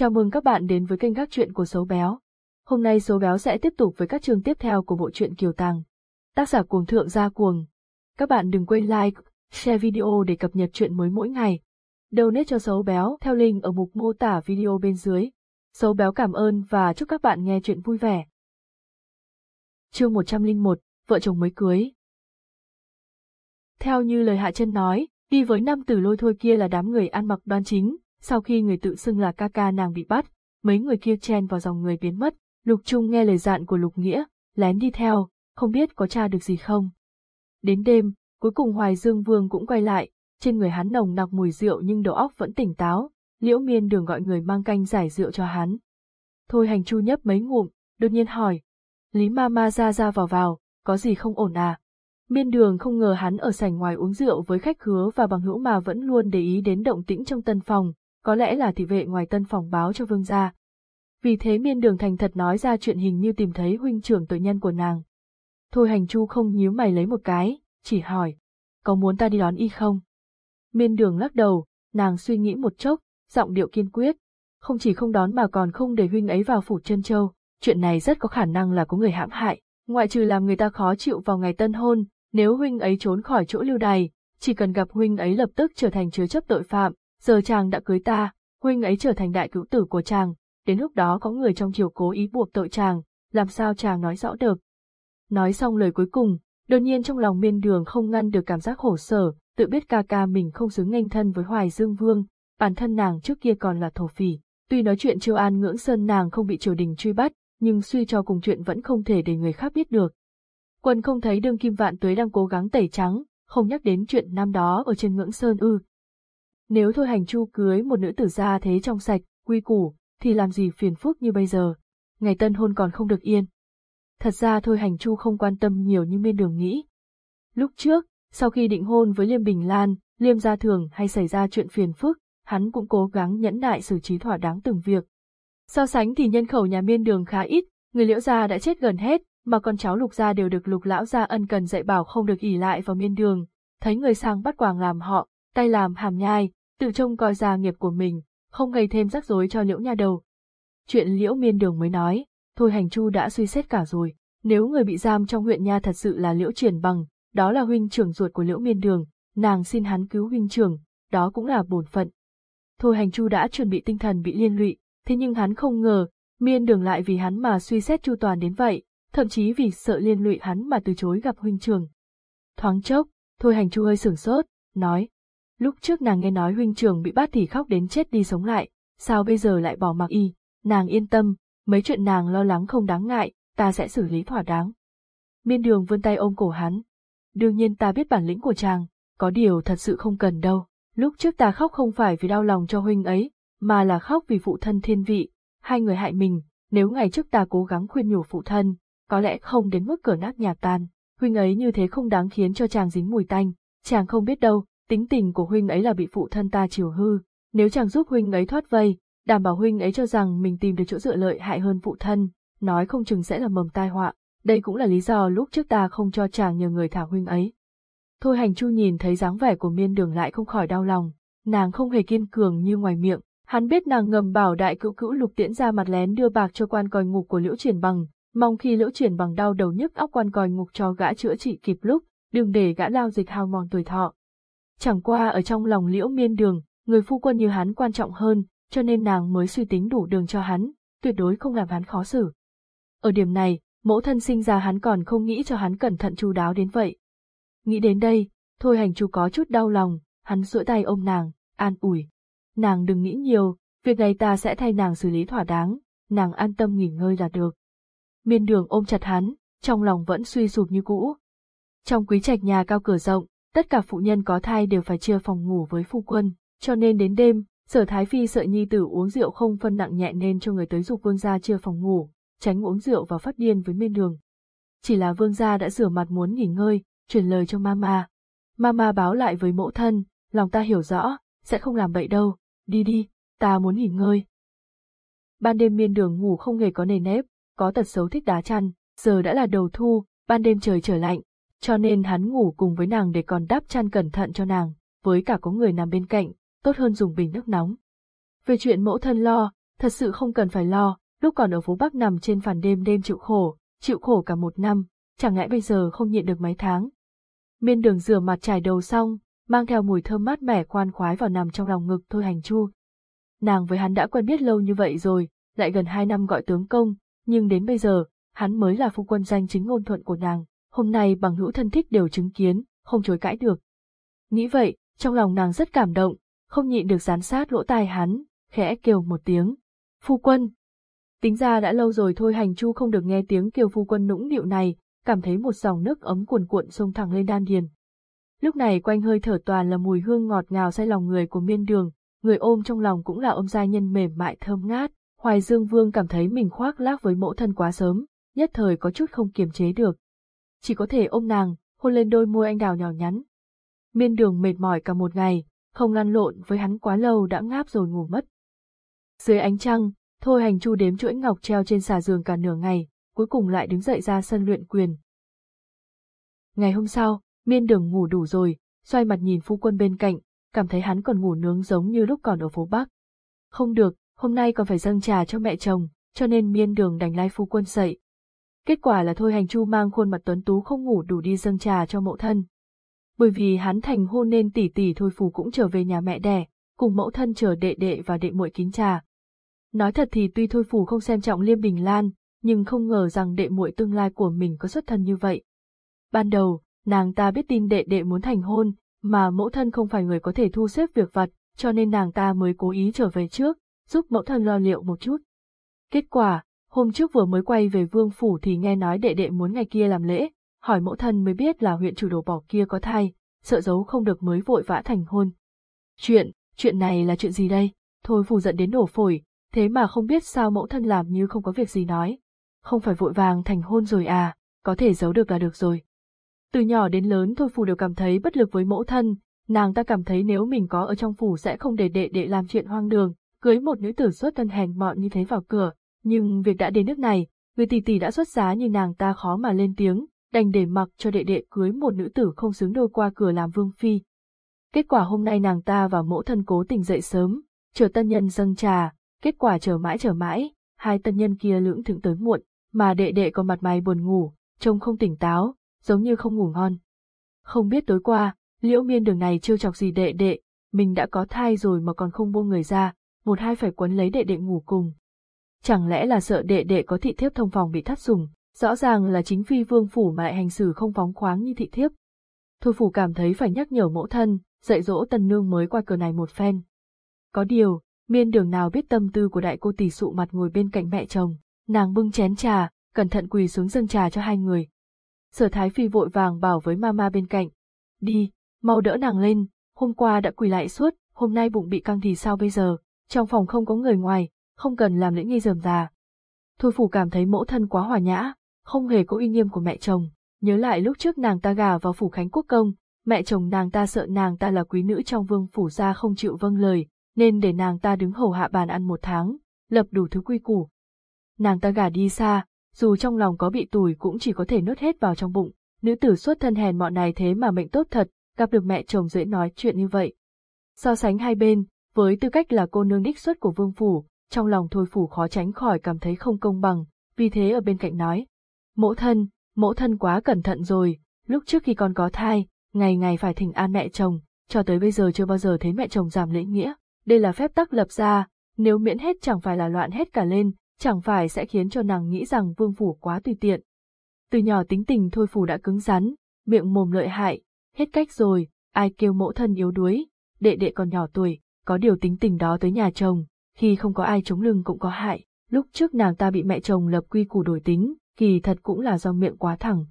Chào mừng các bạn đến với kênh các truyện của Sấu Béo. Hôm nay Sấu Béo sẽ tiếp tục với các chương tiếp theo của bộ truyện Kiều Tàng. Tác giả cuồng thượng gia cuồng. Các bạn đừng quên like, share video để cập nhật truyện mới mỗi ngày. Donate cho Sấu Béo theo link ở mục mô tả video bên dưới. Sấu Béo cảm ơn và chúc các bạn nghe truyện vui vẻ. Chương 101, Vợ chồng mới cưới. Theo như lời Hạ chân nói, đi với năm tử lôi thôi kia là đám người ăn mặc đoan chính, sau khi người tự xưng là ca ca nàng bị bắt, mấy người kia chen vào dòng người biến mất, Lục Trung nghe lời dặn của Lục Nghĩa, lén đi theo, không biết có tra được gì không. Đến đêm, cuối cùng Hoài Dương Vương cũng quay lại, trên người hắn nồng nặc mùi rượu nhưng đầu óc vẫn tỉnh táo, liễu miên đường gọi người mang canh giải rượu cho hắn. Thôi hành chu nhấp mấy ngụm, đột nhiên hỏi. Lý ma ma ra ra vào vào, có gì không ổn à? Miên đường không ngờ hắn ở sảnh ngoài uống rượu với khách hứa và bằng hữu mà vẫn luôn để ý đến động tĩnh trong tân phòng, có lẽ là thị vệ ngoài tân phòng báo cho vương gia. Vì thế miên đường thành thật nói ra chuyện hình như tìm thấy huynh trưởng tội nhân của nàng. Thôi hành chu không nhíu mày lấy một cái, chỉ hỏi, có muốn ta đi đón y không? Miên đường lắc đầu, nàng suy nghĩ một chốc, giọng điệu kiên quyết, không chỉ không đón mà còn không để huynh ấy vào phủ chân châu, chuyện này rất có khả năng là có người hãm hại, ngoại trừ làm người ta khó chịu vào ngày tân hôn, nếu huynh ấy trốn khỏi chỗ lưu đày, chỉ cần gặp huynh ấy lập tức trở thành chứa chấp tội phạm, giờ chàng đã cưới ta, huynh ấy trở thành đại cứu tử của chàng, đến lúc đó có người trong triều cố ý buộc tội chàng, làm sao chàng nói rõ được. Nói xong lời cuối cùng, đột nhiên trong lòng miên đường không ngăn được cảm giác khổ sở, tự biết ca ca mình không xứng nghênh thân với Hoài Dương Vương, bản thân nàng trước kia còn là thổ phỉ, tuy nói chuyện triều an ngưỡng sơn nàng không bị triều đình truy bắt, nhưng suy cho cùng chuyện vẫn không thể để người khác biết được. Quân không thấy đương kim vạn tuế đang cố gắng tẩy trắng, không nhắc đến chuyện năm đó ở trên ngưỡng sơn ư, nếu thôi hành chu cưới một nữ tử gia thế trong sạch, quy củ, thì làm gì phiền phức như bây giờ. Ngày tân hôn còn không được yên. Thật ra thôi hành chu không quan tâm nhiều như miên đường nghĩ. Lúc trước, sau khi định hôn với Liêm Bình Lan, Liêm gia thường hay xảy ra chuyện phiền phức, hắn cũng cố gắng nhẫn nại xử trí thỏa đáng từng việc. So sánh thì nhân khẩu nhà miên đường khá ít, người liễu gia đã chết gần hết, mà con cháu lục gia đều được lục lão gia ân cần dạy bảo không được ỉ lại vào miên đường, thấy người sang bắt quàng làm họ, tay làm hàm nhai, tự trông coi gia nghiệp của mình, không gây thêm rắc rối cho liễu nha đầu. Chuyện liễu miên đường mới nói, thôi hành chu đã suy xét cả rồi, nếu người bị giam trong huyện nha thật sự là liễu triển bằng, đó là huynh trưởng ruột của liễu miên đường, nàng xin hắn cứu huynh trưởng, đó cũng là bổn phận. Thôi hành chu đã chuẩn bị tinh thần bị liên lụy, thế nhưng hắn không ngờ, miên đường lại vì hắn mà suy xét chu toàn đến vậy, thậm chí vì sợ liên lụy hắn mà từ chối gặp huynh trưởng. Thoáng chốc, thôi hành chu hơi sửng sốt, nói, Lúc trước nàng nghe nói huynh trưởng bị bắt thì khóc đến chết đi sống lại, sao bây giờ lại bỏ mặc y, nàng yên tâm, mấy chuyện nàng lo lắng không đáng ngại, ta sẽ xử lý thỏa đáng. Miên đường vươn tay ôm cổ hắn. Đương nhiên ta biết bản lĩnh của chàng, có điều thật sự không cần đâu. Lúc trước ta khóc không phải vì đau lòng cho huynh ấy, mà là khóc vì phụ thân thiên vị, hai người hại mình, nếu ngày trước ta cố gắng khuyên nhủ phụ thân, có lẽ không đến mức cửa nát nhà tan, huynh ấy như thế không đáng khiến cho chàng dính mùi tanh, chàng không biết đâu, tính tình của huynh ấy là bị phụ thân ta chiều hư, nếu chàng giúp huynh ấy thoát vây, đảm bảo huynh ấy cho rằng mình tìm được chỗ dựa lợi hại hơn phụ thân, nói không chừng sẽ là mầm tai họa, đây cũng là lý do lúc trước ta không cho chàng nhờ người thả huynh ấy. Thôi hành chu nhìn thấy dáng vẻ của miên đường lại không khỏi đau lòng, nàng không hề kiên cường như ngoài miệng, hắn biết nàng ngầm bảo đại cữu cữu lục tiễn ra mặt lén đưa bạc cho quan còi ngục của liễu triển bằng, mong khi liễu triển bằng đau đầu nhức óc quan còi ngục cho gã chữa trị kịp lúc, đừng để gã lao dịch hao mòn tuổi thọ. Chẳng qua ở trong lòng liễu miên đường, người phu quân như hắn quan trọng hơn, cho nên nàng mới suy tính đủ đường cho hắn, tuyệt đối không làm hắn khó xử. Ở điểm này, mẫu thân sinh ra hắn còn không nghĩ cho hắn cẩn thận chu đáo đến vậy. Nghĩ đến đây, thôi hành chú có chút đau lòng, hắn duỗi tay ôm nàng, an ủi. Nàng đừng nghĩ nhiều, việc này ta sẽ thay nàng xử lý thỏa đáng, nàng an tâm nghỉ ngơi là được. Miên đường ôm chặt hắn, trong lòng vẫn suy sụp như cũ. Trong quý trạch nhà cao cửa rộng, tất cả phụ nhân có thai đều phải chia phòng ngủ với phu quân, cho nên đến đêm, sở thái phi sợ nhi tử uống rượu không phân nặng nhẹ nên cho người tới dục vương gia chia phòng ngủ, tránh uống rượu và phát điên với miên đường. Chỉ là vương gia đã rửa mặt muốn nghỉ ngơi, truyền lời cho mama. Mama báo lại với mẫu thân, lòng ta hiểu rõ, sẽ không làm bậy đâu, đi đi, ta muốn nghỉ ngơi. Ban đêm miên đường ngủ không hề có nề nếp, có tật xấu thích đá chăn, giờ đã là đầu thu, ban đêm trời trở lạnh, cho nên hắn ngủ cùng với nàng để còn đắp chăn cẩn thận cho nàng, với cả có người nằm bên cạnh, tốt hơn dùng bình nước nóng. Về chuyện mẫu thân lo, thật sự không cần phải lo, lúc còn ở phố Bắc nằm trên phản đêm đêm chịu khổ, chịu khổ cả một năm, chẳng lẽ bây giờ không nhịn được mấy tháng. Miên đường rửa mặt trải đầu xong, mang theo mùi thơm mát mẻ khoan khoái vào nằm trong lòng ngực Thôi Hành Chu. Nàng với hắn đã quen biết lâu như vậy rồi, lại gần hai năm gọi tướng công, nhưng đến bây giờ, hắn mới là phu quân danh chính ngôn thuận của nàng, hôm nay bằng hữu thân thích đều chứng kiến, không chối cãi được. Nghĩ vậy, trong lòng nàng rất cảm động, không nhịn được dán sát lỗ tai hắn, khẽ kêu một tiếng. Phu quân! Tính ra đã lâu rồi thôi hành chu không được nghe tiếng kêu phu quân nũng nịu này, cảm thấy một dòng nước ấm cuồn cuộn sông thẳng lên đan điền. Lúc này quanh hơi thở toàn là mùi hương ngọt ngào say lòng người của miên đường, người ôm trong lòng cũng là ôm giai nhân mềm mại thơm ngát. Hoài Dương Vương cảm thấy mình khoác lác với mẫu thân quá sớm, nhất thời có chút không kiềm chế được. Chỉ có thể ôm nàng, hôn lên đôi môi anh đào nhỏ nhắn. Miên đường mệt mỏi cả một ngày, không lăn lộn với hắn quá lâu đã ngáp rồi ngủ mất. Dưới ánh trăng, Thôi hành chu đếm chuỗi ngọc treo trên xà giường cả nửa ngày, cuối cùng lại đứng dậy ra sân luyện quyền. Ngày hôm sau, miên đường ngủ đủ rồi, xoay mặt nhìn phu quân bên cạnh, cảm thấy hắn còn ngủ nướng giống như lúc còn ở phố Bắc. Không được, hôm nay còn phải dâng trà cho mẹ chồng, cho nên miên đường đành lai phu quân dậy. Kết quả là thôi hành chu mang khuôn mặt tuấn tú không ngủ đủ đi dâng trà cho mẫu thân. Bởi vì hắn thành hôn nên tỷ tỷ thôi phù cũng trở về nhà mẹ đẻ, cùng mẫu thân chờ đệ đệ và đệ muội kính trà. Nói thật thì tuy thôi phù không xem trọng Liêm Bình Lan, nhưng không ngờ rằng đệ muội tương lai của mình có xuất thân như vậy. Ban đầu, nàng ta biết tin đệ đệ muốn thành hôn, mà mẫu thân không phải người có thể thu xếp việc vặt, cho nên nàng ta mới cố ý trở về trước, giúp mẫu thân lo liệu một chút. Kết quả, hôm trước vừa mới quay về vương phủ thì nghe nói đệ đệ muốn ngày kia làm lễ, hỏi mẫu thân mới biết là huyện chủ đồ bỏ kia có thai, sợ giấu không được mới vội vã thành hôn. Chuyện, chuyện này là chuyện gì đây? Thôi phù giận đến đổ phổi, thế mà không biết sao mẫu thân làm như không có việc gì nói. Không phải vội vàng thành hôn rồi à, có thể giấu được là được rồi. Từ nhỏ đến lớn thôi phù đều cảm thấy bất lực với mẫu thân, nàng ta cảm thấy nếu mình có ở trong phủ sẽ không để đệ đệ làm chuyện hoang đường, cưới một nữ tử xuất thân hèn mọn như thế vào cửa, nhưng việc đã đến nước này, người tỷ tỷ đã xuất giá như nàng ta khó mà lên tiếng, đành để mặc cho đệ đệ cưới một nữ tử không xứng đôi qua cửa làm vương phi. Kết quả hôm nay nàng ta và mẫu thân cố tình dậy sớm, chờ tân nhân dâng trà, kết quả chờ mãi chờ mãi, hai tân nhân kia lưỡng thượng tới muộn, mà đệ đệ có mặt mày buồn ngủ, trông không tỉnh táo, giống như không ngủ ngon. Không biết tối qua, liễu miên đường này trêu chọc gì đệ đệ, mình đã có thai rồi mà còn không buông người ra, một hai phải quấn lấy đệ đệ ngủ cùng. Chẳng lẽ là sợ đệ đệ có thị thiếp thông phòng bị thắt sùng, rõ ràng là chính phi vương phủ mà lại hành xử không phóng khoáng như thị thiếp. Thôi phủ cảm thấy phải nhắc nhở mẫu thân, dạy dỗ tần nương mới qua cửa này một phen. Có điều, miên đường nào biết tâm tư của đại cô tỷ sụ mặt ngồi bên cạnh mẹ chồng, nàng bưng chén trà, cẩn thận quỳ xuống dâng trà cho hai người. Sở Thái Phi vội vàng bảo với mama bên cạnh, đi, mau đỡ nàng lên, hôm qua đã quỳ lại suốt, hôm nay bụng bị căng thì sao bây giờ, trong phòng không có người ngoài, không cần làm lễ nghi dườm già. Thôi phủ cảm thấy mẫu thân quá hòa nhã, không hề có uy nghiêm của mẹ chồng, nhớ lại lúc trước nàng ta gả vào phủ Khánh Quốc Công, mẹ chồng nàng ta sợ nàng ta là quý nữ trong vương phủ ra không chịu vâng lời, nên để nàng ta đứng hầu hạ bàn ăn một tháng, lập đủ thứ quy củ. Nàng ta gả đi xa, dù trong lòng có bị tủi cũng chỉ có thể nuốt hết vào trong bụng, nữ tử xuất thân hèn mọn này thế mà mệnh tốt thật, gặp được mẹ chồng dễ nói chuyện như vậy. So sánh hai bên, với tư cách là cô nương đích xuất của vương phủ, trong lòng thôi phủ khó tránh khỏi cảm thấy không công bằng, vì thế ở bên cạnh nói. Mẫu thân, mẫu thân quá cẩn thận rồi, lúc trước khi con có thai, ngày ngày phải thỉnh an mẹ chồng, cho tới bây giờ chưa bao giờ thấy mẹ chồng giảm lễ nghĩa, đây là phép tắc lập ra, nếu miễn hết chẳng phải là loạn hết cả lên, chẳng phải sẽ khiến cho nàng nghĩ rằng vương phủ quá tùy tiện. Từ nhỏ tính tình thôi phủ đã cứng rắn, miệng mồm lợi hại, hết cách rồi, ai kêu mẫu thân yếu đuối, đệ đệ còn nhỏ tuổi, có điều tính tình đó tới nhà chồng, khi không có ai chống lưng cũng có hại, lúc trước nàng ta bị mẹ chồng lập quy củ đổi tính, kỳ thật cũng là do miệng quá thẳng.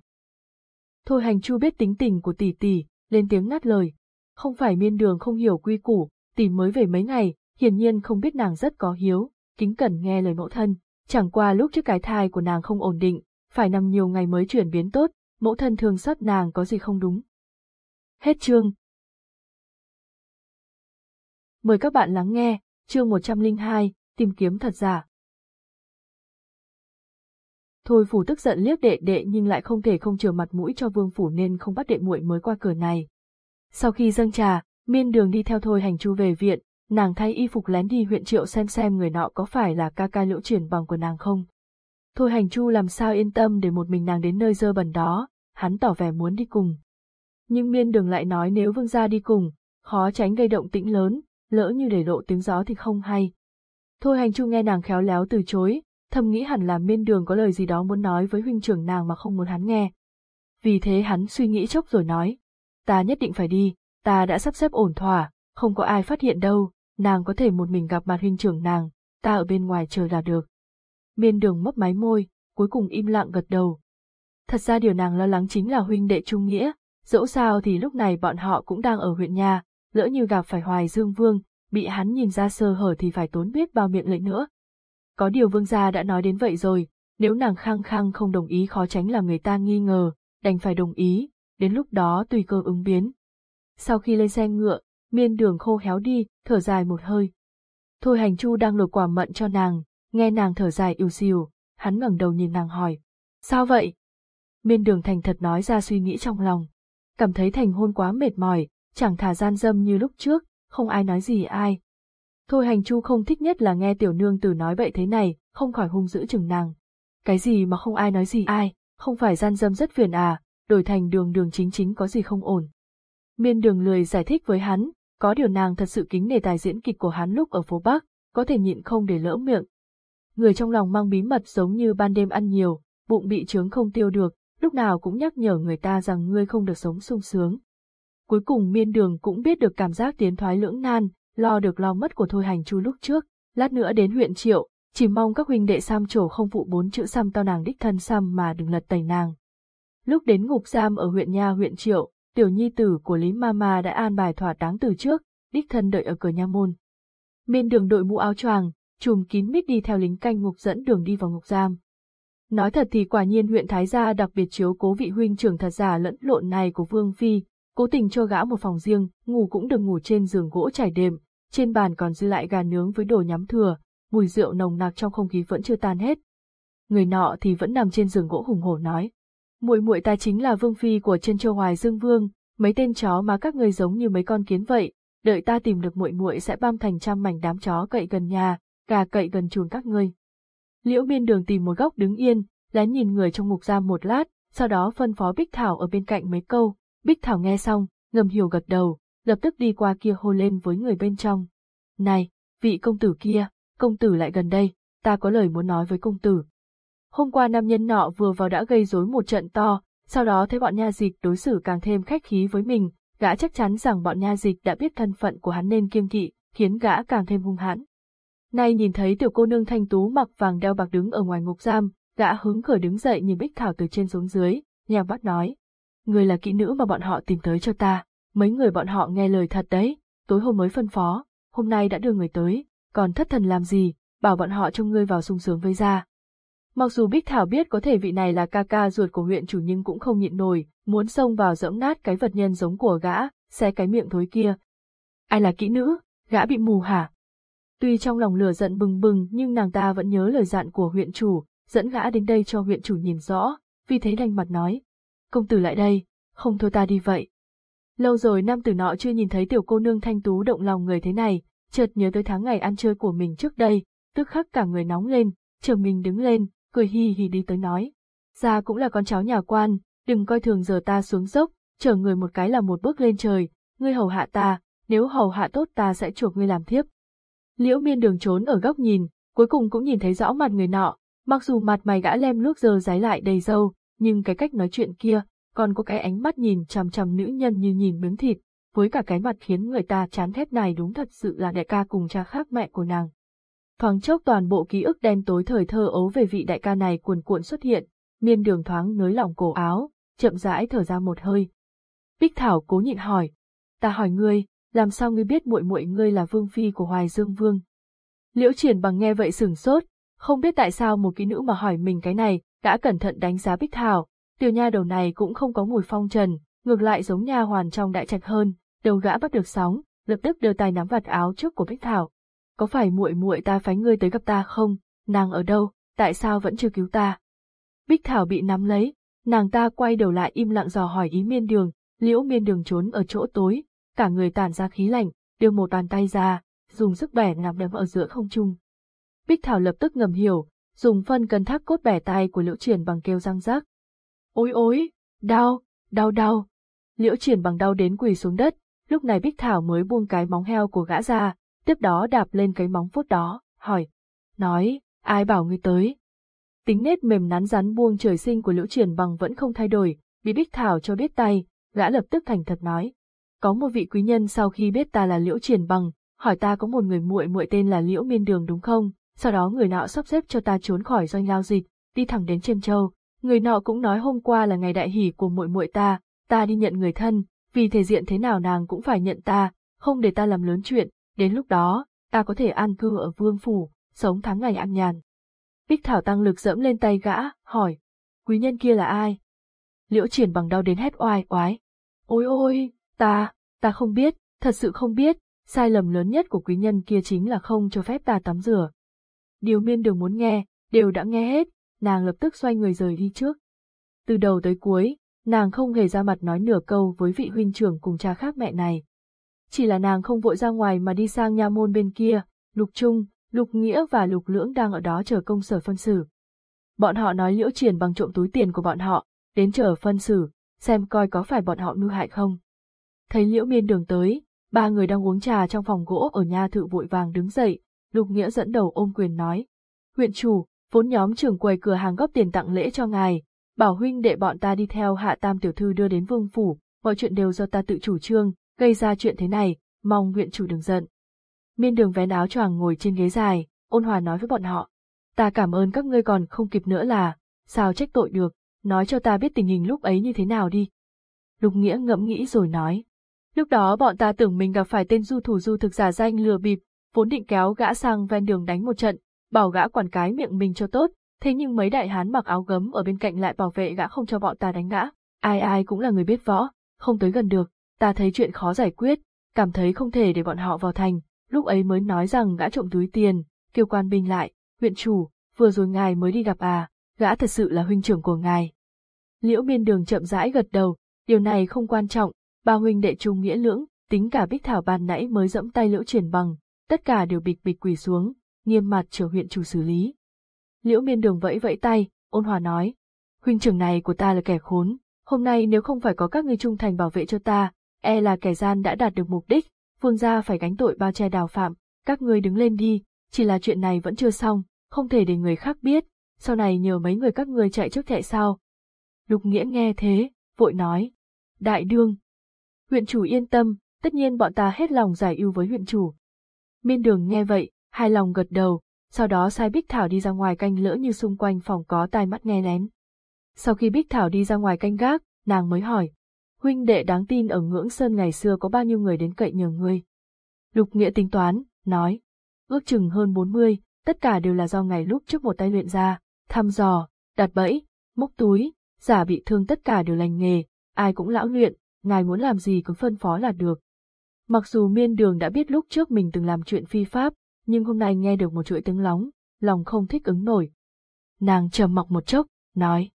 Thôi hành chu biết tính tình của tỷ tỷ, lên tiếng ngắt lời. Không phải miên đường không hiểu quy củ, tỷ mới về mấy ngày, hiển nhiên không biết nàng rất có hiếu, kính cẩn nghe lời mẫu thân. Chẳng qua lúc trước cái thai của nàng không ổn định, phải nằm nhiều ngày mới chuyển biến tốt, mẫu thân thường xót nàng có gì không đúng. Hết chương. Mời các bạn lắng nghe, chương 102, tìm kiếm thật giả. Thôi phủ tức giận liếc đệ đệ nhưng lại không thể không chừa mặt mũi cho vương phủ nên không bắt đệ muội mới qua cửa này. Sau khi dâng trà, miên đường đi theo thôi hành chu về viện, nàng thay y phục lén đi huyện triệu xem xem người nọ có phải là ca ca liễu triển bằng của nàng không. Thôi hành chu làm sao yên tâm để một mình nàng đến nơi dơ bẩn đó, hắn tỏ vẻ muốn đi cùng. Nhưng miên đường lại nói nếu vương gia đi cùng, khó tránh gây động tĩnh lớn, lỡ như để lộ tiếng gió thì không hay. Thôi hành chu nghe nàng khéo léo từ chối, thầm nghĩ hẳn là miên đường có lời gì đó muốn nói với huynh trưởng nàng mà không muốn hắn nghe. Vì thế hắn suy nghĩ chốc rồi nói, ta nhất định phải đi, ta đã sắp xếp ổn thỏa, không có ai phát hiện đâu, nàng có thể một mình gặp mặt huynh trưởng nàng, ta ở bên ngoài chờ là được. Miên đường mấp máy môi, cuối cùng im lặng gật đầu. Thật ra điều nàng lo lắng chính là huynh đệ trung nghĩa, dẫu sao thì lúc này bọn họ cũng đang ở huyện nhà, lỡ như gặp phải Hoài Dương Vương, bị hắn nhìn ra sơ hở thì phải tốn biết bao miệng lưỡi nữa. Có điều vương gia đã nói đến vậy rồi, nếu nàng khăng khăng không đồng ý khó tránh làm người ta nghi ngờ, đành phải đồng ý, đến lúc đó tùy cơ ứng biến. Sau khi lên xe ngựa, miên đường khô héo đi, thở dài một hơi. Thôi hành chu đang lột quả mận cho nàng, nghe nàng thở dài yêu xìu, hắn ngẩng đầu nhìn nàng hỏi. Sao vậy? Miên đường thành thật nói ra suy nghĩ trong lòng. Cảm thấy thành hôn quá mệt mỏi, chẳng thả gian dâm như lúc trước, không ai nói gì ai. Thôi hành chu không thích nhất là nghe tiểu nương tử nói vậy thế này, không khỏi hung dữ chừng nàng. Cái gì mà không ai nói gì ai, không phải gian dâm rất phiền à, đổi thành đường đường chính chính có gì không ổn. Miên đường lười giải thích với hắn, có điều nàng thật sự kính nề tài diễn kịch của hắn lúc ở phố Bắc, có thể nhịn không để lỡ miệng. Người trong lòng mang bí mật giống như ban đêm ăn nhiều, bụng bị trướng không tiêu được, lúc nào cũng nhắc nhở người ta rằng ngươi không được sống sung sướng. Cuối cùng miên đường cũng biết được cảm giác tiến thoái lưỡng nan, lo được lo mất của Thôi Hành Chu lúc trước, lát nữa đến huyện Triệu, chỉ mong các huynh đệ Sam trổ không phụ bốn chữ Sam tao nàng đích thân Sam mà đừng lật tẩy nàng. Lúc đến ngục giam ở huyện Nha huyện Triệu, tiểu nhi tử của Lý Mama đã an bài thỏa đáng từ trước, đích thân đợi ở cửa nha môn. Miên đường đội mũ áo choàng, chùm kín mít đi theo lính canh ngục dẫn đường đi vào ngục giam. Nói thật thì quả nhiên huyện Thái Gia đặc biệt chiếu cố vị huynh trưởng thật giả lẫn lộn này của Vương Phi, cố tình cho gã một phòng riêng, ngủ cũng được ngủ trên giường gỗ trải đệm, trên bàn còn dư lại gà nướng với đồ nhắm thừa, mùi rượu nồng nặc trong không khí vẫn chưa tan hết. Người nọ thì vẫn nằm trên giường gỗ hùng hổ nói, muội muội ta chính là vương phi của chân châu hoài dương vương, mấy tên chó mà các ngươi giống như mấy con kiến vậy, đợi ta tìm được muội muội sẽ băm thành trăm mảnh đám chó cậy gần nhà, gà cậy gần chuồng các ngươi. Liễu Miên đường tìm một góc đứng yên, lén nhìn người trong ngục giam một lát, sau đó phân phó Bích Thảo ở bên cạnh mấy câu, Bích Thảo nghe xong, ngầm hiểu gật đầu, lập tức đi qua kia hô lên với người bên trong. Này, vị công tử kia, công tử lại gần đây, ta có lời muốn nói với công tử. Hôm qua nam nhân nọ vừa vào đã gây rối một trận to, sau đó thấy bọn nha dịch đối xử càng thêm khách khí với mình, gã chắc chắn rằng bọn nha dịch đã biết thân phận của hắn nên kiêng kỵ, khiến gã càng thêm hung hãn. Nay nhìn thấy tiểu cô nương thanh tú mặc vàng đeo bạc đứng ở ngoài ngục giam, gã hứng khởi đứng dậy nhìn Bích Thảo từ trên xuống dưới, nhàng bắt nói. Người là kỹ nữ mà bọn họ tìm tới cho ta, mấy người bọn họ nghe lời thật đấy, tối hôm mới phân phó, hôm nay đã đưa người tới, còn thất thần làm gì, bảo bọn họ trông ngươi vào sung sướng với ra. Mặc dù Bích Thảo biết có thể vị này là ca ca ruột của huyện chủ nhưng cũng không nhịn nổi, muốn xông vào dẫm nát cái vật nhân giống của gã, xé cái miệng thối kia. Ai là kỹ nữ, gã bị mù hả? Tuy trong lòng lửa giận bừng bừng nhưng nàng ta vẫn nhớ lời dặn của huyện chủ, dẫn gã đến đây cho huyện chủ nhìn rõ, vì thế đành mặt nói. Công tử lại đây, không thôi ta đi vậy. Lâu rồi nam tử nọ chưa nhìn thấy tiểu cô nương thanh tú động lòng người thế này, chợt nhớ tới tháng ngày ăn chơi của mình trước đây, tức khắc cả người nóng lên, chờ mình đứng lên, cười hi hi đi tới nói. Ra cũng là con cháu nhà quan, đừng coi thường giờ ta xuống dốc, chờ người một cái là một bước lên trời, ngươi hầu hạ ta, nếu hầu hạ tốt ta sẽ chuộc ngươi làm thiếp. Liễu miên đường trốn ở góc nhìn, cuối cùng cũng nhìn thấy rõ mặt người nọ, mặc dù mặt mày gã lem nước giờ giái lại đầy dâu, nhưng cái cách nói chuyện kia, còn có cái ánh mắt nhìn chằm chằm nữ nhân như nhìn miếng thịt, với cả cái mặt khiến người ta chán thét này đúng thật sự là đại ca cùng cha khác mẹ của nàng. Thoáng chốc toàn bộ ký ức đen tối thời thơ ấu về vị đại ca này cuồn cuộn xuất hiện, miên đường thoáng nới lỏng cổ áo, chậm rãi thở ra một hơi. Bích Thảo cố nhịn hỏi, ta hỏi ngươi, làm sao ngươi biết muội muội ngươi là vương phi của Hoài Dương Vương? Liễu triển bằng nghe vậy sửng sốt, không biết tại sao một kỹ nữ mà hỏi mình cái này, đã cẩn thận đánh giá Bích Thảo, tiểu nha đầu này cũng không có mùi phong trần, ngược lại giống nha hoàn trong đại trạch hơn, đầu gã bắt được sóng, lập tức đưa tay nắm vạt áo trước của Bích Thảo. Có phải muội muội ta phái ngươi tới gặp ta không? Nàng ở đâu? Tại sao vẫn chưa cứu ta? Bích Thảo bị nắm lấy, nàng ta quay đầu lại im lặng dò hỏi ý miên đường, liễu miên đường trốn ở chỗ tối, cả người tản ra khí lạnh, đưa một bàn tay ra, dùng sức bẻ nằm đấm ở giữa không trung. Bích Thảo lập tức ngầm hiểu, dùng phân cân thác cốt bẻ tay của Liễu Triển bằng kêu răng rắc. Ôi ôi, đau, đau đau. Liễu Triển bằng đau đến quỳ xuống đất, lúc này Bích Thảo mới buông cái móng heo của gã ra, tiếp đó đạp lên cái móng vuốt đó, hỏi. Nói, ai bảo ngươi tới? Tính nết mềm nắn rắn buông trời sinh của Liễu Triển bằng vẫn không thay đổi, bị Bích Thảo cho biết tay, gã lập tức thành thật nói. Có một vị quý nhân sau khi biết ta là Liễu Triển bằng, hỏi ta có một người muội muội tên là Liễu Miên Đường đúng không? Sau đó người nọ sắp xếp cho ta trốn khỏi doanh lao dịch, đi thẳng đến Trân Châu. Người nọ cũng nói hôm qua là ngày đại hỷ của muội muội ta, ta đi nhận người thân, vì thể diện thế nào nàng cũng phải nhận ta, không để ta làm lớn chuyện, đến lúc đó, ta có thể an cư ở vương phủ, sống tháng ngày an nhàn. Bích Thảo tăng lực dẫm lên tay gã, hỏi, quý nhân kia là ai? Liễu triển bằng đau đến hét oai oái. Ôi ôi, ta, ta không biết, thật sự không biết, sai lầm lớn nhất của quý nhân kia chính là không cho phép ta tắm rửa. Điều miên đường muốn nghe, đều đã nghe hết, nàng lập tức xoay người rời đi trước. Từ đầu tới cuối, nàng không hề ra mặt nói nửa câu với vị huynh trưởng cùng cha khác mẹ này. Chỉ là nàng không vội ra ngoài mà đi sang nha môn bên kia, Lục Trung, Lục Nghĩa và Lục Lưỡng đang ở đó chờ công sở phân xử. Bọn họ nói liễu triển bằng trộm túi tiền của bọn họ, đến chờ phân xử, xem coi có phải bọn họ mưu hại không. Thấy liễu miên đường tới, ba người đang uống trà trong phòng gỗ ở nhà thự vội vàng đứng dậy, Lục Nghĩa dẫn đầu ôm quyền nói. Huyện chủ, vốn nhóm trưởng quầy cửa hàng góp tiền tặng lễ cho ngài, bảo huynh đệ bọn ta đi theo hạ tam tiểu thư đưa đến vương phủ, mọi chuyện đều do ta tự chủ trương, gây ra chuyện thế này, mong huyện chủ đừng giận. Miên đường vén áo choàng ngồi trên ghế dài, ôn hòa nói với bọn họ. Ta cảm ơn các ngươi còn không kịp nữa là, sao trách tội được, nói cho ta biết tình hình lúc ấy như thế nào đi. Lục Nghĩa ngẫm nghĩ rồi nói. Lúc đó bọn ta tưởng mình gặp phải tên du thủ du thực giả danh lừa bịp, vốn định kéo gã sang ven đường đánh một trận, bảo gã quản cái miệng mình cho tốt, thế nhưng mấy đại hán mặc áo gấm ở bên cạnh lại bảo vệ gã không cho bọn ta đánh gã. Ai ai cũng là người biết võ, không tới gần được, ta thấy chuyện khó giải quyết, cảm thấy không thể để bọn họ vào thành, lúc ấy mới nói rằng gã trộm túi tiền, kêu quan binh lại, huyện chủ, vừa rồi ngài mới đi gặp à, gã thật sự là huynh trưởng của ngài. Liễu miên đường chậm rãi gật đầu, điều này không quan trọng, ba huynh đệ trung nghĩa lưỡng, tính cả bích thảo ban nãy mới dẫm tay liễu triển bằng, tất cả đều bịch bịch quỳ xuống, nghiêm mặt chờ huyện chủ xử lý. Liễu miên đường vẫy vẫy tay, ôn hòa nói, huynh trưởng này của ta là kẻ khốn, hôm nay nếu không phải có các ngươi trung thành bảo vệ cho ta, e là kẻ gian đã đạt được mục đích, vương gia phải gánh tội bao che đào phạm, các ngươi đứng lên đi, chỉ là chuyện này vẫn chưa xong, không thể để người khác biết, sau này nhờ mấy người các ngươi chạy trước chạy sau. Lục Nghĩa nghe thế, vội nói, đại đương. Huyện chủ yên tâm, tất nhiên bọn ta hết lòng giải ưu với huyện chủ. Miên đường nghe vậy, hài lòng gật đầu, sau đó sai Bích Thảo đi ra ngoài canh lỡ như xung quanh phòng có tai mắt nghe lén. Sau khi Bích Thảo đi ra ngoài canh gác, nàng mới hỏi, huynh đệ đáng tin ở ngưỡng sơn ngày xưa có bao nhiêu người đến cậy nhờ ngươi. Lục Nghĩa tính toán, nói, ước chừng hơn 40, tất cả đều là do ngày lúc trước một tay luyện ra, thăm dò, đặt bẫy, móc túi, giả bị thương tất cả đều lành nghề, ai cũng lão luyện, ngài muốn làm gì cứ phân phó là được. Mặc dù miên đường đã biết lúc trước mình từng làm chuyện phi pháp, nhưng hôm nay nghe được một chuỗi tiếng lóng, lòng không thích ứng nổi. Nàng trầm mặc một chốc, nói,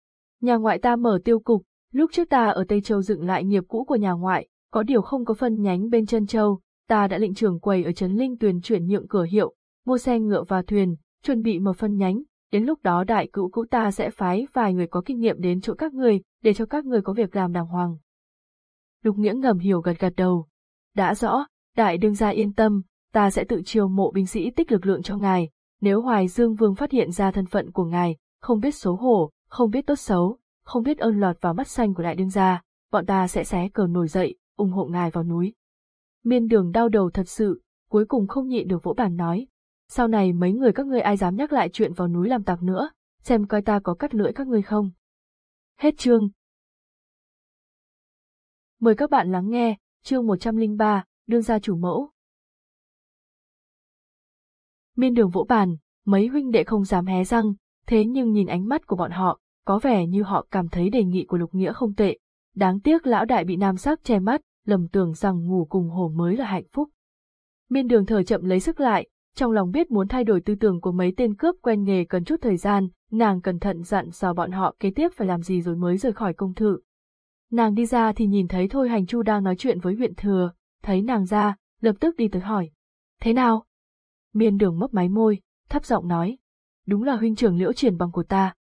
nhà ngoại ta mở tiêu cục, lúc trước ta ở Tây Châu dựng lại nghiệp cũ của nhà ngoại, có điều không có phân nhánh bên chân châu, ta đã lệnh trưởng quầy ở Trấn Linh Tuyền chuyển nhượng cửa hiệu, mua xe ngựa và thuyền, chuẩn bị mở phân nhánh, đến lúc đó đại cữu cũ ta sẽ phái vài người có kinh nghiệm đến chỗ các người, để cho các người có việc làm đàng hoàng. Lục Nghĩa ngầm hiểu gật gật đầu. Đã rõ, đại đương gia yên tâm, ta sẽ tự chiêu mộ binh sĩ tích lực lượng cho ngài, nếu Hoài Dương Vương phát hiện ra thân phận của ngài, không biết xấu hổ, không biết tốt xấu, không biết ơn lọt vào mắt xanh của đại đương gia, bọn ta sẽ xé cờ nổi dậy, ủng hộ ngài vào núi. Miên đường đau đầu thật sự, cuối cùng không nhịn được vỗ bàn nói. Sau này mấy người các ngươi ai dám nhắc lại chuyện vào núi làm tạc nữa, xem coi ta có cắt lưỡi các ngươi không. Hết chương. Mời các bạn lắng nghe, chương 103, đương gia chủ mẫu. Miên đường vỗ bàn, mấy huynh đệ không dám hé răng, thế nhưng nhìn ánh mắt của bọn họ, có vẻ như họ cảm thấy đề nghị của Lục Nghĩa không tệ. Đáng tiếc lão đại bị nam sắc che mắt, lầm tưởng rằng ngủ cùng hồ mới là hạnh phúc. Miên đường thở chậm lấy sức lại, trong lòng biết muốn thay đổi tư tưởng của mấy tên cướp quen nghề cần chút thời gian, nàng cẩn thận dặn dò bọn họ kế tiếp phải làm gì rồi mới rời khỏi công thự. Nàng đi ra thì nhìn thấy Thôi Hành Chu đang nói chuyện với huyện thừa, thấy nàng ra, lập tức đi tới hỏi. Thế nào, Miên đường mấp máy môi, thấp giọng nói. Đúng là huynh trưởng liễu triển bằng của ta.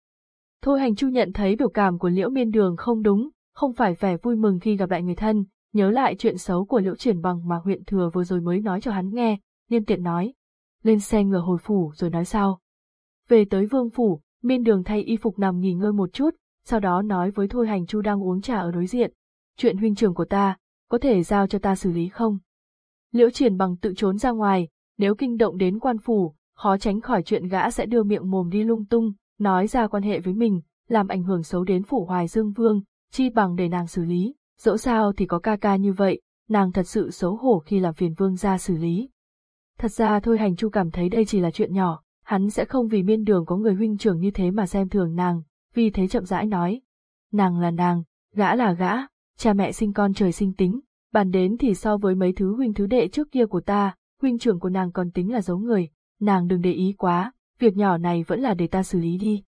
Thôi hành chu nhận thấy biểu cảm của liễu miên đường không đúng, không phải vẻ vui mừng khi gặp lại người thân, nhớ lại chuyện xấu của liễu triển bằng mà huyện thừa vừa rồi mới nói cho hắn nghe, nhân tiện nói. Lên xe ngựa hồi phủ rồi nói sau. Về tới vương phủ, miên đường thay y phục nằm nghỉ ngơi một chút, sau đó nói với Thôi Hành Chu đang uống trà ở đối diện. Chuyện huynh trưởng của ta, có thể giao cho ta xử lý không? Liễu triển bằng tự trốn ra ngoài, nếu kinh động đến quan phủ, khó tránh khỏi chuyện gã sẽ đưa miệng mồm đi lung tung, nói ra quan hệ với mình, làm ảnh hưởng xấu đến phủ hoài dương vương, chi bằng để nàng xử lý, dẫu sao thì có ca ca như vậy, nàng thật sự xấu hổ khi làm phiền vương ra xử lý. Thật ra thôi hành chu cảm thấy đây chỉ là chuyện nhỏ, hắn sẽ không vì miên đường có người huynh trưởng như thế mà xem thường nàng, vì thế chậm rãi nói. Nàng là nàng, gã là gã, cha mẹ sinh con trời sinh tính, bàn đến thì so với mấy thứ huynh thứ đệ trước kia của ta, huynh trưởng của nàng còn tính là giấu người, nàng đừng để ý quá, việc nhỏ này vẫn là để ta xử lý đi.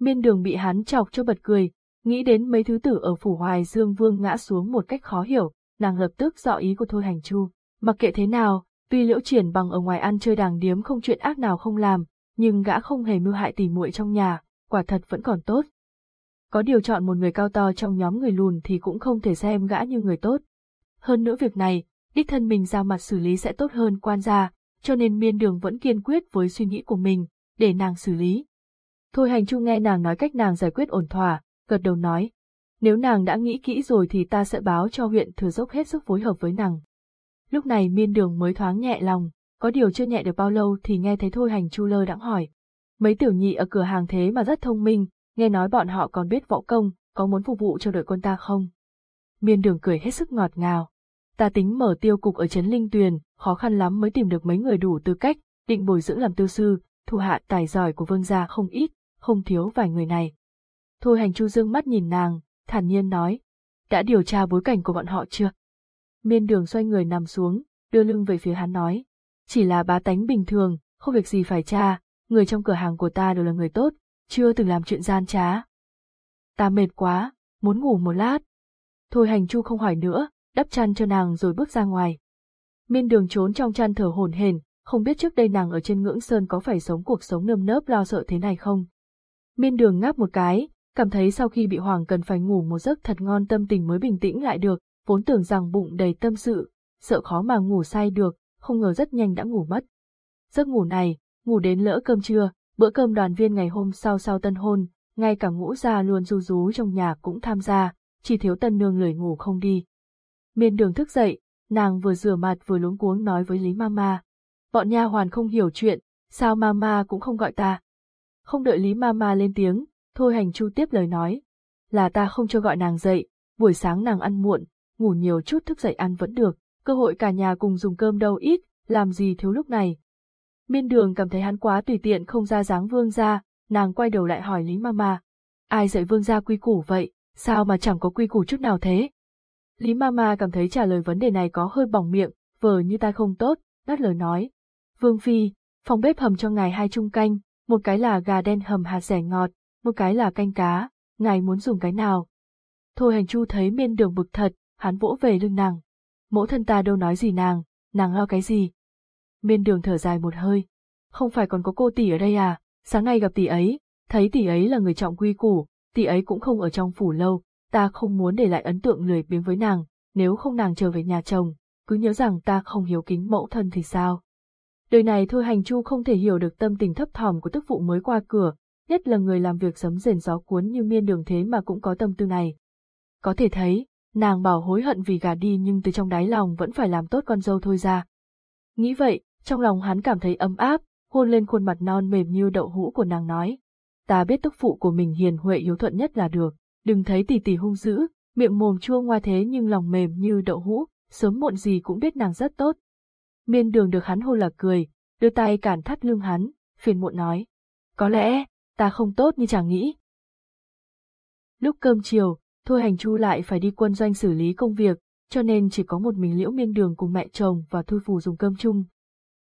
Miên đường bị hắn chọc cho bật cười, nghĩ đến mấy thứ tử ở phủ hoài dương vương ngã xuống một cách khó hiểu, nàng lập tức dọ ý của Thôi Hành Chu. Mặc kệ thế nào, tuy liễu triển bằng ở ngoài ăn chơi đàng điếm không chuyện ác nào không làm, nhưng gã không hề mưu hại tỉ muội trong nhà, quả thật vẫn còn tốt. Có điều chọn một người cao to trong nhóm người lùn thì cũng không thể xem gã như người tốt. Hơn nữa việc này, đích thân mình ra mặt xử lý sẽ tốt hơn quan gia, cho nên miên đường vẫn kiên quyết với suy nghĩ của mình, để nàng xử lý. Thôi hành chu nghe nàng nói cách nàng giải quyết ổn thỏa, gật đầu nói. Nếu nàng đã nghĩ kỹ rồi thì ta sẽ báo cho huyện thừa dốc hết sức phối hợp với nàng. Lúc này miên đường mới thoáng nhẹ lòng, có điều chưa nhẹ được bao lâu thì nghe thấy thôi hành chu lơ đãng hỏi. Mấy tiểu nhị ở cửa hàng thế mà rất thông minh, nghe nói bọn họ còn biết võ công, có muốn phục vụ cho đội quân ta không? Miên đường cười hết sức ngọt ngào. Ta tính mở tiêu cục ở Trấn Linh Tuyền, khó khăn lắm mới tìm được mấy người đủ tư cách, định bồi dưỡng làm tiêu sư, thu hạ tài giỏi của vương gia không ít, không thiếu vài người này. Thôi hành chu dương mắt nhìn nàng, thản nhiên nói, đã điều tra bối cảnh của bọn họ chưa? Miên đường xoay người nằm xuống, đưa lưng về phía hắn nói, chỉ là bá tánh bình thường, không việc gì phải tra, người trong cửa hàng của ta đều là người tốt, chưa từng làm chuyện gian trá. Ta mệt quá, muốn ngủ một lát. Thôi hành chu không hỏi nữa, đắp chăn cho nàng rồi bước ra ngoài. Miên đường trốn trong chăn thở hổn hển, không biết trước đây nàng ở trên ngưỡng sơn có phải sống cuộc sống nơm nớp lo sợ thế này không. Miên đường ngáp một cái, cảm thấy sau khi bị hoàng cần phải ngủ một giấc thật ngon tâm tình mới bình tĩnh lại được, vốn tưởng rằng bụng đầy tâm sự, sợ khó mà ngủ say được, không ngờ rất nhanh đã ngủ mất. Giấc ngủ này, ngủ đến lỡ cơm trưa, bữa cơm đoàn viên ngày hôm sau sau tân hôn, ngay cả ngũ gia luôn du rú trong nhà cũng tham gia, chỉ thiếu tân nương lười ngủ không đi. Miên đường thức dậy, nàng vừa rửa mặt vừa luống cuống nói với Lý Mama. Bọn nha hoàn không hiểu chuyện, sao Mama cũng không gọi ta. Không đợi Lý Mama lên tiếng, Thôi Hành Chu tiếp lời nói. Là ta không cho gọi nàng dậy, buổi sáng nàng ăn muộn, ngủ nhiều chút thức dậy ăn vẫn được, cơ hội cả nhà cùng dùng cơm đâu ít, làm gì thiếu lúc này. Miên đường cảm thấy hắn quá tùy tiện không ra dáng vương gia, nàng quay đầu lại hỏi Lý Mama. Ai dạy vương gia quy củ vậy, sao mà chẳng có quy củ chút nào thế? Lý Mama cảm thấy trả lời vấn đề này có hơi bỏng miệng, vờ như tai không tốt, ngắt lời nói. Vương Phi, phòng bếp hầm cho ngài hai chung canh, một cái là gà đen hầm hạt rẻ ngọt, một cái là canh cá, ngài muốn dùng cái nào? Thôi hành chu thấy miên đường bực thật, hắn vỗ về lưng nàng. Mẫu thân ta đâu nói gì nàng, nàng lo cái gì? Miên đường thở dài một hơi. Không phải còn có cô tỷ ở đây à, sáng nay gặp tỷ ấy, thấy tỷ ấy là người trọng quy củ, tỷ ấy cũng không ở trong phủ lâu, ta không muốn để lại ấn tượng lười biếng với nàng, nếu không nàng trở về nhà chồng, cứ nhớ rằng ta không hiếu kính mẫu thân thì sao. Đời này thôi hành chu không thể hiểu được tâm tình thấp thỏm của tức phụ mới qua cửa, nhất là người làm việc sấm rền gió cuốn như miên đường thế mà cũng có tâm tư này. Có thể thấy, nàng bảo hối hận vì gà đi nhưng từ trong đáy lòng vẫn phải làm tốt con dâu thôi ra. Nghĩ vậy, trong lòng hắn cảm thấy ấm áp, hôn lên khuôn mặt non mềm như đậu hũ của nàng nói. Ta biết tức phụ của mình hiền huệ hiếu thuận nhất là được, đừng thấy tỷ tỷ hung dữ, miệng mồm chua ngoa thế nhưng lòng mềm như đậu hũ, sớm muộn gì cũng biết nàng rất tốt. Miên đường được hắn hôn là cười, đưa tay cản thắt lưng hắn, phiền muộn nói. Có lẽ, ta không tốt như chàng nghĩ. Lúc cơm chiều, Thôi Hành Chu lại phải đi quân doanh xử lý công việc, cho nên chỉ có một mình Liễu Miên Đường cùng mẹ chồng và Thôi Phù dùng cơm chung.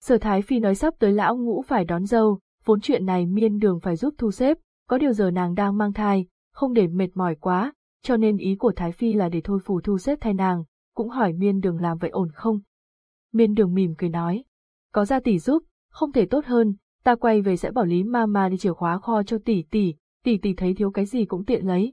Sở Thái Phi nói sắp tới lão ngũ phải đón dâu, vốn chuyện này Miên Đường phải giúp thu xếp, có điều giờ nàng đang mang thai, không để mệt mỏi quá, cho nên ý của Thái Phi là để Thôi Phù thu xếp thay nàng, cũng hỏi Miên Đường làm vậy ổn không. Miên Đường mỉm cười nói, có gia tỷ giúp, không thể tốt hơn, ta quay về sẽ bảo Lý Mama đi chìa khóa kho cho tỷ tỷ, tỷ tỷ thấy thiếu cái gì cũng tiện lấy.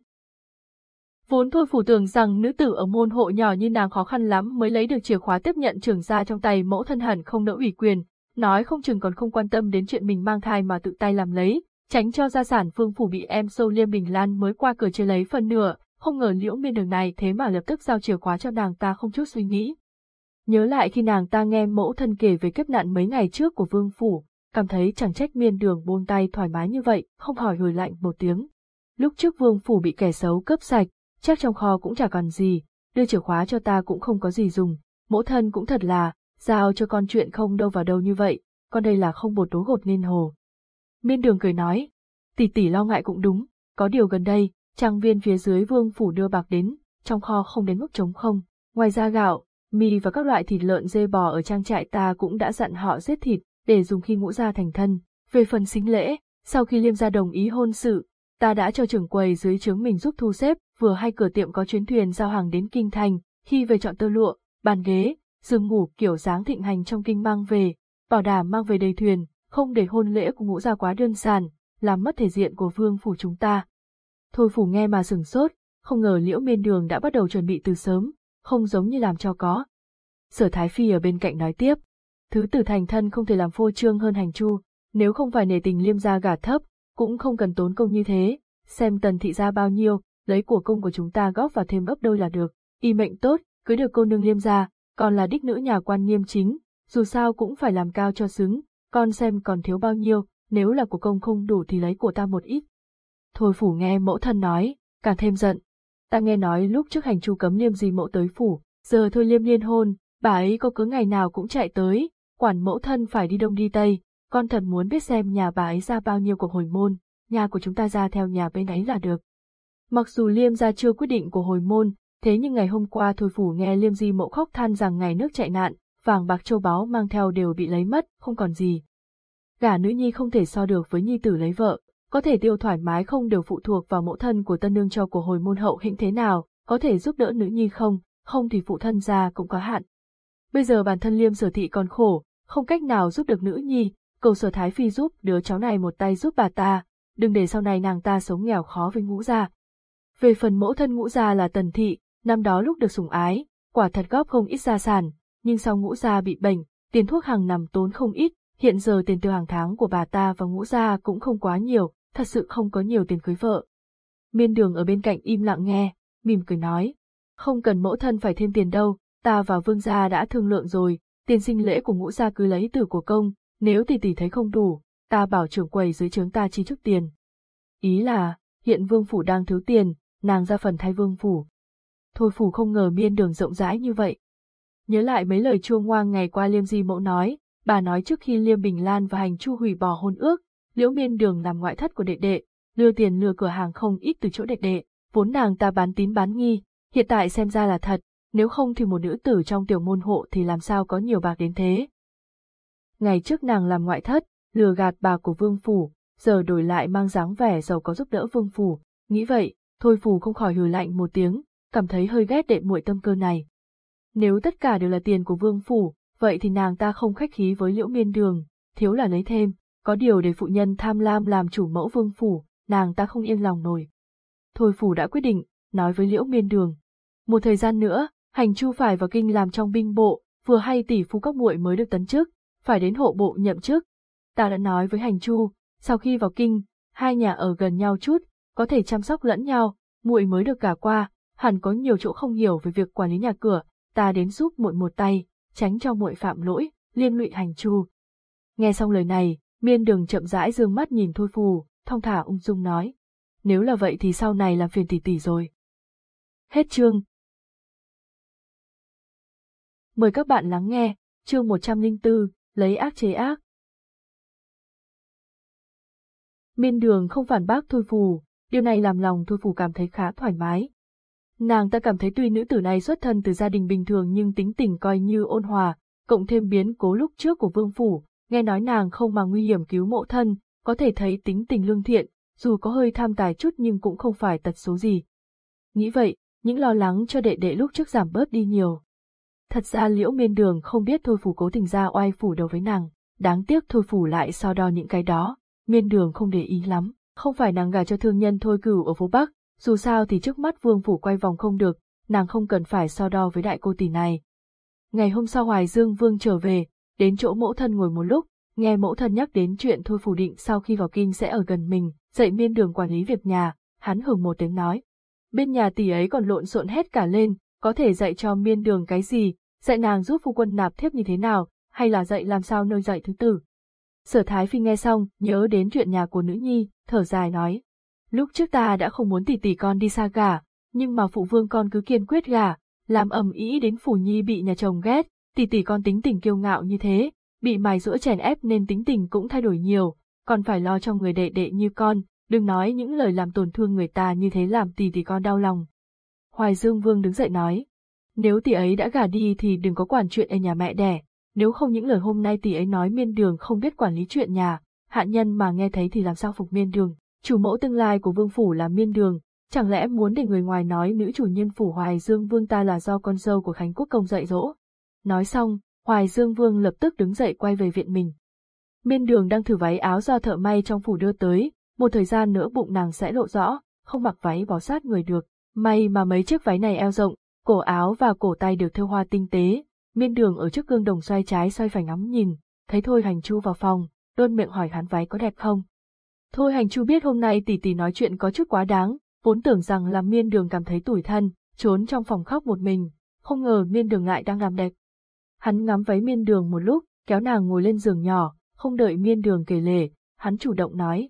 Vốn thôi phủ tưởng rằng nữ tử ở môn hộ nhỏ như nàng khó khăn lắm mới lấy được chìa khóa tiếp nhận trưởng gia trong tay mẫu thân hẳn không nỡ ủy quyền, nói không chừng còn không quan tâm đến chuyện mình mang thai mà tự tay làm lấy, tránh cho gia sản phương phủ bị em sâu liêm bình lan mới qua cửa chơi lấy phần nửa, không ngờ liễu miên đường này thế mà lập tức giao chìa khóa cho nàng ta không chút suy nghĩ. Nhớ lại khi nàng ta nghe mẫu thân kể về kiếp nạn mấy ngày trước của vương phủ, cảm thấy chẳng trách miên đường buông tay thoải mái như vậy, không hỏi hồi lạnh một tiếng. Lúc trước vương phủ bị kẻ xấu cướp sạch, chắc trong kho cũng chả còn gì, đưa chìa khóa cho ta cũng không có gì dùng, mẫu thân cũng thật là, giao cho con chuyện không đâu vào đâu như vậy, con đây là không bột đố gột nên hồ. Miên đường cười nói, tỷ tỷ lo ngại cũng đúng, có điều gần đây, trang viên phía dưới vương phủ đưa bạc đến, trong kho không đến mức trống không, ngoài ra gạo, mì và các loại thịt lợn dê bò ở trang trại ta cũng đã dặn họ giết thịt, để dùng khi ngũ gia thành thân. Về phần xính lễ, sau khi liêm gia đồng ý hôn sự, ta đã cho trưởng quầy dưới trướng mình giúp thu xếp, vừa hay cửa tiệm có chuyến thuyền giao hàng đến kinh thành, khi về chọn tơ lụa, bàn ghế, giường ngủ kiểu dáng thịnh hành trong kinh mang về, bảo đảm mang về đầy thuyền, không để hôn lễ của ngũ gia quá đơn giản, làm mất thể diện của vương phủ chúng ta. Thôi phủ nghe mà sừng sốt, không ngờ liễu miên đường đã bắt đầu chuẩn bị từ sớm, không giống như làm cho có. Sở Thái Phi ở bên cạnh nói tiếp, thứ tử thành thân không thể làm phô trương hơn hành chu, nếu không phải nể tình liêm gia gả thấp, cũng không cần tốn công như thế, xem tần thị gia bao nhiêu, lấy của công của chúng ta góp vào thêm gấp đôi là được, y mệnh tốt, cưới được cô nương liêm gia, còn là đích nữ nhà quan nghiêm chính, dù sao cũng phải làm cao cho xứng, con xem còn thiếu bao nhiêu, nếu là của công không đủ thì lấy của ta một ít. Thôi phủ nghe mẫu thân nói, càng thêm giận. Ta nghe nói lúc trước hành chu cấm liêm gì mẫu tới phủ, giờ thôi liêm liên hôn, bà ấy có cứ ngày nào cũng chạy tới, quản mẫu thân phải đi đông đi tây, con thật muốn biết xem nhà bà ấy ra bao nhiêu cuộc hồi môn, nhà của chúng ta ra theo nhà bên ấy là được. Mặc dù liêm gia chưa quyết định của hồi môn, thế nhưng ngày hôm qua thôi phủ nghe liêm di mẫu khóc than rằng ngày nước chạy nạn, vàng bạc châu báu mang theo đều bị lấy mất, không còn gì. Gả nữ nhi không thể so được với nhi tử lấy vợ, có thể tiêu thoải mái không đều phụ thuộc vào mẫu thân của tân nương cho của hồi môn hậu hĩnh thế nào, có thể giúp đỡ nữ nhi không, không thì phụ thân ra cũng có hạn. Bây giờ bản thân liêm sở thị còn khổ, không cách nào giúp được nữ nhi, cầu sở thái phi giúp đứa cháu này một tay giúp bà ta, đừng để sau này nàng ta sống nghèo khó với ngũ gia. Về phần mẫu thân ngũ gia là tần thị, năm đó lúc được sủng ái, quả thật góp không ít gia sản, nhưng sau ngũ gia bị bệnh, tiền thuốc hàng nằm tốn không ít, hiện giờ tiền tiêu hàng tháng của bà ta và ngũ gia cũng không quá nhiều, thật sự không có nhiều tiền cưới vợ. Miên đường ở bên cạnh im lặng nghe, mỉm cười nói, không cần mẫu thân phải thêm tiền đâu, ta và vương gia đã thương lượng rồi, tiền sinh lễ của ngũ gia cứ lấy từ của công, nếu tỷ tỷ thấy không đủ, ta bảo trưởng quầy dưới trướng ta chi trước tiền. Ý là, hiện vương phủ đang thiếu tiền, nàng ra phần thay vương phủ. Thôi phủ không ngờ miên đường rộng rãi như vậy. Nhớ lại mấy lời chua ngoang ngày qua liêm di mẫu nói, bà nói trước khi liêm bình lan và hành chu hủy bỏ hôn ước, liễu miên đường làm ngoại thất của đệ đệ, lừa tiền lừa cửa hàng không ít từ chỗ đệ đệ, vốn nàng ta bán tín bán nghi, hiện tại xem ra là thật, nếu không thì một nữ tử trong tiểu môn hộ thì làm sao có nhiều bạc đến thế. Ngày trước nàng làm ngoại thất, lừa gạt bà của vương phủ, giờ đổi lại mang dáng vẻ giàu có giúp đỡ vương phủ, nghĩ vậy, thôi phủ không khỏi hừ lạnh một tiếng, cảm thấy hơi ghét đệ muội tâm cơ này. Nếu tất cả đều là tiền của vương phủ, vậy thì nàng ta không khách khí với liễu miên đường, thiếu là lấy thêm, có điều để phụ nhân tham lam làm chủ mẫu vương phủ, nàng ta không yên lòng nổi. Thôi phủ đã quyết định, nói với liễu miên đường. Một thời gian nữa, hành chu phải vào kinh làm trong binh bộ, vừa hay tỷ phu các muội mới được tấn chức, phải đến hộ bộ nhậm chức. Ta đã nói với hành chu, sau khi vào kinh, hai nhà ở gần nhau chút, có thể chăm sóc lẫn nhau, muội mới được cả qua, hẳn có nhiều chỗ không hiểu về việc quản lý nhà cửa, ta đến giúp muội một tay, tránh cho muội phạm lỗi, liên lụy hành chu. Nghe xong lời này, miên đường chậm rãi dương mắt nhìn thôi phù, thong thả ung dung nói. Nếu là vậy thì sau này làm phiền tỷ tỷ rồi. Hết chương. Mời các bạn lắng nghe, chương 104, lấy ác chế ác. Miên đường không phản bác thôi phù, điều này làm lòng thôi phù cảm thấy khá thoải mái. Nàng ta cảm thấy tuy nữ tử này xuất thân từ gia đình bình thường nhưng tính tình coi như ôn hòa, cộng thêm biến cố lúc trước của vương phủ, nghe nói nàng không mà nguy hiểm cứu mộ thân, có thể thấy tính tình lương thiện, dù có hơi tham tài chút nhưng cũng không phải tật số gì. Nghĩ vậy, những lo lắng cho đệ đệ lúc trước giảm bớt đi nhiều. Thật ra liễu miên đường không biết thôi phủ cố tình ra oai phủ đầu với nàng, đáng tiếc thôi phủ lại so đo những cái đó, miên đường không để ý lắm, không phải nàng gả cho thương nhân thôi cửu ở phố Bắc, dù sao thì trước mắt vương phủ quay vòng không được, nàng không cần phải so đo với đại cô tỷ này. Ngày hôm sau Hoài Dương Vương trở về, đến chỗ mẫu thân ngồi một lúc, nghe mẫu thân nhắc đến chuyện thôi phủ định sau khi vào kinh sẽ ở gần mình, dạy miên đường quản lý việc nhà, hắn hưởng một tiếng nói. Bên nhà tỷ ấy còn lộn xộn hết cả lên, có thể dạy cho miên đường cái gì, dạy nàng giúp phu quân nạp thiếp như thế nào, hay là dạy làm sao nơi dạy thứ tử. Sở Thái Phi nghe xong, nhớ đến chuyện nhà của nữ nhi, thở dài nói. Lúc trước ta đã không muốn tỷ tỷ con đi xa gả, nhưng mà phụ vương con cứ kiên quyết gả, làm ầm ĩ đến phủ nhi bị nhà chồng ghét, tỷ tỷ con tính tình kiêu ngạo như thế, bị mài rũa chèn ép nên tính tình cũng thay đổi nhiều, còn phải lo cho người đệ đệ như con, đừng nói những lời làm tổn thương người ta như thế làm tỷ tỷ con đau lòng. Hoài Dương Vương đứng dậy nói, nếu tỷ ấy đã gả đi thì đừng có quản chuyện ở nhà mẹ đẻ, nếu không những lời hôm nay tỷ ấy nói miên đường không biết quản lý chuyện nhà, hạ nhân mà nghe thấy thì làm sao phục miên đường, chủ mẫu tương lai của vương phủ là miên đường, chẳng lẽ muốn để người ngoài nói nữ chủ nhân phủ Hoài Dương Vương ta là do con dâu của Khánh Quốc Công dạy dỗ. Nói xong, Hoài Dương Vương lập tức đứng dậy quay về viện mình. Miên đường đang thử váy áo do thợ may trong phủ đưa tới, một thời gian nữa bụng nàng sẽ lộ rõ, không mặc váy bó sát người được. May mà mấy chiếc váy này eo rộng, cổ áo và cổ tay được thêu hoa tinh tế. Miên đường ở trước gương đồng xoay trái xoay phải ngắm nhìn, thấy Thôi Hành Chu vào phòng, đôn miệng hỏi hắn váy có đẹp không. Thôi Hành Chu biết hôm nay tỷ tỷ nói chuyện có chút quá đáng, vốn tưởng rằng là miên đường cảm thấy tủi thân, trốn trong phòng khóc một mình, không ngờ miên đường lại đang làm đẹp. Hắn ngắm váy miên đường một lúc, kéo nàng ngồi lên giường nhỏ, không đợi miên đường kể lể, hắn chủ động nói.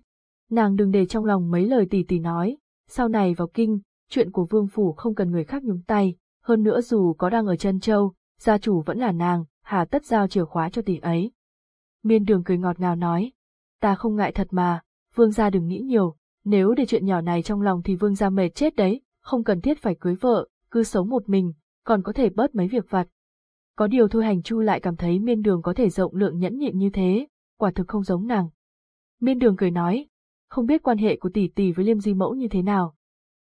Nàng đừng để trong lòng mấy lời tỷ tỷ nói, sau này vào kinh, chuyện của vương phủ không cần người khác nhúng tay, hơn nữa dù có đang ở chân châu, gia chủ vẫn là nàng, hà tất giao chìa khóa cho tỷ ấy. Miên đường cười ngọt ngào nói, ta không ngại thật mà, vương gia đừng nghĩ nhiều, nếu để chuyện nhỏ này trong lòng thì vương gia mệt chết đấy, không cần thiết phải cưới vợ, cứ sống một mình, còn có thể bớt mấy việc vặt. Có điều thôi hành chu lại cảm thấy miên đường có thể rộng lượng nhẫn nhịn như thế, quả thực không giống nàng. Miên đường cười nói, không biết quan hệ của tỷ tỷ với liêm di mẫu như thế nào.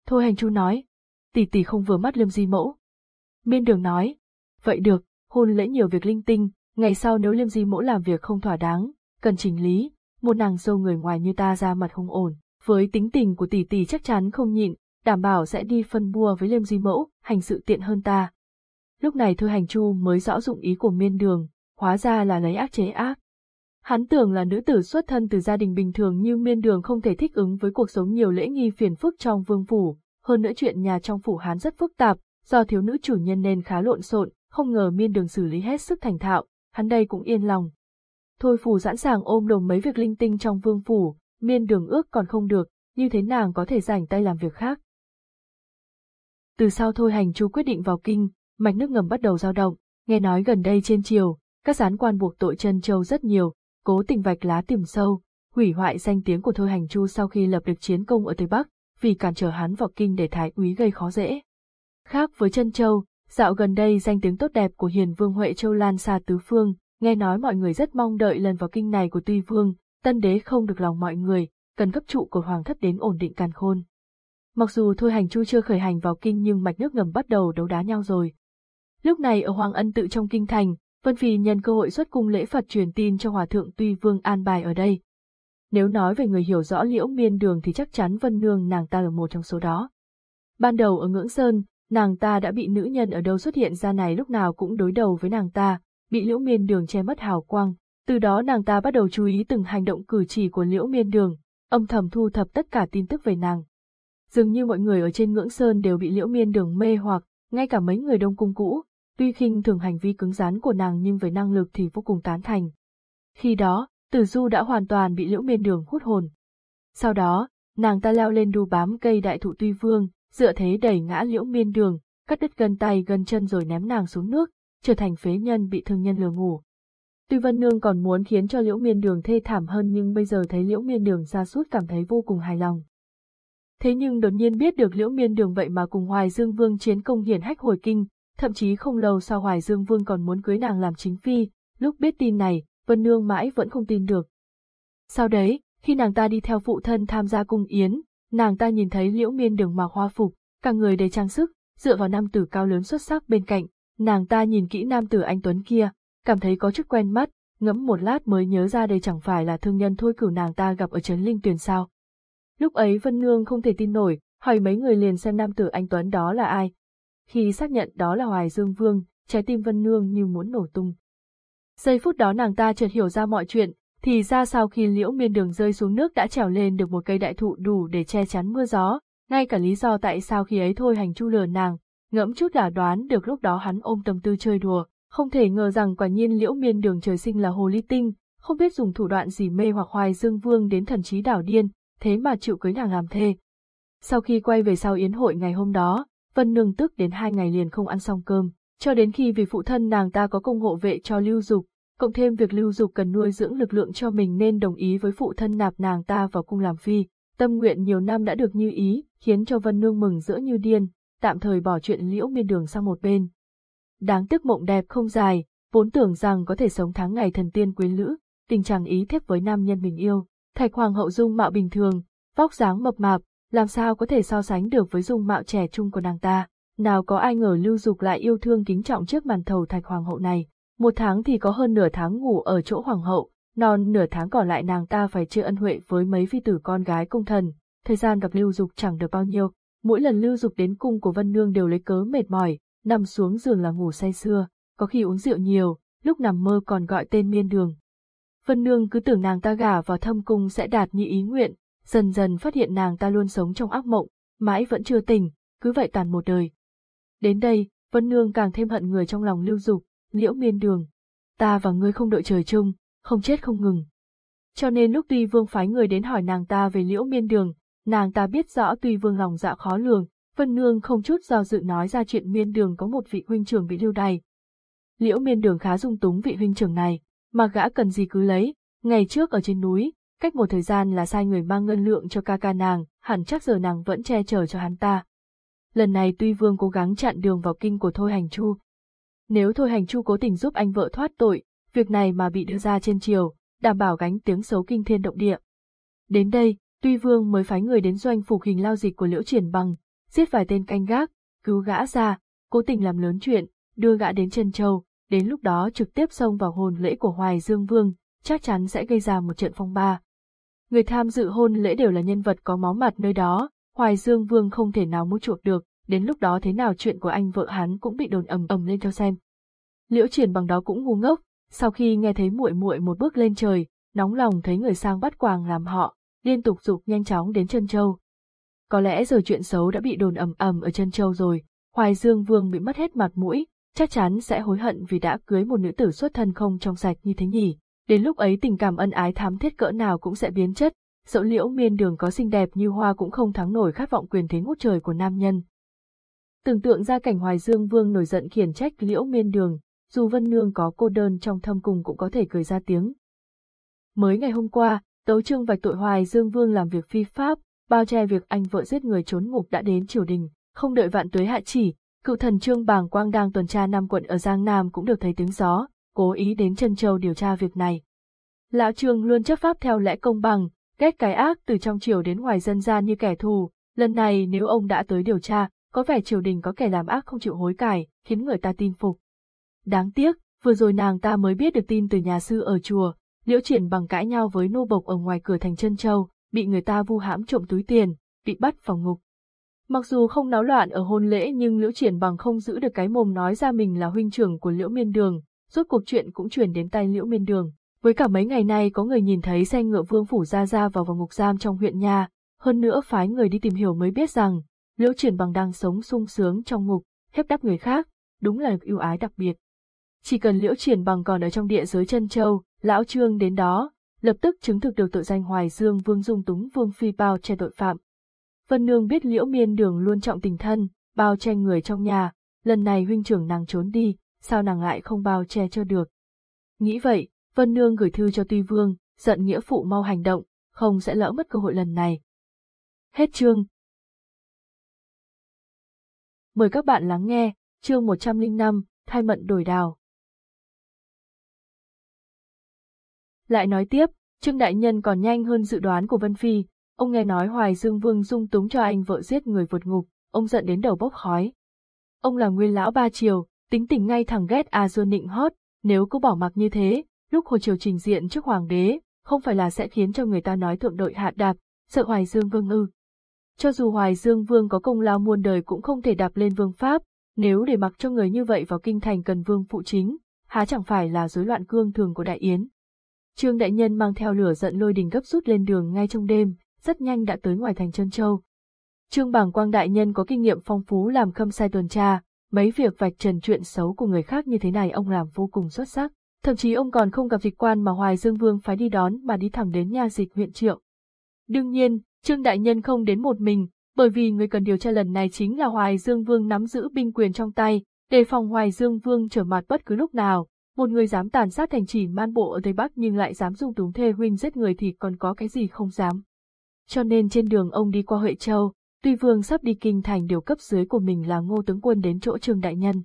Thôi hành chu nói, tỷ tỷ không vừa mắt liêm di mẫu. Miên đường nói, vậy được, hôn lễ nhiều việc linh tinh, ngày sau nếu liêm di mẫu làm việc không thỏa đáng, cần chỉnh lý, một nàng dâu người ngoài như ta ra mặt không ổn, với tính tình của tỷ tỷ chắc chắn không nhịn, đảm bảo sẽ đi phân bua với liêm di mẫu, hành sự tiện hơn ta. Lúc này Thôi Hành Chu mới rõ dụng ý của miên đường, hóa ra là lấy ác chế ác. Hắn tưởng là nữ tử xuất thân từ gia đình bình thường như miên đường không thể thích ứng với cuộc sống nhiều lễ nghi phiền phức trong vương phủ, hơn nữa chuyện nhà trong phủ hắn rất phức tạp, do thiếu nữ chủ nhân nên khá lộn xộn, không ngờ miên đường xử lý hết sức thành thạo, hắn đây cũng yên lòng. Thôi phủ sẵn sàng ôm đồng mấy việc linh tinh trong vương phủ, miên đường ước còn không được, như thế nàng có thể rảnh tay làm việc khác. Từ sau thôi hành chu quyết định vào kinh, mạch nước ngầm bắt đầu dao động, nghe nói gần đây trên triều, các gián quan buộc tội chân châu rất nhiều, cố tình vạch lá tìm sâu, hủy hoại danh tiếng của thôi hành chu sau khi lập được chiến công ở Tây Bắc, vì cản trở hắn vào kinh để thái úy gây khó dễ. Khác với chân châu, dạo gần đây danh tiếng tốt đẹp của hiền vương Huệ Châu lan xa tứ phương, nghe nói mọi người rất mong đợi lần vào kinh này của Tuy Vương, tân đế không được lòng mọi người, cần cấp trụ của hoàng thất đến ổn định càn khôn. Mặc dù thôi hành chu chưa khởi hành vào kinh nhưng mạch nước ngầm bắt đầu đấu đá nhau rồi. Lúc này ở Hoàng Ân tự trong kinh thành, Vân Phi nhân cơ hội xuất cung lễ Phật truyền tin cho Hòa thượng Tuy Vương an bài ở đây. Nếu nói về người hiểu rõ liễu miên đường thì chắc chắn Vân Nương nàng ta là một trong số đó. Ban đầu ở Ngưỡng Sơn, nàng ta đã bị nữ nhân ở đâu xuất hiện ra này lúc nào cũng đối đầu với nàng ta, bị liễu miên đường che mất hào quang, từ đó nàng ta bắt đầu chú ý từng hành động cử chỉ của liễu miên đường, âm thầm thu thập tất cả tin tức về nàng. Dường như mọi người ở trên ngưỡng sơn đều bị liễu miên đường mê hoặc, ngay cả mấy người đông cung cũ, tuy khinh thường hành vi cứng rắn của nàng nhưng với năng lực thì vô cùng tán thành. Khi đó, Tử Du đã hoàn toàn bị liễu miên đường hút hồn. Sau đó, nàng ta leo lên đu bám cây đại thụ tuy vương, dựa thế đẩy ngã liễu miên đường, cắt đứt gân tay gân chân rồi ném nàng xuống nước, trở thành phế nhân bị thương nhân lừa ngủ. Tuy Vân Nương còn muốn khiến cho Liễu Miên Đường thê thảm hơn nhưng bây giờ thấy Liễu Miên Đường ra suốt cảm thấy vô cùng hài lòng. Thế nhưng đột nhiên biết được Liễu Miên Đường vậy mà cùng Hoài Dương Vương chiến công hiển hách hồi kinh, thậm chí không lâu sau Hoài Dương Vương còn muốn cưới nàng làm chính phi, lúc biết tin này, Vân Nương mãi vẫn không tin được. Sau đấy, khi nàng ta đi theo phụ thân tham gia cung yến, nàng ta nhìn thấy Liễu Miên Đường mặc hoa phục, cả người đầy trang sức, dựa vào nam tử cao lớn xuất sắc bên cạnh, nàng ta nhìn kỹ nam tử anh Tuấn kia, cảm thấy có chút quen mắt, ngẫm một lát mới nhớ ra đây chẳng phải là thương nhân thôi cửu nàng ta gặp ở Trấn Linh Tuyền sao. Lúc ấy Vân Nương không thể tin nổi, hỏi mấy người liền xem nam tử anh Tuấn đó là ai. Khi xác nhận đó là Hoài Dương Vương, trái tim Vân Nương như muốn nổ tung. Giây phút đó nàng ta chợt hiểu ra mọi chuyện, thì ra sau khi liễu miên đường rơi xuống nước đã trèo lên được một cây đại thụ đủ để che chắn mưa gió, ngay cả lý do tại sao khi ấy thôi hành chu lừa nàng, ngẫm chút đã đoán được lúc đó hắn ôm tâm tư chơi đùa, không thể ngờ rằng quả nhiên liễu miên đường trời sinh là hồ ly tinh, không biết dùng thủ đoạn gì mê hoặc hoài dương vương đến thần trí đảo điên, thế mà chịu cưới nàng làm thê. Sau khi quay về sau yến hội ngày hôm đó, Vân Nương tức đến hai ngày liền không ăn xong cơm, cho đến khi vì phụ thân nàng ta có công hộ vệ cho lưu dục, cộng thêm việc lưu dục cần nuôi dưỡng lực lượng cho mình nên đồng ý với phụ thân nạp nàng ta vào cung làm phi, tâm nguyện nhiều năm đã được như ý, khiến cho Vân Nương mừng rỡ như điên, tạm thời bỏ chuyện liễu miên đường sang một bên. Đáng tiếc mộng đẹp không dài, vốn tưởng rằng có thể sống tháng ngày thần tiên quyến lữ, tình trạng ý thiếp với nam nhân mình yêu. Thạch hoàng hậu dung mạo bình thường, vóc dáng mập mạp, làm sao có thể so sánh được với dung mạo trẻ trung của nàng ta. Nào có ai ngờ lưu dục lại yêu thương kính trọng trước màn thầu thạch hoàng hậu này. Một tháng thì có hơn nửa tháng ngủ ở chỗ hoàng hậu, non nửa tháng còn lại nàng ta phải chưa ân huệ với mấy phi tử con gái cung thần. Thời gian gặp lưu dục chẳng được bao nhiêu, mỗi lần lưu dục đến cung của Vân Nương đều lấy cớ mệt mỏi, nằm xuống giường là ngủ say sưa, có khi uống rượu nhiều, lúc nằm mơ còn gọi tên miên đường. Vân Nương cứ tưởng nàng ta gả vào thâm cung sẽ đạt như ý nguyện, dần dần phát hiện nàng ta luôn sống trong ác mộng, mãi vẫn chưa tỉnh, cứ vậy tàn một đời. Đến đây, Vân Nương càng thêm hận người trong lòng lưu dục, liễu miên đường. Ta và ngươi không đợi trời chung, không chết không ngừng. Cho nên lúc Tuy Vương phái người đến hỏi nàng ta về liễu miên đường, nàng ta biết rõ Tuy Vương lòng dạ khó lường, Vân Nương không chút do dự nói ra chuyện miên đường có một vị huynh trưởng bị lưu đày. Liễu miên đường khá dung túng vị huynh trưởng này, mà gã cần gì cứ lấy, ngày trước ở trên núi, cách một thời gian là sai người mang ngân lượng cho ca ca nàng, hẳn chắc giờ nàng vẫn che chở cho hắn ta. Lần này tuy vương cố gắng chặn đường vào kinh của Thôi Hành Chu. Nếu Thôi Hành Chu cố tình giúp anh vợ thoát tội, việc này mà bị đưa ra trên triều, đảm bảo gánh tiếng xấu kinh thiên động địa. Đến đây, Tuy Vương mới phái người đến doanh phục hình lao dịch của Liễu Triển Bằng, giết vài tên canh gác, cứu gã ra, cố tình làm lớn chuyện, đưa gã đến chân châu, đến lúc đó trực tiếp xông vào hồn lễ của Hoài Dương Vương, chắc chắn sẽ gây ra một trận phong ba. Người tham dự hôn lễ đều là nhân vật có máu mặt nơi đó, Hoài Dương Vương không thể nào mua chuộc được, đến lúc đó thế nào chuyện của anh vợ hắn cũng bị đồn ầm ầm lên theo xem. Liễu Triển bằng đó cũng ngu ngốc, sau khi nghe thấy muội muội một bước lên trời, nóng lòng thấy người sang bắt quàng làm họ, liên tục dục nhanh chóng đến chân châu. Có lẽ giờ chuyện xấu đã bị đồn ầm ầm ở chân châu rồi, Hoài Dương Vương bị mất hết mặt mũi, chắc chắn sẽ hối hận vì đã cưới một nữ tử xuất thân không trong sạch như thế nhỉ. Đến lúc ấy tình cảm ân ái thám thiết cỡ nào cũng sẽ biến chất, dẫu liễu miên đường có xinh đẹp như hoa cũng không thắng nổi khát vọng quyền thế ngút trời của nam nhân. Tưởng tượng ra cảnh Hoài Dương Vương nổi giận khiển trách liễu miên đường, dù Vân Nương có cô đơn trong thâm cung cũng có thể cười ra tiếng. Mới ngày hôm qua, Tấu Trương vạch tội Hoài Dương Vương làm việc phi pháp, bao che việc anh vợ giết người trốn ngục đã đến triều đình, không đợi vạn tuế hạ chỉ, cựu thần Trương Bàng Quang đang tuần tra năm quận ở Giang Nam cũng được thấy tiếng gió, cố ý đến Trân Châu điều tra việc này. Lão Trương luôn chấp pháp theo lẽ công bằng, ghét cái ác từ trong triều đến ngoài dân gian như kẻ thù, lần này nếu ông đã tới điều tra, có vẻ triều đình có kẻ làm ác không chịu hối cải, khiến người ta tin phục. Đáng tiếc, vừa rồi nàng ta mới biết được tin từ nhà sư ở chùa, liễu triển bằng cãi nhau với nô bộc ở ngoài cửa thành chân châu, bị người ta vu hãm trộm túi tiền, bị bắt vào ngục. Mặc dù không náo loạn ở hôn lễ nhưng liễu triển bằng không giữ được cái mồm nói ra mình là huynh trưởng của liễu miên đường, rốt cuộc chuyện cũng truyền đến tay liễu miên đường. Với cả mấy ngày nay có người nhìn thấy xe ngựa vương phủ ra ra vào vào ngục giam trong huyện nhà, hơn nữa phái người đi tìm hiểu mới biết rằng, liễu triển bằng đang sống sung sướng trong ngục, hiếp đáp người khác, đúng là ưu ái đặc biệt. Chỉ cần liễu triển bằng còn ở trong địa giới chân châu, lão trương đến đó, lập tức chứng thực được tội danh Hoài Dương Vương dung túng Vương Phi bao che tội phạm. Vân Nương biết liễu miên đường luôn trọng tình thân, bao che người trong nhà, lần này huynh trưởng nàng trốn đi, sao nàng lại không bao che cho được. Nghĩ vậy, Vân Nương gửi thư cho Tuy Vương, giận nghĩa phụ mau hành động, không sẽ lỡ mất cơ hội lần này. Hết chương. Mời các bạn lắng nghe, chương 105, Thai mận đổi đào. Lại nói tiếp, Trương Đại Nhân còn nhanh hơn dự đoán của Vân Phi, ông nghe nói Hoài Dương Vương dung túng cho anh vợ giết người vượt ngục, ông giận đến đầu bốc khói. Ông là nguyên lão ba triều, tính tình ngay thẳng ghét A Dương nịnh hót, nếu cứ bỏ mặc như thế, lúc hồi triều trình diện trước hoàng đế, không phải là sẽ khiến cho người ta nói thượng đội hạ đạp, sợ Hoài Dương Vương ư. Cho dù Hoài Dương Vương có công lao muôn đời cũng không thể đạp lên vương pháp, nếu để mặc cho người như vậy vào kinh thành cần vương phụ chính, há chẳng phải là rối loạn cương thường của đại yến. Trương đại nhân mang theo lửa giận lôi đình gấp rút lên đường ngay trong đêm, rất nhanh đã tới ngoài thành Trân Châu. Trương Bảng Quang đại nhân có kinh nghiệm phong phú làm khâm sai tuần tra, mấy việc vạch trần chuyện xấu của người khác như thế này ông làm vô cùng xuất sắc. Thậm chí ông còn không gặp dịch quan mà Hoài Dương Vương phái đi đón mà đi thẳng đến nhà dịch huyện Triệu. Đương nhiên, Trương Đại Nhân không đến một mình, bởi vì người cần điều tra lần này chính là Hoài Dương Vương nắm giữ binh quyền trong tay, đề phòng Hoài Dương Vương trở mặt bất cứ lúc nào. Một người dám tàn sát thành trì man bộ ở Tây Bắc nhưng lại dám dùng túng thê huynh giết người thì còn có cái gì không dám. Cho nên trên đường ông đi qua Huệ Châu, Tuy Vương sắp đi kinh thành điều cấp dưới của mình là ngô tướng quân đến chỗ Trương Đại Nhân.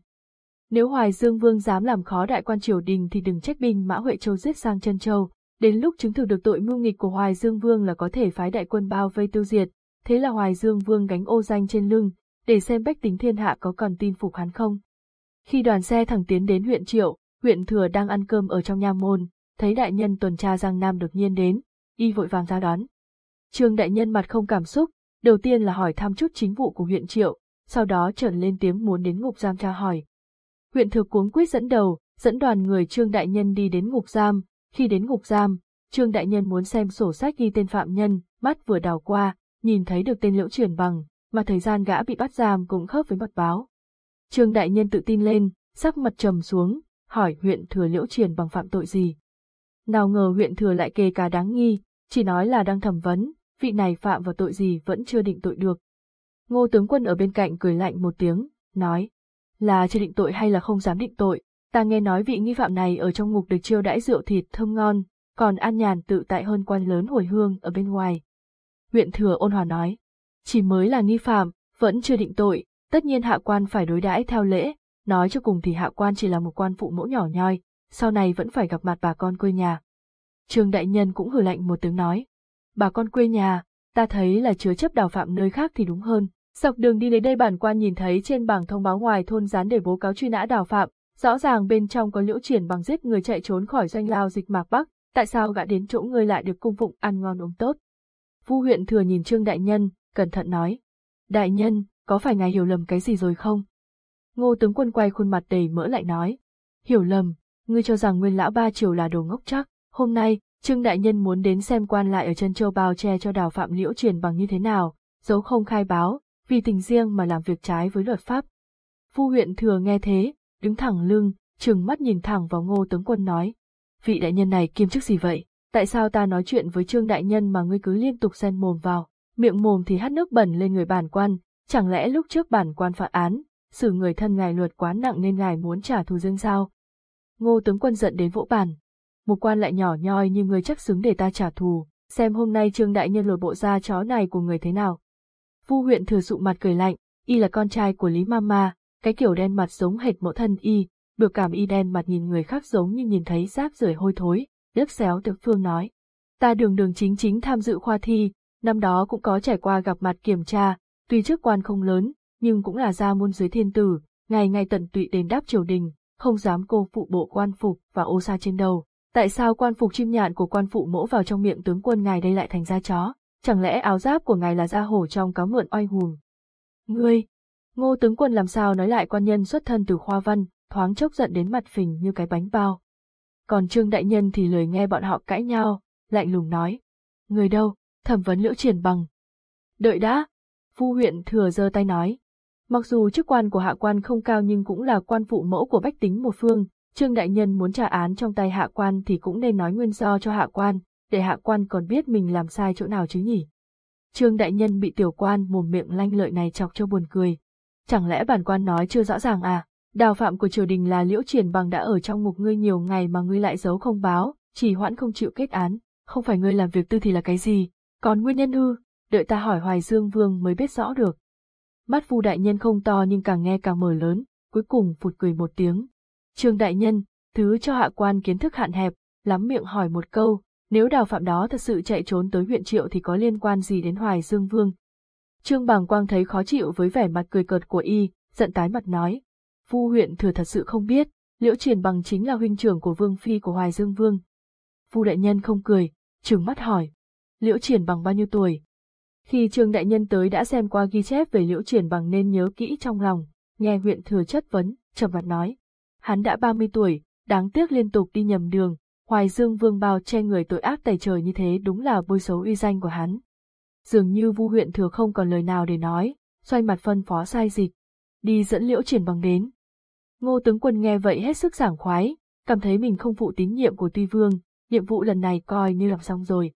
Nếu Hoài Dương Vương dám làm khó đại quan triều đình thì đừng trách binh Mã Huệ Châu giết sang chân châu, đến lúc chứng thực được tội mưu nghịch của Hoài Dương Vương là có thể phái đại quân bao vây tiêu diệt, thế là Hoài Dương Vương gánh ô danh trên lưng, để xem bách tính thiên hạ có còn tin phục hắn không. Khi đoàn xe thẳng tiến đến huyện Triệu, huyện Thừa đang ăn cơm ở trong nha môn, thấy đại nhân tuần tra Giang Nam đột nhiên đến, y vội vàng ra đón. Trương đại nhân mặt không cảm xúc, đầu tiên là hỏi thăm chút chính vụ của huyện Triệu, sau đó trởn lên tiếng muốn đến ngục giam tra hỏi. Huyện thừa cuống quyết dẫn đầu, dẫn đoàn người Trương Đại Nhân đi đến ngục giam, khi đến ngục giam, Trương Đại Nhân muốn xem sổ sách ghi tên phạm nhân, mắt vừa đào qua, nhìn thấy được tên liễu truyền bằng, mà thời gian gã bị bắt giam cũng khớp với mật báo. Trương Đại Nhân tự tin lên, sắc mặt trầm xuống, hỏi huyện thừa liễu truyền bằng phạm tội gì. Nào ngờ huyện thừa lại kề cả đáng nghi, chỉ nói là đang thẩm vấn, vị này phạm vào tội gì vẫn chưa định tội được. Ngô tướng quân ở bên cạnh cười lạnh một tiếng, nói, là chưa định tội hay là không dám định tội, ta nghe nói vị nghi phạm này ở trong ngục được chiêu đãi rượu thịt thơm ngon, còn an nhàn tự tại hơn quan lớn hồi hương ở bên ngoài. Huyện thừa ôn hòa nói, chỉ mới là nghi phạm, vẫn chưa định tội, tất nhiên hạ quan phải đối đãi theo lễ, nói cho cùng thì hạ quan chỉ là một quan phụ mẫu nhỏ nhoi, sau này vẫn phải gặp mặt bà con quê nhà. Trương đại nhân cũng hử lạnh một tiếng nói, bà con quê nhà, ta thấy là chứa chấp đào phạm nơi khác thì đúng hơn. Dọc đường đi đến đây bản quan nhìn thấy trên bảng thông báo ngoài thôn dán để bố cáo truy nã đào phạm, rõ ràng bên trong có liễu triển bằng giết người chạy trốn khỏi doanh lao dịch mạc bắc, tại sao gã đến chỗ ngươi lại được cung phụng ăn ngon uống tốt. Vu huyện thừa nhìn Trương Đại Nhân, cẩn thận nói. Đại Nhân, có phải ngài hiểu lầm cái gì rồi không? Ngô tướng quân quay khuôn mặt đầy mỡ lại nói. Hiểu lầm, ngươi cho rằng nguyên lão ba triều là đồ ngốc chắc, hôm nay, Trương Đại Nhân muốn đến xem quan lại ở chân châu bao che cho đào phạm liễu truyền bằng như thế nào, giấu không khai báo, vì tình riêng mà làm việc trái với luật pháp. Phu huyện thừa nghe thế, đứng thẳng lưng, trừng mắt nhìn thẳng vào ngô tướng quân nói. Vị đại nhân này kiêm chức gì vậy? Tại sao ta nói chuyện với trương đại nhân mà ngươi cứ liên tục xen mồm vào, miệng mồm thì hắt nước bẩn lên người bản quan, chẳng lẽ lúc trước bản quan phạt án, xử người thân ngài luật quá nặng nên ngài muốn trả thù dương sao? Ngô tướng quân giận đến vỗ bàn, một quan lại nhỏ nhoi như người chắc xứng để ta trả thù, xem hôm nay trương đại nhân lột bộ da chó này của người thế nào. Vu huyện thừa dụ mặt cười lạnh, y là con trai của Lý Mama, cái kiểu đen mặt giống hệt mẫu thân y, biểu cảm y đen mặt nhìn người khác giống như nhìn thấy rác rưởi hôi thối, đớp xéo được phương nói. Ta đường đường chính chính tham dự khoa thi, năm đó cũng có trải qua gặp mặt kiểm tra, tuy chức quan không lớn, nhưng cũng là gia môn dưới thiên tử, ngày ngày tận tụy đến đáp triều đình, không dám cô phụ bộ quan phục và ô sa trên đầu, Tại sao quan phục chim nhạn của quan phụ mỗ vào trong miệng tướng quân ngài đây lại thành da chó? Chẳng lẽ áo giáp của ngài là da hổ trong cáo mượn oai hùm? Ngươi! Ngô tướng quân làm sao nói lại quan nhân xuất thân từ khoa văn, thoáng chốc giận đến mặt phình như cái bánh bao. Còn trương đại nhân thì lời nghe bọn họ cãi nhau, lạnh lùng nói. Người đâu, thẩm vấn liễu triển bằng. Đợi đã! Phu huyện thừa giơ tay nói. Mặc dù chức quan của hạ quan không cao nhưng cũng là quan phụ mẫu của bách tính một phương, Trương Đại Nhân muốn trả án trong tay hạ quan thì cũng nên nói nguyên do cho hạ quan, để hạ quan còn biết mình làm sai chỗ nào chứ nhỉ. Trương Đại Nhân bị tiểu quan mồm miệng lanh lợi này chọc cho buồn cười. Chẳng lẽ bản quan nói chưa rõ ràng à, đào phạm của triều đình là liễu triển bằng đã ở trong ngục ngươi nhiều ngày mà ngươi lại giấu không báo, chỉ hoãn không chịu kết án, không phải ngươi làm việc tư thì là cái gì, còn nguyên nhân ư, đợi ta hỏi Hoài Dương Vương mới biết rõ được. Mắt phu đại nhân không to nhưng càng nghe càng mở lớn, cuối cùng phụt cười một tiếng, Trương Đại Nhân, thứ cho hạ quan kiến thức hạn hẹp, lắm miệng hỏi một câu, nếu đào phạm đó thật sự chạy trốn tới huyện Triệu thì có liên quan gì đến Hoài Dương Vương? Trương Bàng Quang thấy khó chịu với vẻ mặt cười cợt của y, giận tái mặt nói. "Vu huyện thừa thật sự không biết, Liễu Triển Bằng chính là huynh trưởng của Vương Phi của Hoài Dương Vương. Vu đại nhân không cười, trừng mắt hỏi. Liễu Triển Bằng bao nhiêu tuổi? Khi Trương Đại Nhân tới đã xem qua ghi chép về Liễu Triển Bằng nên nhớ kỹ trong lòng, nghe huyện thừa chất vấn, trầm mặt nói. Hắn đã 30 tuổi, đáng tiếc liên tục đi nhầm đường, Hoài Dương Vương bao che người tội ác tày trời như thế đúng là bôi xấu uy danh của hắn. Dường như Vu huyện thừa không còn lời nào để nói, xoay mặt phân phó sai dịch, đi dẫn Liễu Triển Bằng đến. Ngô tướng quân nghe vậy hết sức giảng khoái, cảm thấy mình không phụ tín nhiệm của Tuy Vương, nhiệm vụ lần này coi như làm xong rồi.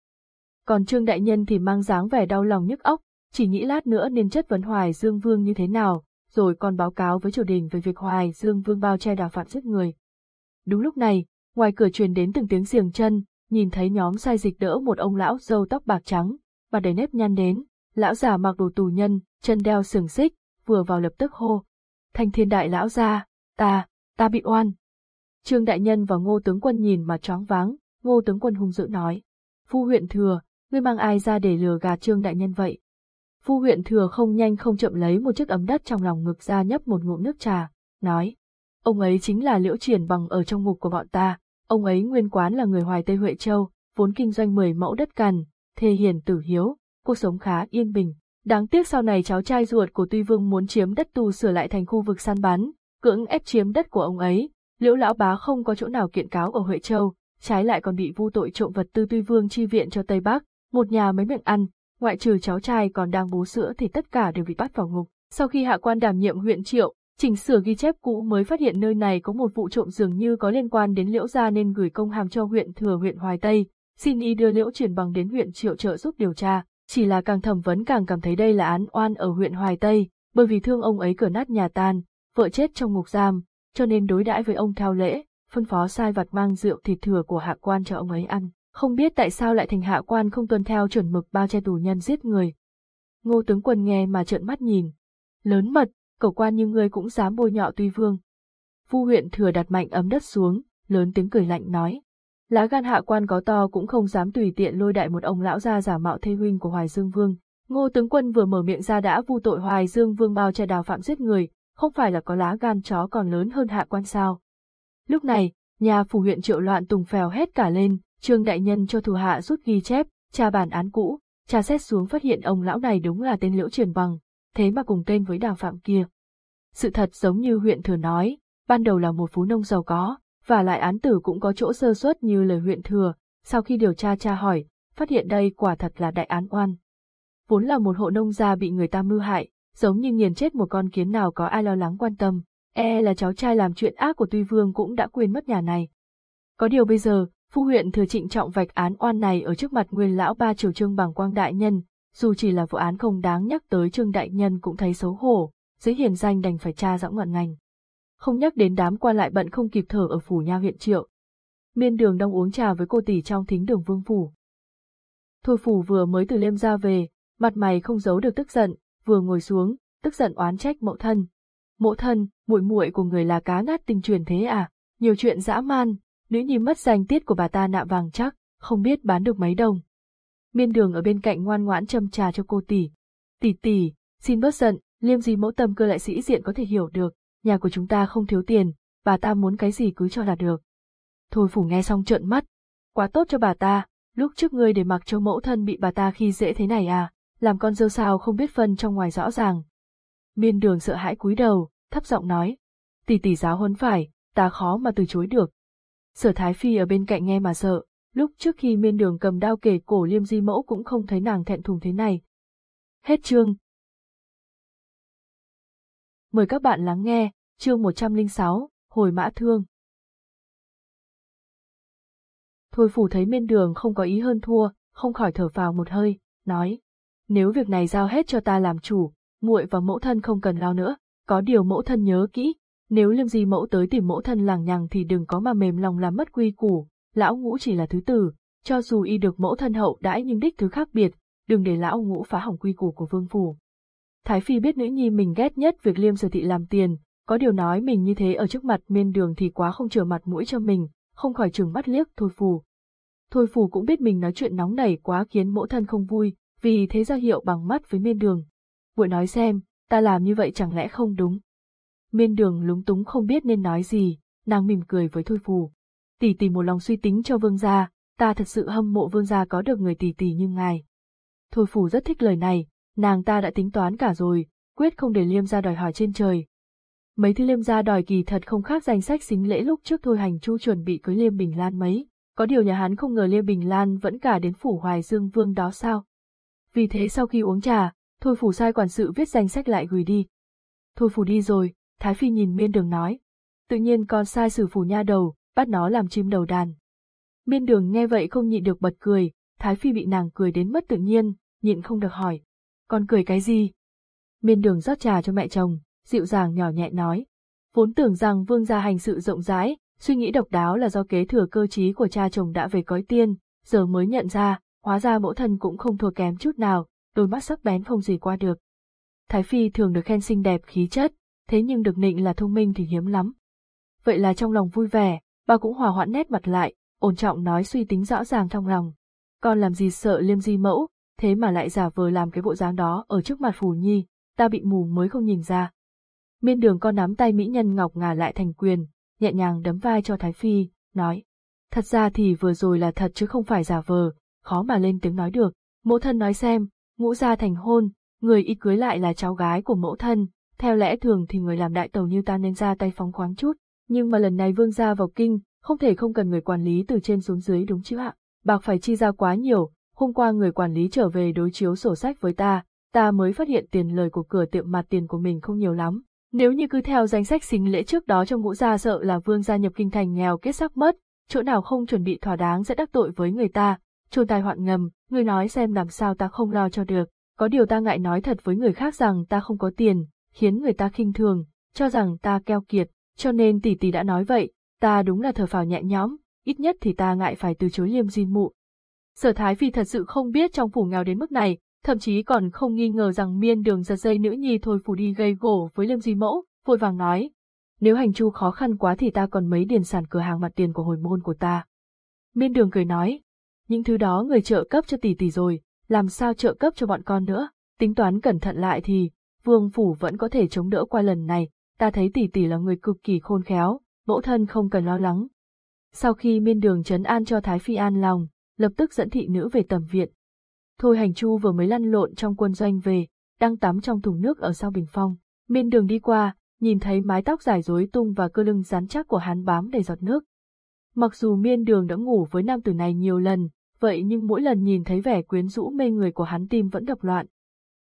Còn Trương Đại Nhân thì mang dáng vẻ đau lòng nhức óc, chỉ nghĩ lát nữa nên chất vấn Hoài Dương Vương như thế nào, rồi còn báo cáo với triều đình về việc Hoài Dương Vương bao che đào phạm giết người. Đúng lúc này, ngoài cửa truyền đến từng tiếng xiềng chân, nhìn thấy nhóm sai dịch đỡ một ông lão râu tóc bạc trắng, và đầy nếp nhăn đến, lão già mặc đồ tù nhân, chân đeo sừng xích, vừa vào lập tức hô. Thanh thiên đại lão ra, ta, ta bị oan. Trương đại nhân và ngô tướng quân nhìn mà choáng váng, ngô tướng quân hung dữ nói. Phu huyện thừa, ngươi mang ai ra để lừa gạt trương đại nhân vậy? Phu huyện thừa không nhanh không chậm lấy một chiếc ấm đất trong lòng ngực ra nhấp một ngụm nước trà, nói. Ông ấy chính là liễu triển bằng ở trong ngục của bọn ta, ông ấy nguyên quán là người Hoài Tây Huệ Châu, vốn kinh doanh 10 mẫu đất cằn, thê hiền tử hiếu, cuộc sống khá yên bình. Đáng tiếc sau này cháu trai ruột của Tuy Vương muốn chiếm đất tu sửa lại thành khu vực săn bắn, cưỡng ép chiếm đất của ông ấy, liễu lão bá không có chỗ nào kiện cáo ở Huệ Châu, trái lại còn bị vu tội trộm vật tư Tuy Vương chi viện cho Tây Bắc, một nhà mấy miệng ăn, ngoại trừ cháu trai còn đang bú sữa thì tất cả đều bị bắt vào ngục. Sau khi hạ quan đảm nhiệm huyện Triệu, chỉnh sửa ghi chép cũ mới phát hiện nơi này có một vụ trộm dường như có liên quan đến Liễu gia nên gửi công hàm cho huyện Thừa huyện Hoài Tây, xin y đưa Liễu Triển Bằng đến huyện Triệu trợ giúp điều tra. Chỉ là càng thẩm vấn càng cảm thấy đây là án oan ở huyện Hoài Tây, bởi vì thương ông ấy cửa nát nhà tan, vợ chết trong ngục giam, cho nên đối đãi với ông theo lễ, phân phó sai vặt mang rượu thịt thừa của hạ quan cho ông ấy ăn. Không biết tại sao lại thành hạ quan không tuân theo chuẩn mực bao che tù nhân giết người. Ngô tướng quân nghe mà trợn mắt nhìn. Lớn mật, cầu quan như ngươi cũng dám bôi nhọ tuy vương. Phu huyện thừa đặt mạnh ấm đất xuống, lớn tiếng cười lạnh nói. Lá gan hạ quan có to cũng không dám tùy tiện lôi đại một ông lão ra giả mạo thê huynh của Hoài Dương Vương. Ngô tướng quân vừa mở miệng ra đã vu tội Hoài Dương Vương bao che đào phạm giết người, không phải là có lá gan chó còn lớn hơn hạ quan sao. Lúc này, nhà phủ huyện triệu loạn tùng phèo hết cả lên, trương đại nhân cho thủ hạ rút ghi chép, tra bản án cũ, tra xét xuống phát hiện ông lão này đúng là tên liễu truyền bằng, thế mà cùng tên với đào phạm kia. Sự thật giống như huyện thừa nói, ban đầu là một phú nông giàu có, và lại án tử cũng có chỗ sơ suất như lời huyện thừa, sau khi điều tra tra hỏi, phát hiện đây quả thật là đại án oan. Vốn là một hộ nông gia bị người ta mưu hại, giống như nghiền chết một con kiến nào có ai lo lắng quan tâm, e là cháu trai làm chuyện ác của Tuy Vương cũng đã quên mất nhà này. Có điều bây giờ, phu huyện thừa trịnh trọng vạch án oan này ở trước mặt nguyên lão ba triều trương bằng quang đại nhân, dù chỉ là vụ án không đáng nhắc tới trương đại nhân cũng thấy xấu hổ, dưới hiền danh đành phải tra rõ ngọn ngành. Không nhắc đến đám quan lại bận không kịp thở ở phủ nha huyện triệu. Miên đường đông uống trà với cô tỷ trong thính đường vương phủ. Thôi phủ vừa mới từ liêm ra về, mặt mày không giấu được tức giận, vừa ngồi xuống, tức giận oán trách mộ thân. Mộ thân, muội muội của người là cá nát tình truyền thế à, nhiều chuyện dã man, nữ nhi mất danh tiết của bà ta nạ vàng chắc, không biết bán được mấy đồng. Miên đường ở bên cạnh ngoan ngoãn châm trà cho cô tỷ. Tỷ tỷ, xin bớt giận, liêm gì mẫu tâm cơ lại sĩ diện có thể hiểu được, nhà của chúng ta không thiếu tiền, bà ta muốn cái gì cứ cho là được. Thôi phủ nghe xong trợn mắt, quá tốt cho bà ta, lúc trước ngươi để mặc cho mẫu thân bị bà ta khi dễ thế này à, làm con dâu sao không biết phân trong ngoài rõ ràng. Miên đường sợ hãi cúi đầu, thấp giọng nói, tỷ tỷ giáo huấn phải, ta khó mà từ chối được. Sở Thái Phi ở bên cạnh nghe mà sợ, lúc trước khi miên đường cầm đao kể cổ liêm di mẫu cũng không thấy nàng thẹn thùng thế này. Hết chương. Mời các bạn lắng nghe, chương 106, Hồi Mã Thương. Thôi phủ thấy miên đường không có ý hơn thua, không khỏi thở vào một hơi, nói. Nếu việc này giao hết cho ta làm chủ, muội và mẫu thân không cần lo nữa, có điều mẫu thân nhớ kỹ, nếu liêm di mẫu tới tìm mẫu thân làng nhằng thì đừng có mà mềm lòng làm mất quy củ, lão ngũ chỉ là thứ tử, cho dù y được mẫu thân hậu đãi nhưng đích thứ khác biệt, đừng để lão ngũ phá hỏng quy củ của vương phủ. Thái Phi biết nữ nhi mình ghét nhất việc liêm sở thị làm tiền, có điều nói mình như thế ở trước mặt miên đường thì quá không chừa mặt mũi cho mình, không khỏi trừng mắt liếc thôi phù. Thôi phù cũng biết mình nói chuyện nóng nảy quá khiến mẫu thân không vui, vì thế ra hiệu bằng mắt với miên đường. vội nói xem, ta làm như vậy chẳng lẽ không đúng. Miên đường lúng túng không biết nên nói gì, nàng mỉm cười với Thôi Phù. Tỷ tỷ một lòng suy tính cho vương gia, ta thật sự hâm mộ vương gia có được người tỷ tỷ như ngài. Thôi Phù rất thích lời này, nàng ta đã tính toán cả rồi, quyết không để liêm gia đòi hỏi trên trời. Mấy thứ liêm gia đòi kỳ thật không khác danh sách xính lễ lúc trước thôi hành chu chuẩn bị cưới liêm bình lan mấy. Có điều nhà hắn không ngờ liêm bình lan vẫn cả đến phủ hoài dương vương đó sao. Vì thế sau khi uống trà, thôi phủ sai quản sự viết danh sách lại gửi đi. Thôi phủ đi rồi, Thái Phi nhìn miên đường nói. Tự nhiên con sai sử phủ nha đầu, bắt nó làm chim đầu đàn. Miên đường nghe vậy không nhịn được bật cười, Thái Phi bị nàng cười đến mất tự nhiên, nhịn không được hỏi. Con cười cái gì? Miên đường rót trà cho mẹ chồng, dịu dàng nhỏ nhẹ nói. Vốn tưởng rằng vương gia hành sự rộng rãi, suy nghĩ độc đáo là do kế thừa cơ trí của cha chồng đã về cõi tiên, giờ mới nhận ra, hóa ra mẫu thân cũng không thua kém chút nào, đôi mắt sắc bén không gì qua được. Thái Phi thường được khen xinh đẹp khí chất, thế nhưng được nịnh là thông minh thì hiếm lắm. Vậy là trong lòng vui vẻ, bà cũng hòa hoãn nét mặt lại, ổn trọng nói suy tính rõ ràng trong lòng. Con làm gì sợ liêm di mẫu, thế mà lại giả vờ làm cái bộ dáng đó ở trước mặt Phù Nhi, ta bị mù mới không nhìn ra. Miên đường con nắm tay mỹ nhân ngọc ngà lại thành quyền, nhẹ nhàng đấm vai cho Thái Phi, nói. Thật ra thì vừa rồi là thật chứ không phải giả vờ, khó mà lên tiếng nói được. Mẫu thân nói xem, ngũ gia thành hôn, người y cưới lại là cháu gái của mẫu thân, theo lẽ thường thì người làm đại tàu như ta nên ra tay phóng khoáng chút, nhưng mà lần này vương gia vào kinh, không thể không cần người quản lý từ trên xuống dưới đúng chứ ạ. Bạc phải chi ra quá nhiều, hôm qua người quản lý trở về đối chiếu sổ sách với ta, ta mới phát hiện tiền lời của cửa tiệm mặt tiền của mình không nhiều lắm. Nếu như cứ theo danh sách xính lễ trước đó trong ngũ gia sợ là vương gia nhập kinh thành nghèo kết sắc mất, chỗ nào không chuẩn bị thỏa đáng sẽ đắc tội với người ta, trôn tai hoạn ngầm, người nói xem làm sao ta không lo cho được, có điều ta ngại nói thật với người khác rằng ta không có tiền, khiến người ta khinh thường, cho rằng ta keo kiệt, cho nên tỷ tỷ đã nói vậy, ta đúng là thở phào nhẹ nhõm, ít nhất thì ta ngại phải từ chối liêm di mụ. Sở Thái Phi thật sự không biết trong phủ nghèo đến mức này, thậm chí còn không nghi ngờ rằng miên đường giật dây nữ nhi thôi phủ đi gây gổ với liêm di mẫu, vội vàng nói. Nếu hành chu khó khăn quá thì ta còn mấy điền sản cửa hàng mặt tiền của hồi môn của ta. Miên đường cười nói, những thứ đó người trợ cấp cho tỷ tỷ rồi, làm sao trợ cấp cho bọn con nữa, tính toán cẩn thận lại thì, vương phủ vẫn có thể chống đỡ qua lần này, ta thấy tỷ tỷ là người cực kỳ khôn khéo, mẫu thân không cần lo lắng. Sau khi miên đường trấn an cho Thái Phi an lòng, lập tức dẫn thị nữ về tầm viện. Thôi hành chu vừa mới lăn lộn trong quân doanh về, đang tắm trong thùng nước ở sau bình phong, miên đường đi qua, nhìn thấy mái tóc dài rối tung và cơ lưng rắn chắc của hắn bám đầy giọt nước. Mặc dù miên đường đã ngủ với nam tử này nhiều lần, vậy nhưng mỗi lần nhìn thấy vẻ quyến rũ mê người của hắn tim vẫn đập loạn.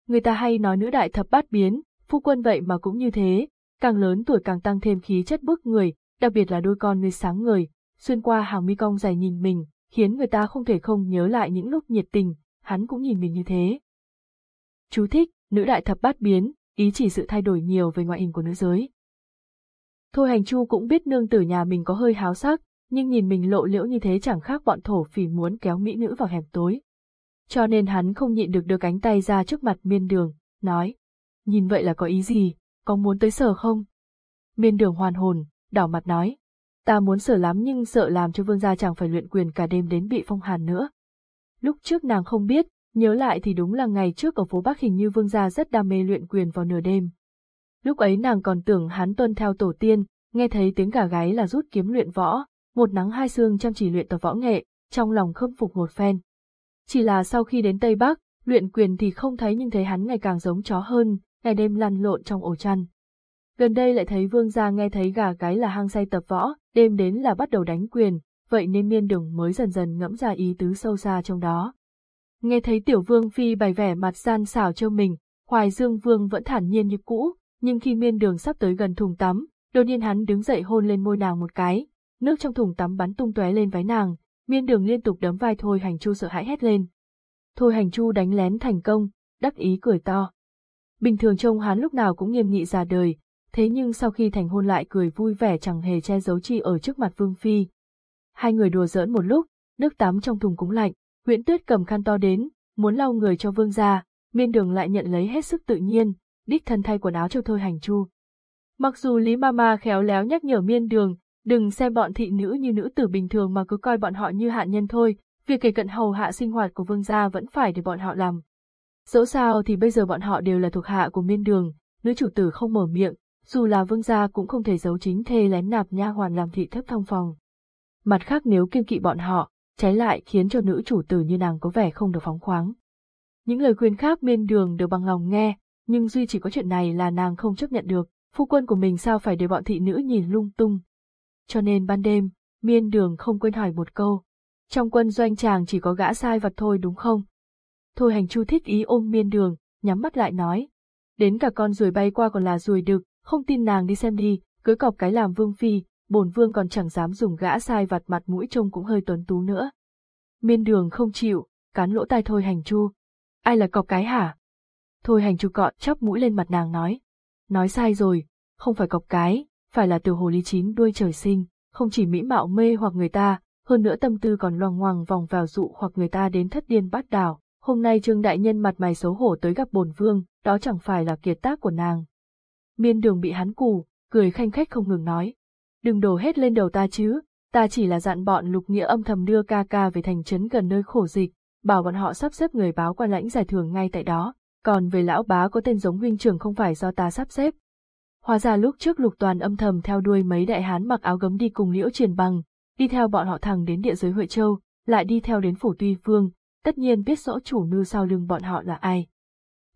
Người ta hay nói nữ đại thập bát biến, phu quân vậy mà cũng như thế, càng lớn tuổi càng tăng thêm khí chất bức người, đặc biệt là đôi con người sáng người, xuyên qua hàng mi cong dài nhìn mình, khiến người ta không thể không nhớ lại những lúc nhiệt tình, hắn cũng nhìn mình như thế. Chú thích, nữ đại thập bát biến, ý chỉ sự thay đổi nhiều về ngoại hình của nữ giới. Thôi hành chu cũng biết nương tử nhà mình có hơi háo sắc, nhưng nhìn mình lộ liễu như thế chẳng khác bọn thổ phỉ muốn kéo mỹ nữ vào hẻm tối. Cho nên hắn không nhịn được đưa cánh tay ra trước mặt miên đường, nói, nhìn vậy là có ý gì, có muốn tới sở không? Miên đường hoàn hồn, đỏ mặt nói, ta muốn sở lắm nhưng sợ làm cho vương gia chẳng phải luyện quyền cả đêm đến bị phong hàn nữa. Lúc trước nàng không biết, nhớ lại thì đúng là ngày trước ở phố Bắc hình như vương gia rất đam mê luyện quyền vào nửa đêm. Lúc ấy nàng còn tưởng hắn tuân theo tổ tiên, nghe thấy tiếng gà gáy là rút kiếm luyện võ, một nắng hai xương chăm chỉ luyện tập võ nghệ, trong lòng khâm phục một phen. Chỉ là sau khi đến Tây Bắc, luyện quyền thì không thấy nhưng thấy hắn ngày càng giống chó hơn, ngày đêm lăn lộn trong ổ chăn. Gần đây lại thấy vương gia nghe thấy gà gáy là hang say tập võ, đêm đến là bắt đầu đánh quyền, vậy nên miên đường mới dần dần ngẫm ra ý tứ sâu xa trong đó. Nghe thấy tiểu vương phi bày vẻ mặt gian xảo cho mình, hoài dương vương vẫn thản nhiên như cũ, nhưng khi miên đường sắp tới gần thùng tắm, đột nhiên hắn đứng dậy hôn lên môi nàng một cái, nước trong thùng tắm bắn tung tóe lên váy nàng, miên đường liên tục đấm vai Thôi Hành Chu sợ hãi hét lên. Thôi Hành Chu đánh lén thành công, đắc ý cười to. Bình thường trông hắn lúc nào cũng nghiêm nghị già đời, thế nhưng sau khi thành hôn lại cười vui vẻ chẳng hề che giấu chi ở trước mặt Vương Phi. Hai người đùa giỡn một lúc, nước tắm trong thùng cũng lạnh, Nguyễn Tuyết cầm khăn to đến, muốn lau người cho Vương ra, miên đường lại nhận lấy hết sức tự nhiên, đích thân thay quần áo cho Thôi Hành Chu. Mặc dù Lý Mama khéo léo nhắc nhở miên đường, Đừng xem bọn thị nữ như nữ tử bình thường mà cứ coi bọn họ như hạ nhân thôi, việc kể cận hầu hạ sinh hoạt của vương gia vẫn phải để bọn họ làm. Dẫu sao thì bây giờ bọn họ đều là thuộc hạ của miên đường, nữ chủ tử không mở miệng, dù là vương gia cũng không thể giấu chính thê lén nạp nha hoàn làm thị thấp thông phòng. Mặt khác nếu kiêng kỵ bọn họ, trái lại khiến cho nữ chủ tử như nàng có vẻ không được phóng khoáng. Những lời khuyên khác miên đường đều bằng lòng nghe, nhưng duy chỉ có chuyện này là nàng không chấp nhận được, phu quân của mình sao phải để bọn thị nữ nhìn lung tung. Cho nên ban đêm, miên đường không quên hỏi một câu. Trong quân doanh chàng chỉ có gã sai vật thôi đúng không? Thôi hành chu thích ý ôm miên đường, nhắm mắt lại nói. Đến cả con ruồi bay qua còn là ruồi đực, không tin nàng đi xem đi, cưới cọc cái làm vương phi, bổn vương còn chẳng dám dùng gã sai vặt mặt mũi trông cũng hơi tuấn tú nữa. Miên đường không chịu, cán lỗ tai thôi hành chu. Ai là cọc cái hả? Thôi hành chu cọ chắp mũi lên mặt nàng nói. Nói sai rồi, không phải cọc cái, phải là tiểu hồ ly chín đuôi trời sinh, không chỉ mỹ mạo mê hoặc người ta, hơn nữa tâm tư còn loằng ngoằng vòng vào dụ hoặc người ta đến thất điên bát đảo. Hôm nay Trương Đại Nhân mặt mày xấu hổ tới gặp bồn vương, đó chẳng phải là kiệt tác của nàng. Miên đường bị hắn cù, cười khanh khách không ngừng nói. Đừng đổ hết lên đầu ta chứ, ta chỉ là dặn bọn lục nghĩa âm thầm đưa ca ca về thành trấn gần nơi khổ dịch, bảo bọn họ sắp xếp người báo quan lãnh giải thưởng ngay tại đó, còn về lão bá có tên giống huynh trưởng không phải do ta sắp xếp. Hóa ra lúc trước lục toàn âm thầm theo đuôi mấy đại hán mặc áo gấm đi cùng liễu triển bằng, đi theo bọn họ thẳng đến địa giới Huệ Châu, lại đi theo đến phủ Tuy Phương, tất nhiên biết rõ chủ mưu sau lưng bọn họ là ai.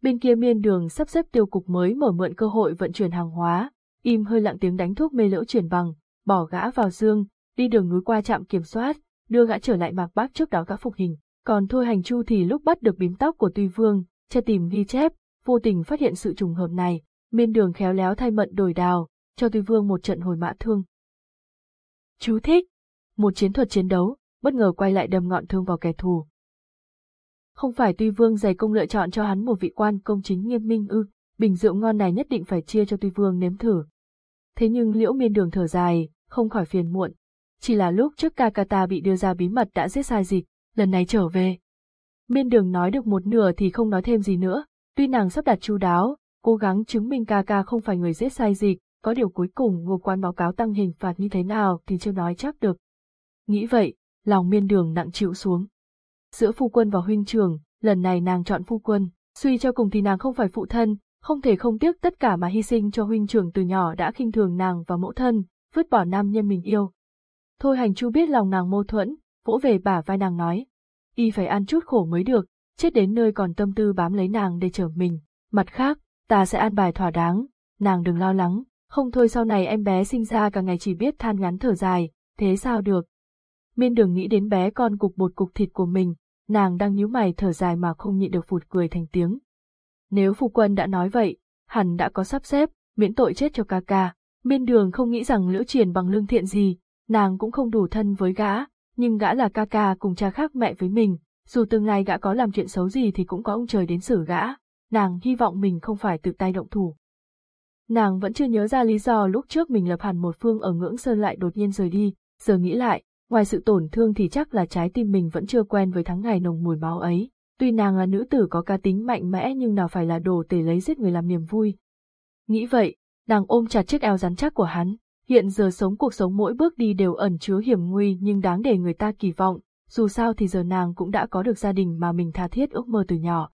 Bên kia miên đường sắp xếp tiêu cục mới mở mượn cơ hội vận chuyển hàng hóa, im hơi lặng tiếng đánh thuốc mê lỡ chuyển bằng, bỏ gã vào dương, đi đường núi qua trạm kiểm soát, đưa gã trở lại mạc bác trước đó gã phục hình. Còn Thôi Hành Chu thì lúc bắt được bím tóc của Tuy Vương, che tìm ghi chép, vô tình phát hiện sự trùng hợp này, miên đường khéo léo thay mận đổi đào, cho Tuy Vương một trận hồi mã thương. Chú thích. Một chiến thuật chiến đấu, bất ngờ quay lại đâm ngọn thương vào kẻ thù. Không phải Tuy Vương dày công lựa chọn cho hắn một vị quan công chính nghiêm minh ư, bình rượu ngon này nhất định phải chia cho Tuy Vương nếm thử. Thế nhưng liễu miên đường thở dài, không khỏi phiền muộn. Chỉ là lúc trước Kakata bị đưa ra bí mật đã giết sai dịch, lần này trở về. Miên đường nói được một nửa thì không nói thêm gì nữa, tuy nàng sắp đặt chu đáo, cố gắng chứng minh kaka không phải người giết sai dịch, có điều cuối cùng ngô quan báo cáo tăng hình phạt như thế nào thì chưa nói chắc được. Nghĩ vậy, lòng miên đường nặng chịu xuống. Giữa phu quân và huynh trường, lần này nàng chọn phu quân, suy cho cùng thì nàng không phải phụ thân, không thể không tiếc tất cả mà hy sinh cho huynh trưởng từ nhỏ đã khinh thường nàng và mẫu thân, vứt bỏ nam nhân mình yêu. Thôi hành chu biết lòng nàng mâu thuẫn, vỗ về bả vai nàng nói. Y phải ăn chút khổ mới được, chết đến nơi còn tâm tư bám lấy nàng để chở mình. Mặt khác, ta sẽ an bài thỏa đáng, nàng đừng lo lắng, không thôi sau này em bé sinh ra cả ngày chỉ biết than ngắn thở dài, thế sao được. Miên đường nghĩ đến bé con cục bột cục thịt của mình, nàng đang nhíu mày thở dài mà không nhịn được phụt cười thành tiếng. Nếu phu quân đã nói vậy, hẳn đã có sắp xếp, miễn tội chết cho ca ca. Miên đường không nghĩ rằng liễu triển bằng lương thiện gì, nàng cũng không đủ thân với gã, nhưng gã là ca ca cùng cha khác mẹ với mình, dù tương lai gã có làm chuyện xấu gì thì cũng có ông trời đến xử gã, nàng hy vọng mình không phải tự tay động thủ. Nàng vẫn chưa nhớ ra lý do lúc trước mình lập hẳn một phương ở ngưỡng sơn lại đột nhiên rời đi, giờ nghĩ lại, ngoài sự tổn thương thì chắc là trái tim mình vẫn chưa quen với tháng ngày nồng mùi máu ấy. Tuy nàng là nữ tử có ca tính mạnh mẽ nhưng nào phải là đồ tể lấy giết người làm niềm vui. Nghĩ vậy, nàng ôm chặt chiếc eo rắn chắc của hắn, hiện giờ sống cuộc sống mỗi bước đi đều ẩn chứa hiểm nguy nhưng đáng để người ta kỳ vọng, dù sao thì giờ nàng cũng đã có được gia đình mà mình tha thiết ước mơ từ nhỏ.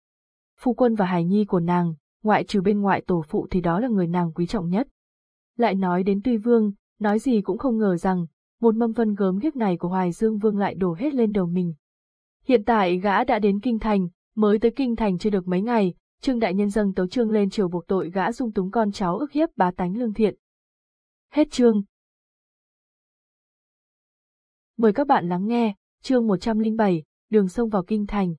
Phu quân và hài nhi của nàng, ngoại trừ bên ngoại tổ phụ thì đó là người nàng quý trọng nhất. Lại nói đến Tuy Vương, nói gì cũng không ngờ rằng, một mâm phân gớm ghiếc này của Hoài Dương Vương lại đổ hết lên đầu mình. Hiện tại gã đã đến Kinh Thành, mới tới Kinh Thành chưa được mấy ngày, Trương Đại Nhân dâng tấu trương lên triều buộc tội gã dung túng con cháu ức hiếp bá tánh lương thiện. Hết chương. Mời các bạn lắng nghe, chương 107, đường sông vào Kinh Thành.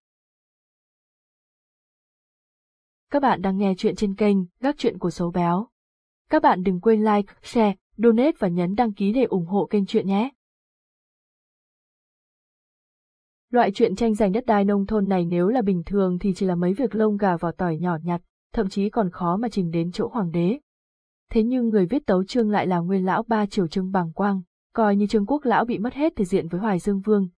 Các bạn đang nghe chuyện trên kênh Gác Chuyện của Số Béo. Các bạn đừng quên like, share, donate và nhấn đăng ký để ủng hộ kênh chuyện nhé. Loại chuyện tranh giành đất đai nông thôn này nếu là bình thường thì chỉ là mấy việc lông gà vào tỏi nhỏ nhặt, thậm chí còn khó mà trình đến chỗ hoàng đế. Thế nhưng người viết tấu chương lại là nguyên lão ba triều trưng bằng quang, coi như trương quốc lão bị mất hết thể diện với Hoài Dương Vương.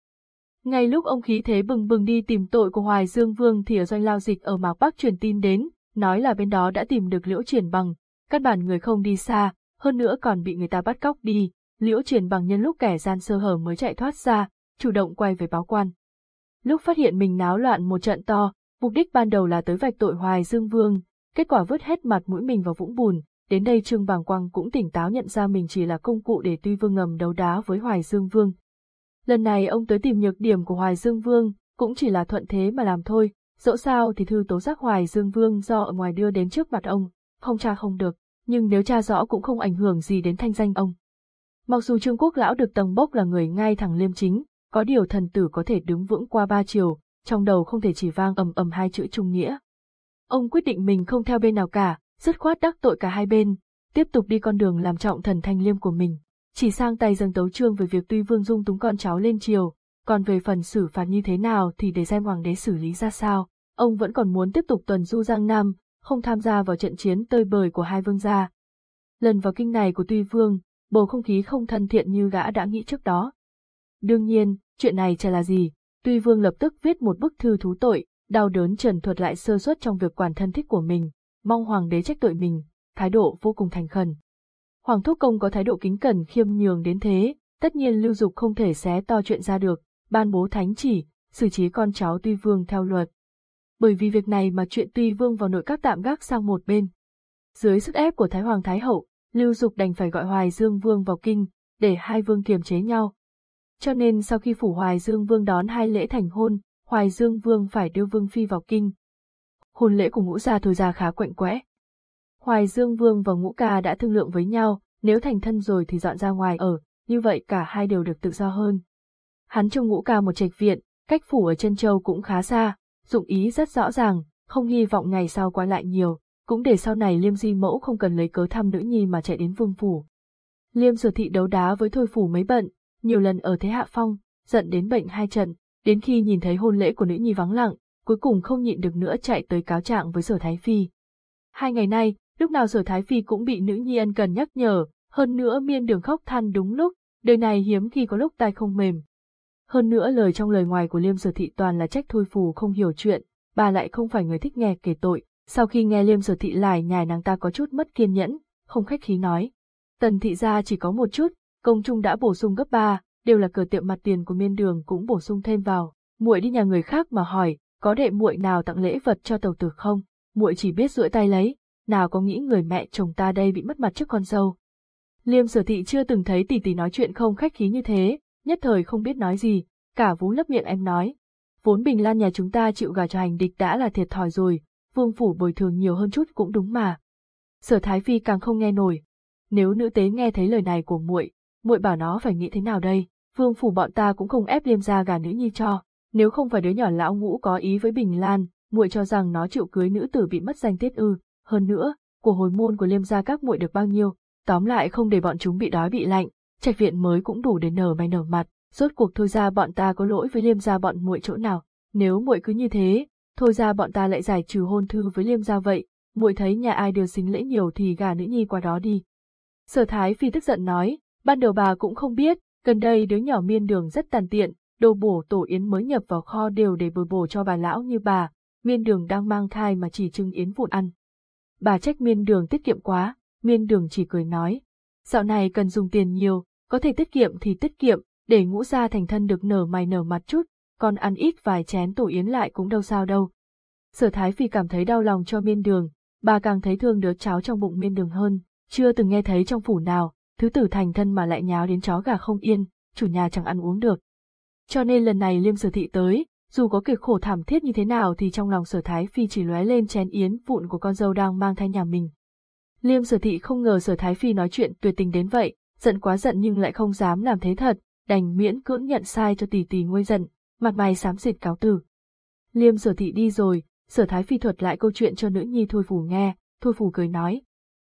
Ngay lúc ông khí thế bừng bừng đi tìm tội của Hoài Dương Vương thì ở doanh lao dịch ở Mạc Bắc truyền tin đến, nói là bên đó đã tìm được liễu triển bằng, các bản người không đi xa, hơn nữa còn bị người ta bắt cóc đi, liễu triển bằng nhân lúc kẻ gian sơ hở mới chạy thoát ra, chủ động quay về báo quan. Lúc phát hiện mình náo loạn một trận to, mục đích ban đầu là tới vạch tội Hoài Dương Vương, kết quả vứt hết mặt mũi mình vào vũng bùn, đến đây Trương Bàng Quang cũng tỉnh táo nhận ra mình chỉ là công cụ để Tuy Vương ngầm đấu đá với Hoài Dương Vương. Lần này ông tới tìm nhược điểm của Hoài Dương Vương, cũng chỉ là thuận thế mà làm thôi, dẫu sao thì thư tố giác Hoài Dương Vương do ở ngoài đưa đến trước mặt ông, không tra không được, nhưng nếu tra rõ cũng không ảnh hưởng gì đến thanh danh ông. Mặc dù Trương Quốc Lão được tầng bốc là người ngay thẳng liêm chính, có điều thần tử có thể đứng vững qua ba chiều, trong đầu không thể chỉ vang ầm ầm hai chữ trung nghĩa. Ông quyết định mình không theo bên nào cả, dứt khoát đắc tội cả hai bên, tiếp tục đi con đường làm trọng thần thanh liêm của mình. Chỉ sang tay dâng tấu trương về việc tuy vương dung túng con cháu lên triều, còn về phần xử phạt như thế nào thì để xem hoàng đế xử lý ra sao. Ông vẫn còn muốn tiếp tục tuần du Giang Nam, không tham gia vào trận chiến tơi bời của hai vương gia. Lần vào kinh này của Tuy Vương, bầu không khí không thân thiện như gã đã nghĩ trước đó. Đương nhiên, chuyện này chả là gì, Tuy Vương lập tức viết một bức thư thú tội, đau đớn trần thuật lại sơ suất trong việc quản thân thích của mình, mong hoàng đế trách tội mình, thái độ vô cùng thành khẩn. Hoàng Thúc Công có thái độ kính cẩn khiêm nhường đến thế, tất nhiên lưu dục không thể xé to chuyện ra được, ban bố thánh chỉ, xử trí con cháu Tuy Vương theo luật. Bởi vì việc này mà chuyện Tuy Vương vào nội các tạm gác sang một bên. Dưới sức ép của Thái Hoàng Thái Hậu, Lưu Dục đành phải gọi Hoài Dương Vương vào kinh, để hai vương kiềm chế nhau. Cho nên sau khi phủ Hoài Dương Vương đón hai lễ thành hôn, Hoài Dương Vương phải đưa Vương Phi vào kinh. Hôn lễ của ngũ gia thôi ra khá quạnh quẽ. Hoài Dương Vương và ngũ ca đã thương lượng với nhau, nếu thành thân rồi thì dọn ra ngoài ở, như vậy cả hai đều được tự do hơn. Hắn trông ngũ ca một trạch viện, cách phủ ở chân châu cũng khá xa, dụng ý rất rõ ràng, không hy vọng ngày sau qua lại nhiều, cũng để sau này Liêm Di Mẫu không cần lấy cớ thăm nữ nhi mà chạy đến vương phủ. Liêm sửa Thị đấu đá với Thôi Phủ mấy bận, nhiều lần ở thế hạ phong, giận đến bệnh hai trận, đến khi nhìn thấy hôn lễ của nữ nhi vắng lặng, cuối cùng không nhịn được nữa chạy tới cáo trạng với Sở Thái Phi. Hai ngày nay, lúc nào Sở Thái Phi cũng bị nữ nhi ân cần nhắc nhở, hơn nữa miên đường khóc than đúng lúc, đời này hiếm khi có lúc tai không mềm. Hơn nữa lời trong lời ngoài của Liêm Sở Thị toàn là trách Thôi Phù không hiểu chuyện, bà lại không phải người thích nghe kể tội, sau khi nghe Liêm Sở Thị lải nhài nàng ta có chút mất kiên nhẫn, không khách khí nói. Tần thị gia chỉ có một chút, công trung đã bổ sung gấp ba, đều là cửa tiệm mặt tiền của miên đường cũng bổ sung thêm vào. Muội đi nhà người khác mà hỏi, có đệ muội nào tặng lễ vật cho tàu tử không? Muội chỉ biết duỗi tay lấy, nào có nghĩ người mẹ chồng ta đây bị mất mặt trước con dâu. Liêm sở thị chưa từng thấy tỷ tỷ nói chuyện không khách khí như thế, nhất thời không biết nói gì, cả vú lấp miệng em nói. Vốn Bình Lan nhà chúng ta chịu gà cho hành địch đã là thiệt thòi rồi, vương phủ bồi thường nhiều hơn chút cũng đúng mà. Sở Thái Phi càng không nghe nổi. Nếu nữ tế nghe thấy lời này của muội, muội bảo nó phải nghĩ thế nào đây? Vương phủ bọn ta cũng không ép liêm ra gà nữ nhi cho. Nếu không phải đứa nhỏ lão ngũ có ý với Bình Lan, muội cho rằng nó chịu cưới nữ tử bị mất danh tiết ư. Hơn nữa, của hồi môn của liêm gia các muội được bao nhiêu, tóm lại không để bọn chúng bị đói bị lạnh, trạch viện mới cũng đủ để nở mày nở mặt. Rốt cuộc thôi ra bọn ta có lỗi với liêm gia bọn muội chỗ nào? Nếu muội cứ như thế, thôi ra bọn ta lại giải trừ hôn thư với liêm gia vậy, muội thấy nhà ai đều xính lễ nhiều thì gà nữ nhi qua đó đi. Sở Thái Phi tức giận nói, ban đầu bà cũng không biết, gần đây đứa nhỏ miên đường rất tàn tiện, đồ bổ tổ yến mới nhập vào kho đều để bồi bổ cho bà lão như bà, miên đường đang mang thai mà chỉ trưng yến vụn ăn. Bà trách miên đường tiết kiệm quá, miên đường chỉ cười nói, dạo này cần dùng tiền nhiều, có thể tiết kiệm thì tiết kiệm, để ngũ gia thành thân được nở mày nở mặt chút, còn ăn ít vài chén tổ yến lại cũng đâu sao đâu. Sở Thái Phi cảm thấy đau lòng cho miên đường, bà càng thấy thương đứa cháu trong bụng miên đường hơn, chưa từng nghe thấy trong phủ nào, thứ tử thành thân mà lại nháo đến chó gà không yên, chủ nhà chẳng ăn uống được. Cho nên lần này liêm sở thị tới, dù có cực khổ thảm thiết như thế nào thì trong lòng sở thái phi chỉ lóe lên chén yến vụn của con dâu đang mang thai nhà mình. Liêm sở thị không ngờ sở thái phi nói chuyện tuyệt tình đến vậy, giận quá giận nhưng lại không dám làm thế thật, đành miễn cưỡng nhận sai cho tỷ tỷ nguôi giận, mặt mày xám xịt cáo từ. Liêm sở thị đi rồi, sở thái phi thuật lại câu chuyện cho nữ nhi Thôi Phủ nghe, Thôi Phủ cười nói.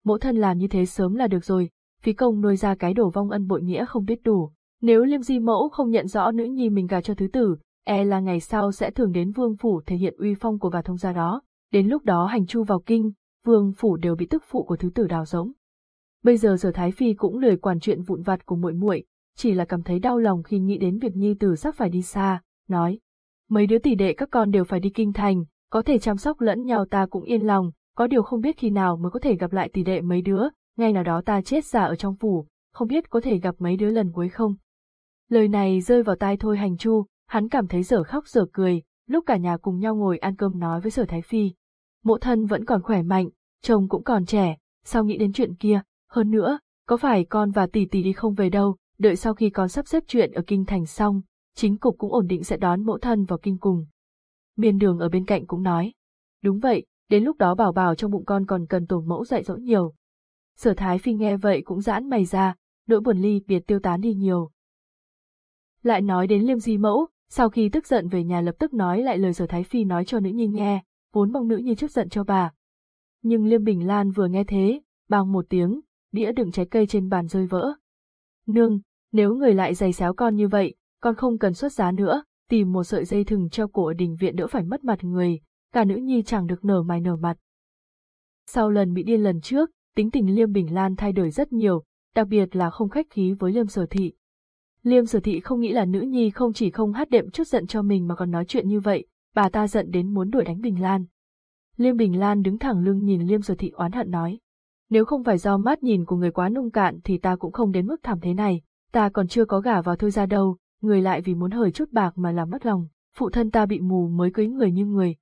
Mẫu thân làm như thế sớm là được rồi, phí công nuôi ra cái đổ vong ân bội nghĩa không biết đủ. Nếu liêm di mẫu không nhận rõ nữ nhi mình gà cho thứ tử, e là ngày sau sẽ thường đến vương phủ thể hiện uy phong của bà thông gia đó. Đến lúc đó hành chu vào kinh, vương phủ đều bị tức phụ của thứ tử đào giống. Bây giờ sở thái phi cũng lười quản chuyện vụn vặt của muội muội, chỉ là cảm thấy đau lòng khi nghĩ đến việc nhi tử sắp phải đi xa, nói. Mấy đứa tỷ đệ các con đều phải đi kinh thành, có thể chăm sóc lẫn nhau ta cũng yên lòng, có điều không biết khi nào mới có thể gặp lại tỷ đệ mấy đứa, ngày nào đó ta chết già ở trong phủ, không biết có thể gặp mấy đứa lần cuối không. Lời này rơi vào tai thôi hành chu, hắn cảm thấy dở khóc dở cười, lúc cả nhà cùng nhau ngồi ăn cơm nói với sở thái phi. Mộ thân vẫn còn khỏe mạnh, chồng cũng còn trẻ, sao nghĩ đến chuyện kia, hơn nữa, có phải con và tỷ tỷ đi không về đâu, đợi sau khi con sắp xếp chuyện ở kinh thành xong, chính cục cũng ổn định sẽ đón mẫu thân vào kinh cùng. Miên đường ở bên cạnh cũng nói, đúng vậy, đến lúc đó bảo bảo trong bụng con còn cần tổ mẫu dạy dỗ nhiều. Sở Thái Phi nghe vậy cũng giãn mày ra, nỗi buồn ly biệt tiêu tán đi nhiều. Lại nói đến liêm di mẫu, sau khi tức giận về nhà lập tức nói lại lời sở Thái Phi nói cho nữ nhi nghe, vốn mong nữ nhi chút giận cho bà. Nhưng Liêm Bình Lan vừa nghe thế, bằng một tiếng, đĩa đựng trái cây trên bàn rơi vỡ. Nương, nếu người lại giày xéo con như vậy, con không cần xuất giá nữa, tìm một sợi dây thừng treo cổ ở đình viện đỡ phải mất mặt người, cả nữ nhi chẳng được nở mày nở mặt. Sau lần bị điên lần trước, tính tình Liêm Bình Lan thay đổi rất nhiều, đặc biệt là không khách khí với Liêm Sở Thị. Liêm Sở Thị không nghĩ là nữ nhi không chỉ không hát đệm chút giận cho mình mà còn nói chuyện như vậy, bà ta giận đến muốn đuổi đánh Bình Lan. Liêm Bình Lan đứng thẳng lưng nhìn Liêm Sở Thị oán hận nói. Nếu không phải do mắt nhìn của người quá nung cạn thì ta cũng không đến mức thảm thế này, ta còn chưa có gả vào thôi ra đâu, người lại vì muốn hời chút bạc mà làm mất lòng, phụ thân ta bị mù mới cưới người như người.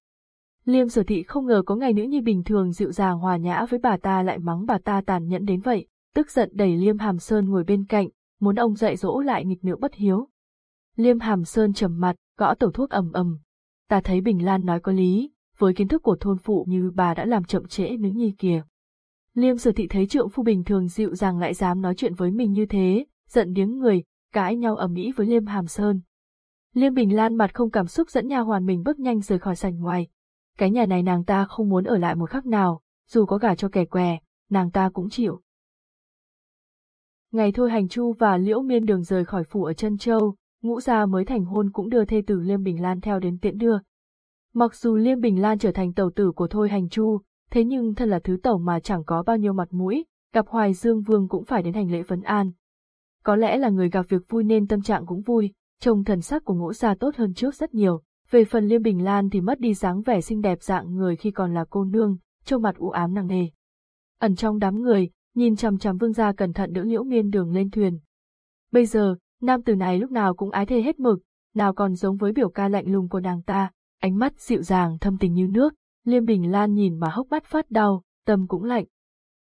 Liêm sở thị không ngờ có ngày nữ nhi bình thường dịu dàng hòa nhã với bà ta lại mắng bà ta tàn nhẫn đến vậy, tức giận đẩy Liêm Hàm Sơn ngồi bên cạnh, muốn ông dạy dỗ lại nghịch nữ bất hiếu. Liêm Hàm Sơn trầm mặt, gõ tẩu thuốc ầm ầm. Ta thấy Bình Lan nói có lý, với kiến thức của thôn phụ như bà đã làm chậm trễ nữ nhi kìa. Liêm sở thị thấy trượng phu bình thường dịu dàng lại dám nói chuyện với mình như thế, giận điếng người, cãi nhau ầm ĩ với Liêm Hàm Sơn. Liêm Bình Lan mặt không cảm xúc dẫn nha hoàn mình bước nhanh rời khỏi sảnh ngoài. Cái nhà này nàng ta không muốn ở lại một khắc nào, dù có gả cho kẻ què, nàng ta cũng chịu. Ngày thôi hành chu và liễu miên đường rời khỏi phủ ở Trân châu, ngũ gia mới thành hôn cũng đưa thê tử Liêm Bình Lan theo đến tiễn đưa. Mặc dù Liêm Bình Lan trở thành tẩu tử của thôi hành chu, thế nhưng thân là thứ tẩu mà chẳng có bao nhiêu mặt mũi, gặp Hoài Dương Vương cũng phải đến hành lễ vấn an. Có lẽ là người gặp việc vui nên tâm trạng cũng vui, trông thần sắc của ngũ gia tốt hơn trước rất nhiều. Về phần Liêm Bình Lan thì mất đi dáng vẻ xinh đẹp dạng người khi còn là cô nương, trông mặt u ám nặng nề. Ẩn trong đám người, nhìn chằm chằm vương gia cẩn thận đỡ liễu miên đường lên thuyền. Bây giờ, nam tử này lúc nào cũng ái thê hết mực, nào còn giống với biểu ca lạnh lùng của nàng ta, ánh mắt dịu dàng thâm tình như nước, Liêm Bình Lan nhìn mà hốc mắt phát đau, tâm cũng lạnh.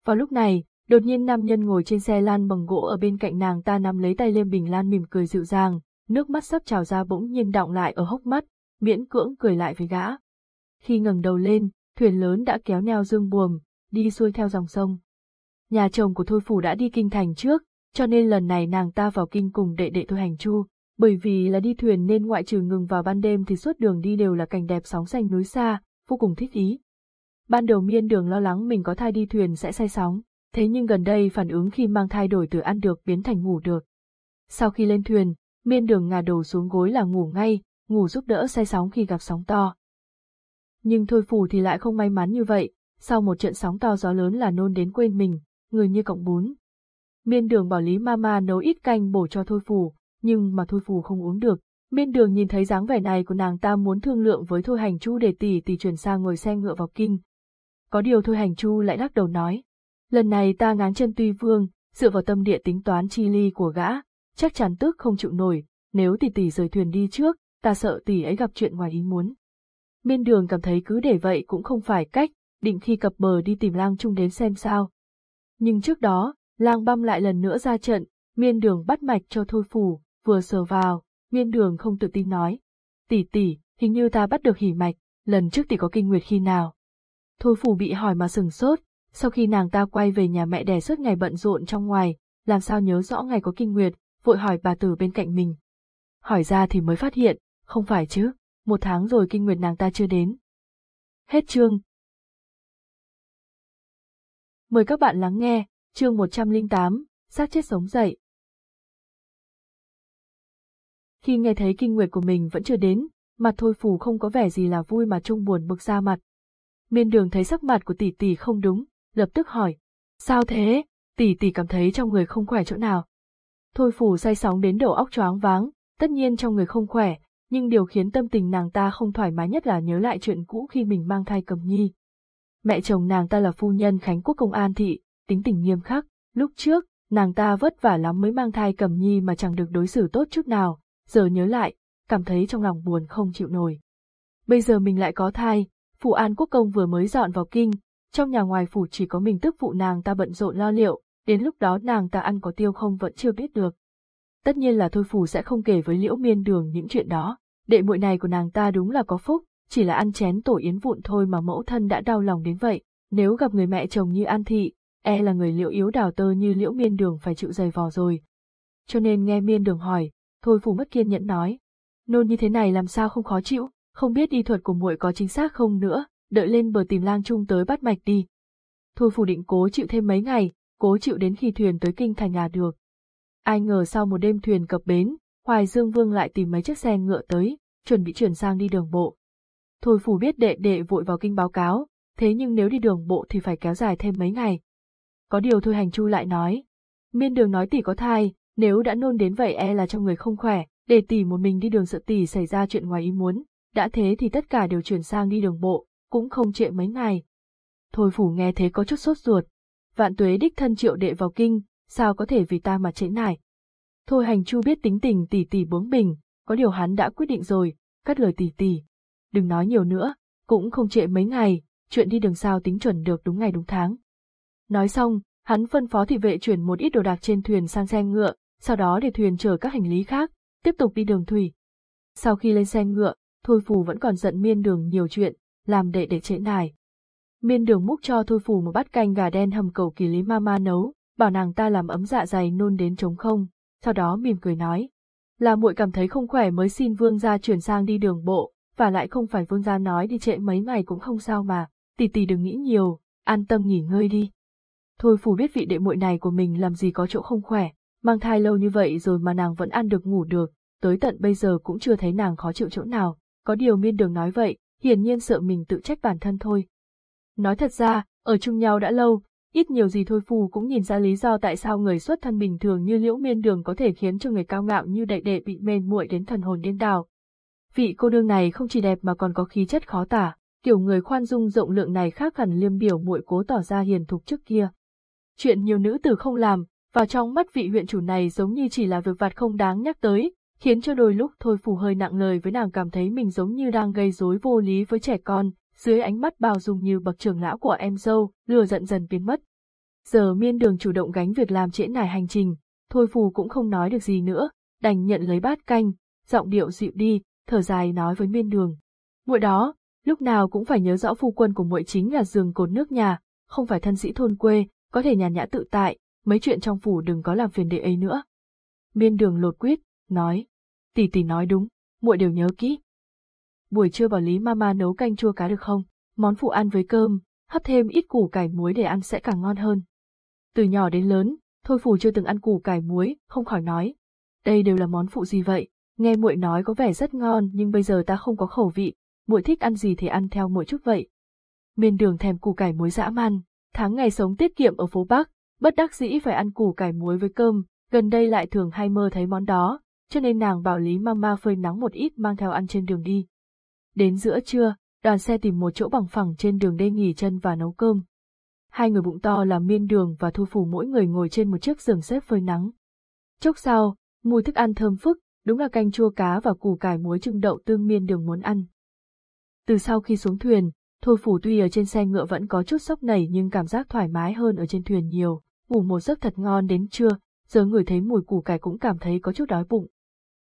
Vào lúc này, đột nhiên nam nhân ngồi trên xe lan bằng gỗ ở bên cạnh nàng ta nắm lấy tay Liêm Bình Lan mỉm cười dịu dàng, nước mắt sắp trào ra bỗng nhiên đọng lại ở hốc mắt, miễn cưỡng cười lại với gã. Khi ngẩng đầu lên, thuyền lớn đã kéo neo dương buồm, đi xuôi theo dòng sông. Nhà chồng của Thôi Phủ đã đi kinh thành trước, cho nên lần này nàng ta vào kinh cùng đệ đệ Thôi Hành Chu, bởi vì là đi thuyền nên ngoại trừ ngừng vào ban đêm thì suốt đường đi đều là cảnh đẹp sóng xanh núi xa, vô cùng thích ý. Ban đầu miên đường lo lắng mình có thai đi thuyền sẽ say sóng, thế nhưng gần đây phản ứng khi mang thai đổi từ ăn được biến thành ngủ được. Sau khi lên thuyền, miên đường ngả đầu xuống gối là ngủ ngay, ngủ giúp đỡ say sóng khi gặp sóng to. Nhưng thôi phù thì lại không may mắn như vậy, sau một trận sóng to gió lớn là nôn đến quên mình, người như cọng bún. Miên đường bảo Lý Mama nấu ít canh bổ cho thôi phù, nhưng mà thôi phù không uống được, Miên đường nhìn thấy dáng vẻ này của nàng ta muốn thương lượng với Thôi Hành Chu để tỷ tỷ chuyển sang ngồi xe ngựa vào kinh. Có điều Thôi Hành Chu lại lắc đầu nói. Lần này ta ngáng chân tuy vương, dựa vào tâm địa tính toán chi ly của gã, chắc chắn tức không chịu nổi, nếu tỷ tỷ rời thuyền đi trước, ta sợ tỷ ấy gặp chuyện ngoài ý muốn. Miên đường cảm thấy cứ để vậy cũng không phải cách, định khi cập bờ đi tìm lang trung đến xem sao. Nhưng trước đó, lang băm lại lần nữa ra trận, miên đường bắt mạch cho thôi phủ, vừa sờ vào, Miên đường không tự tin nói. Tỷ tỷ, hình như ta bắt được hỉ mạch, lần trước tỷ có kinh nguyệt khi nào? Thôi phủ bị hỏi mà sừng sốt, sau khi nàng ta quay về nhà mẹ đẻ suốt ngày bận rộn trong ngoài, làm sao nhớ rõ ngày có kinh nguyệt, vội hỏi bà tử bên cạnh mình. Hỏi ra thì mới phát hiện, không phải chứ, một tháng rồi kinh nguyệt nàng ta chưa đến. Hết chương. Mời các bạn lắng nghe, chương 108, sát chết sống dậy. Khi nghe thấy kinh nguyệt của mình vẫn chưa đến, mặt thôi phù không có vẻ gì là vui mà trông buồn bực ra mặt. Miên đường thấy sắc mặt của tỷ tỷ không đúng, lập tức hỏi. Sao thế? Tỷ tỷ cảm thấy trong người không khỏe chỗ nào. Thôi phù say sóng đến đầu óc choáng váng, tất nhiên trong người không khỏe, nhưng điều khiến tâm tình nàng ta không thoải mái nhất là nhớ lại chuyện cũ khi mình mang thai cầm nhi. Mẹ chồng nàng ta là phu nhân Khánh Quốc Công An Thị, tính tình nghiêm khắc, lúc trước, nàng ta vất vả lắm mới mang thai cầm nhi mà chẳng được đối xử tốt chút nào, giờ nhớ lại, cảm thấy trong lòng buồn không chịu nổi. Bây giờ mình lại có thai, Phụ An Quốc Công vừa mới dọn vào kinh, trong nhà ngoài phủ chỉ có mình tức phụ nàng ta bận rộn lo liệu, đến lúc đó nàng ta ăn có tiêu không vẫn chưa biết được. Tất nhiên là thôi phủ sẽ không kể với liễu miên đường những chuyện đó, đệ muội này của nàng ta đúng là có phúc, chỉ là ăn chén tổ yến vụn thôi mà mẫu thân đã đau lòng đến vậy, nếu gặp người mẹ chồng như An Thị, e là người liễu yếu đào tơ như liễu miên đường phải chịu dày vò rồi. Cho nên nghe miên đường hỏi, thôi phủ mất kiên nhẫn nói, nôn như thế này làm sao không khó chịu, không biết y thuật của muội có chính xác không nữa, đợi lên bờ tìm lang trung tới bắt mạch đi. Thôi phủ định cố chịu thêm mấy ngày, cố chịu đến khi thuyền tới kinh thành nhà được. Ai ngờ sau một đêm thuyền cập bến, Hoài Dương Vương lại tìm mấy chiếc xe ngựa tới, chuẩn bị chuyển sang đi đường bộ. Thôi phủ biết đệ đệ vội vào kinh báo cáo, thế nhưng nếu đi đường bộ thì phải kéo dài thêm mấy ngày. Có điều thôi hành chu lại nói. Miên đường nói tỷ có thai, nếu đã nôn đến vậy e là trong người không khỏe, để tỷ một mình đi đường sợ tỷ xảy ra chuyện ngoài ý muốn, đã thế thì tất cả đều chuyển sang đi đường bộ, cũng không trễ mấy ngày. Thôi phủ nghe thế có chút sốt ruột. Vạn tuế đích thân triệu đệ vào kinh, sao có thể vì ta mà trễ nải. Thôi hành chu biết tính tình tỷ tỷ bướng bình, có điều hắn đã quyết định rồi, cắt lời tỷ tỷ. Đừng nói nhiều nữa, cũng không trễ mấy ngày, chuyện đi đường sao tính chuẩn được đúng ngày đúng tháng. Nói xong, hắn phân phó thị vệ chuyển một ít đồ đạc trên thuyền sang xe ngựa, sau đó để thuyền chở các hành lý khác, tiếp tục đi đường thủy. Sau khi lên xe ngựa, Thôi Phù vẫn còn giận miên đường nhiều chuyện, làm đệ để trễ nải. Miên đường múc cho Thôi Phù một bát canh gà đen hầm cầu kỳ lý mama nấu, bảo nàng ta làm ấm dạ dày nôn đến trống không, sau đó mỉm cười nói. Là muội cảm thấy không khỏe mới xin vương gia chuyển sang đi đường bộ, và lại không phải vương gia nói đi trễ mấy ngày cũng không sao mà, tỷ tỷ đừng nghĩ nhiều, an tâm nghỉ ngơi đi. Thôi phù biết vị đệ muội này của mình làm gì có chỗ không khỏe, mang thai lâu như vậy rồi mà nàng vẫn ăn được ngủ được, tới tận bây giờ cũng chưa thấy nàng khó chịu chỗ nào, có điều miên đường nói vậy, hiển nhiên sợ mình tự trách bản thân thôi. Nói thật ra, ở chung nhau đã lâu, ít nhiều gì thôi phù cũng nhìn ra lý do tại sao người xuất thân bình thường như liễu miên đường có thể khiến cho người cao ngạo như đệ đệ bị mềm muội đến thần hồn điên đảo. Vị cô đương này không chỉ đẹp mà còn có khí chất khó tả, kiểu người khoan dung rộng lượng này khác hẳn liêm biểu muội cố tỏ ra hiền thục trước kia. Chuyện nhiều nữ tử không làm, vào trong mắt vị huyện chủ này giống như chỉ là việc vặt không đáng nhắc tới, khiến cho đôi lúc thôi phù hơi nặng lời với nàng cảm thấy mình giống như đang gây rối vô lý với trẻ con, dưới ánh mắt bao dung như bậc trưởng lão của em dâu, lừa giận dần biến mất. Giờ miên đường chủ động gánh việc làm trễ nải hành trình, thôi phù cũng không nói được gì nữa, đành nhận lấy bát canh, giọng điệu dịu đi, thở dài nói với miên đường. Muội đó, lúc nào cũng phải nhớ rõ phu quân của muội chính là giường cột nước nhà, không phải thân sĩ thôn quê, có thể nhàn nhã tự tại, mấy chuyện trong phủ đừng có làm phiền đệ ấy nữa. Miên đường lột quyết, nói, tỷ tỷ nói đúng, muội đều nhớ kỹ. Buổi trưa bảo Lý Mama nấu canh chua cá được không? Món phụ ăn với cơm, hấp thêm ít củ cải muối để ăn sẽ càng ngon hơn. Từ nhỏ đến lớn, Thôi Phù chưa từng ăn củ cải muối, không khỏi nói. Đây đều là món phụ gì vậy? Nghe muội nói có vẻ rất ngon nhưng bây giờ ta không có khẩu vị, muội thích ăn gì thì ăn theo muội chút vậy. Miên đường thèm củ cải muối dã man, tháng ngày sống tiết kiệm ở phố Bắc, bất đắc dĩ phải ăn củ cải muối với cơm, gần đây lại thường hay mơ thấy món đó, cho nên nàng bảo Lý Mama phơi nắng một ít mang theo ăn trên đường đi. Đến giữa trưa, đoàn xe tìm một chỗ bằng phẳng trên đường đê nghỉ chân và nấu cơm. Hai người bụng to là miên đường và thu phủ mỗi người ngồi trên một chiếc giường xếp phơi nắng. Chốc sau, mùi thức ăn thơm phức, đúng là canh chua cá và củ cải muối trưng đậu tương miên đường muốn ăn. Từ sau khi xuống thuyền, Thôi Phủ tuy ở trên xe ngựa vẫn có chút sốc nảy nhưng cảm giác thoải mái hơn ở trên thuyền nhiều, ngủ một giấc thật ngon đến trưa, giờ người thấy mùi củ cải cũng cảm thấy có chút đói bụng.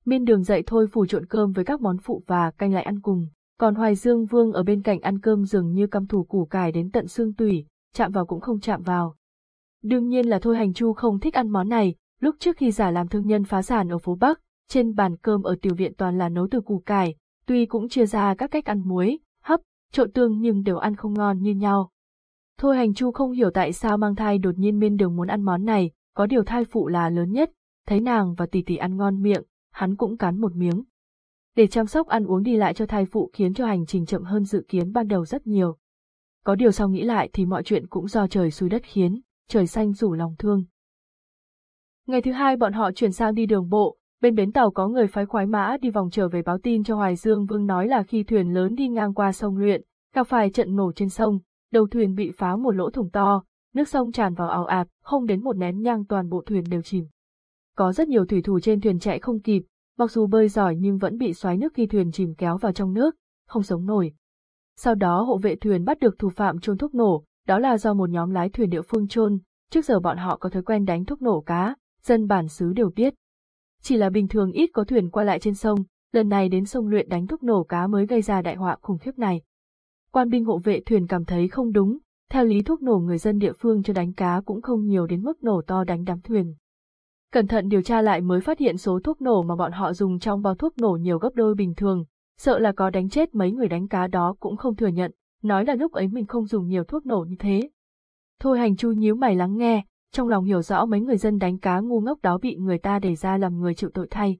Miên đường dậy Thôi Phủ trộn cơm với các món phụ và canh lại ăn cùng, còn Hoài Dương Vương ở bên cạnh ăn cơm dường như căm thủ củ cải đến tận xương tủy, chạm vào cũng không chạm vào. Đương nhiên là Thôi Hành Chu không thích ăn món này, lúc trước khi giả làm thương nhân phá sản ở phố Bắc, trên bàn cơm ở tiểu viện toàn là nấu từ củ cải, tuy cũng chia ra các cách ăn muối, hấp, trộn tương nhưng đều ăn không ngon như nhau. Thôi hành chu không hiểu tại sao mang thai đột nhiên miên đường muốn ăn món này, có điều thai phụ là lớn nhất, thấy nàng và tỷ tỷ ăn ngon miệng, hắn cũng cắn một miếng. Để chăm sóc ăn uống đi lại cho thai phụ khiến cho hành trình chậm hơn dự kiến ban đầu rất nhiều. Có điều sau nghĩ lại thì mọi chuyện cũng do trời xui đất khiến, trời xanh rủ lòng thương. Ngày thứ hai bọn họ chuyển sang đi đường bộ, bên bến tàu có người phái khoái mã đi vòng trở về báo tin cho Hoài Dương Vương nói là khi thuyền lớn đi ngang qua sông luyện, gặp phải trận nổ trên sông, đầu thuyền bị phá một lỗ thủng to, nước sông tràn vào ảo ạt, không đến một nén nhang toàn bộ thuyền đều chìm. Có rất nhiều thủy thủ trên thuyền chạy không kịp, mặc dù bơi giỏi nhưng vẫn bị xoáy nước khi thuyền chìm kéo vào trong nước, không sống nổi. Sau đó hộ vệ thuyền bắt được thủ phạm trôn thuốc nổ, đó là do một nhóm lái thuyền địa phương chôn, trước giờ bọn họ có thói quen đánh thuốc nổ cá, dân bản xứ đều biết. Chỉ là bình thường ít có thuyền qua lại trên sông, lần này đến sông luyện đánh thuốc nổ cá mới gây ra đại họa khủng khiếp này. Quan binh hộ vệ thuyền cảm thấy không đúng, theo lý thuốc nổ người dân địa phương cho đánh cá cũng không nhiều đến mức nổ to đánh đám thuyền. Cẩn thận điều tra lại mới phát hiện số thuốc nổ mà bọn họ dùng trong bao thuốc nổ nhiều gấp đôi bình thường, sợ là có đánh chết mấy người đánh cá đó cũng không thừa nhận, nói là lúc ấy mình không dùng nhiều thuốc nổ như thế. Thôi hành chu nhíu mày lắng nghe, trong lòng hiểu rõ mấy người dân đánh cá ngu ngốc đó bị người ta để ra làm người chịu tội thay.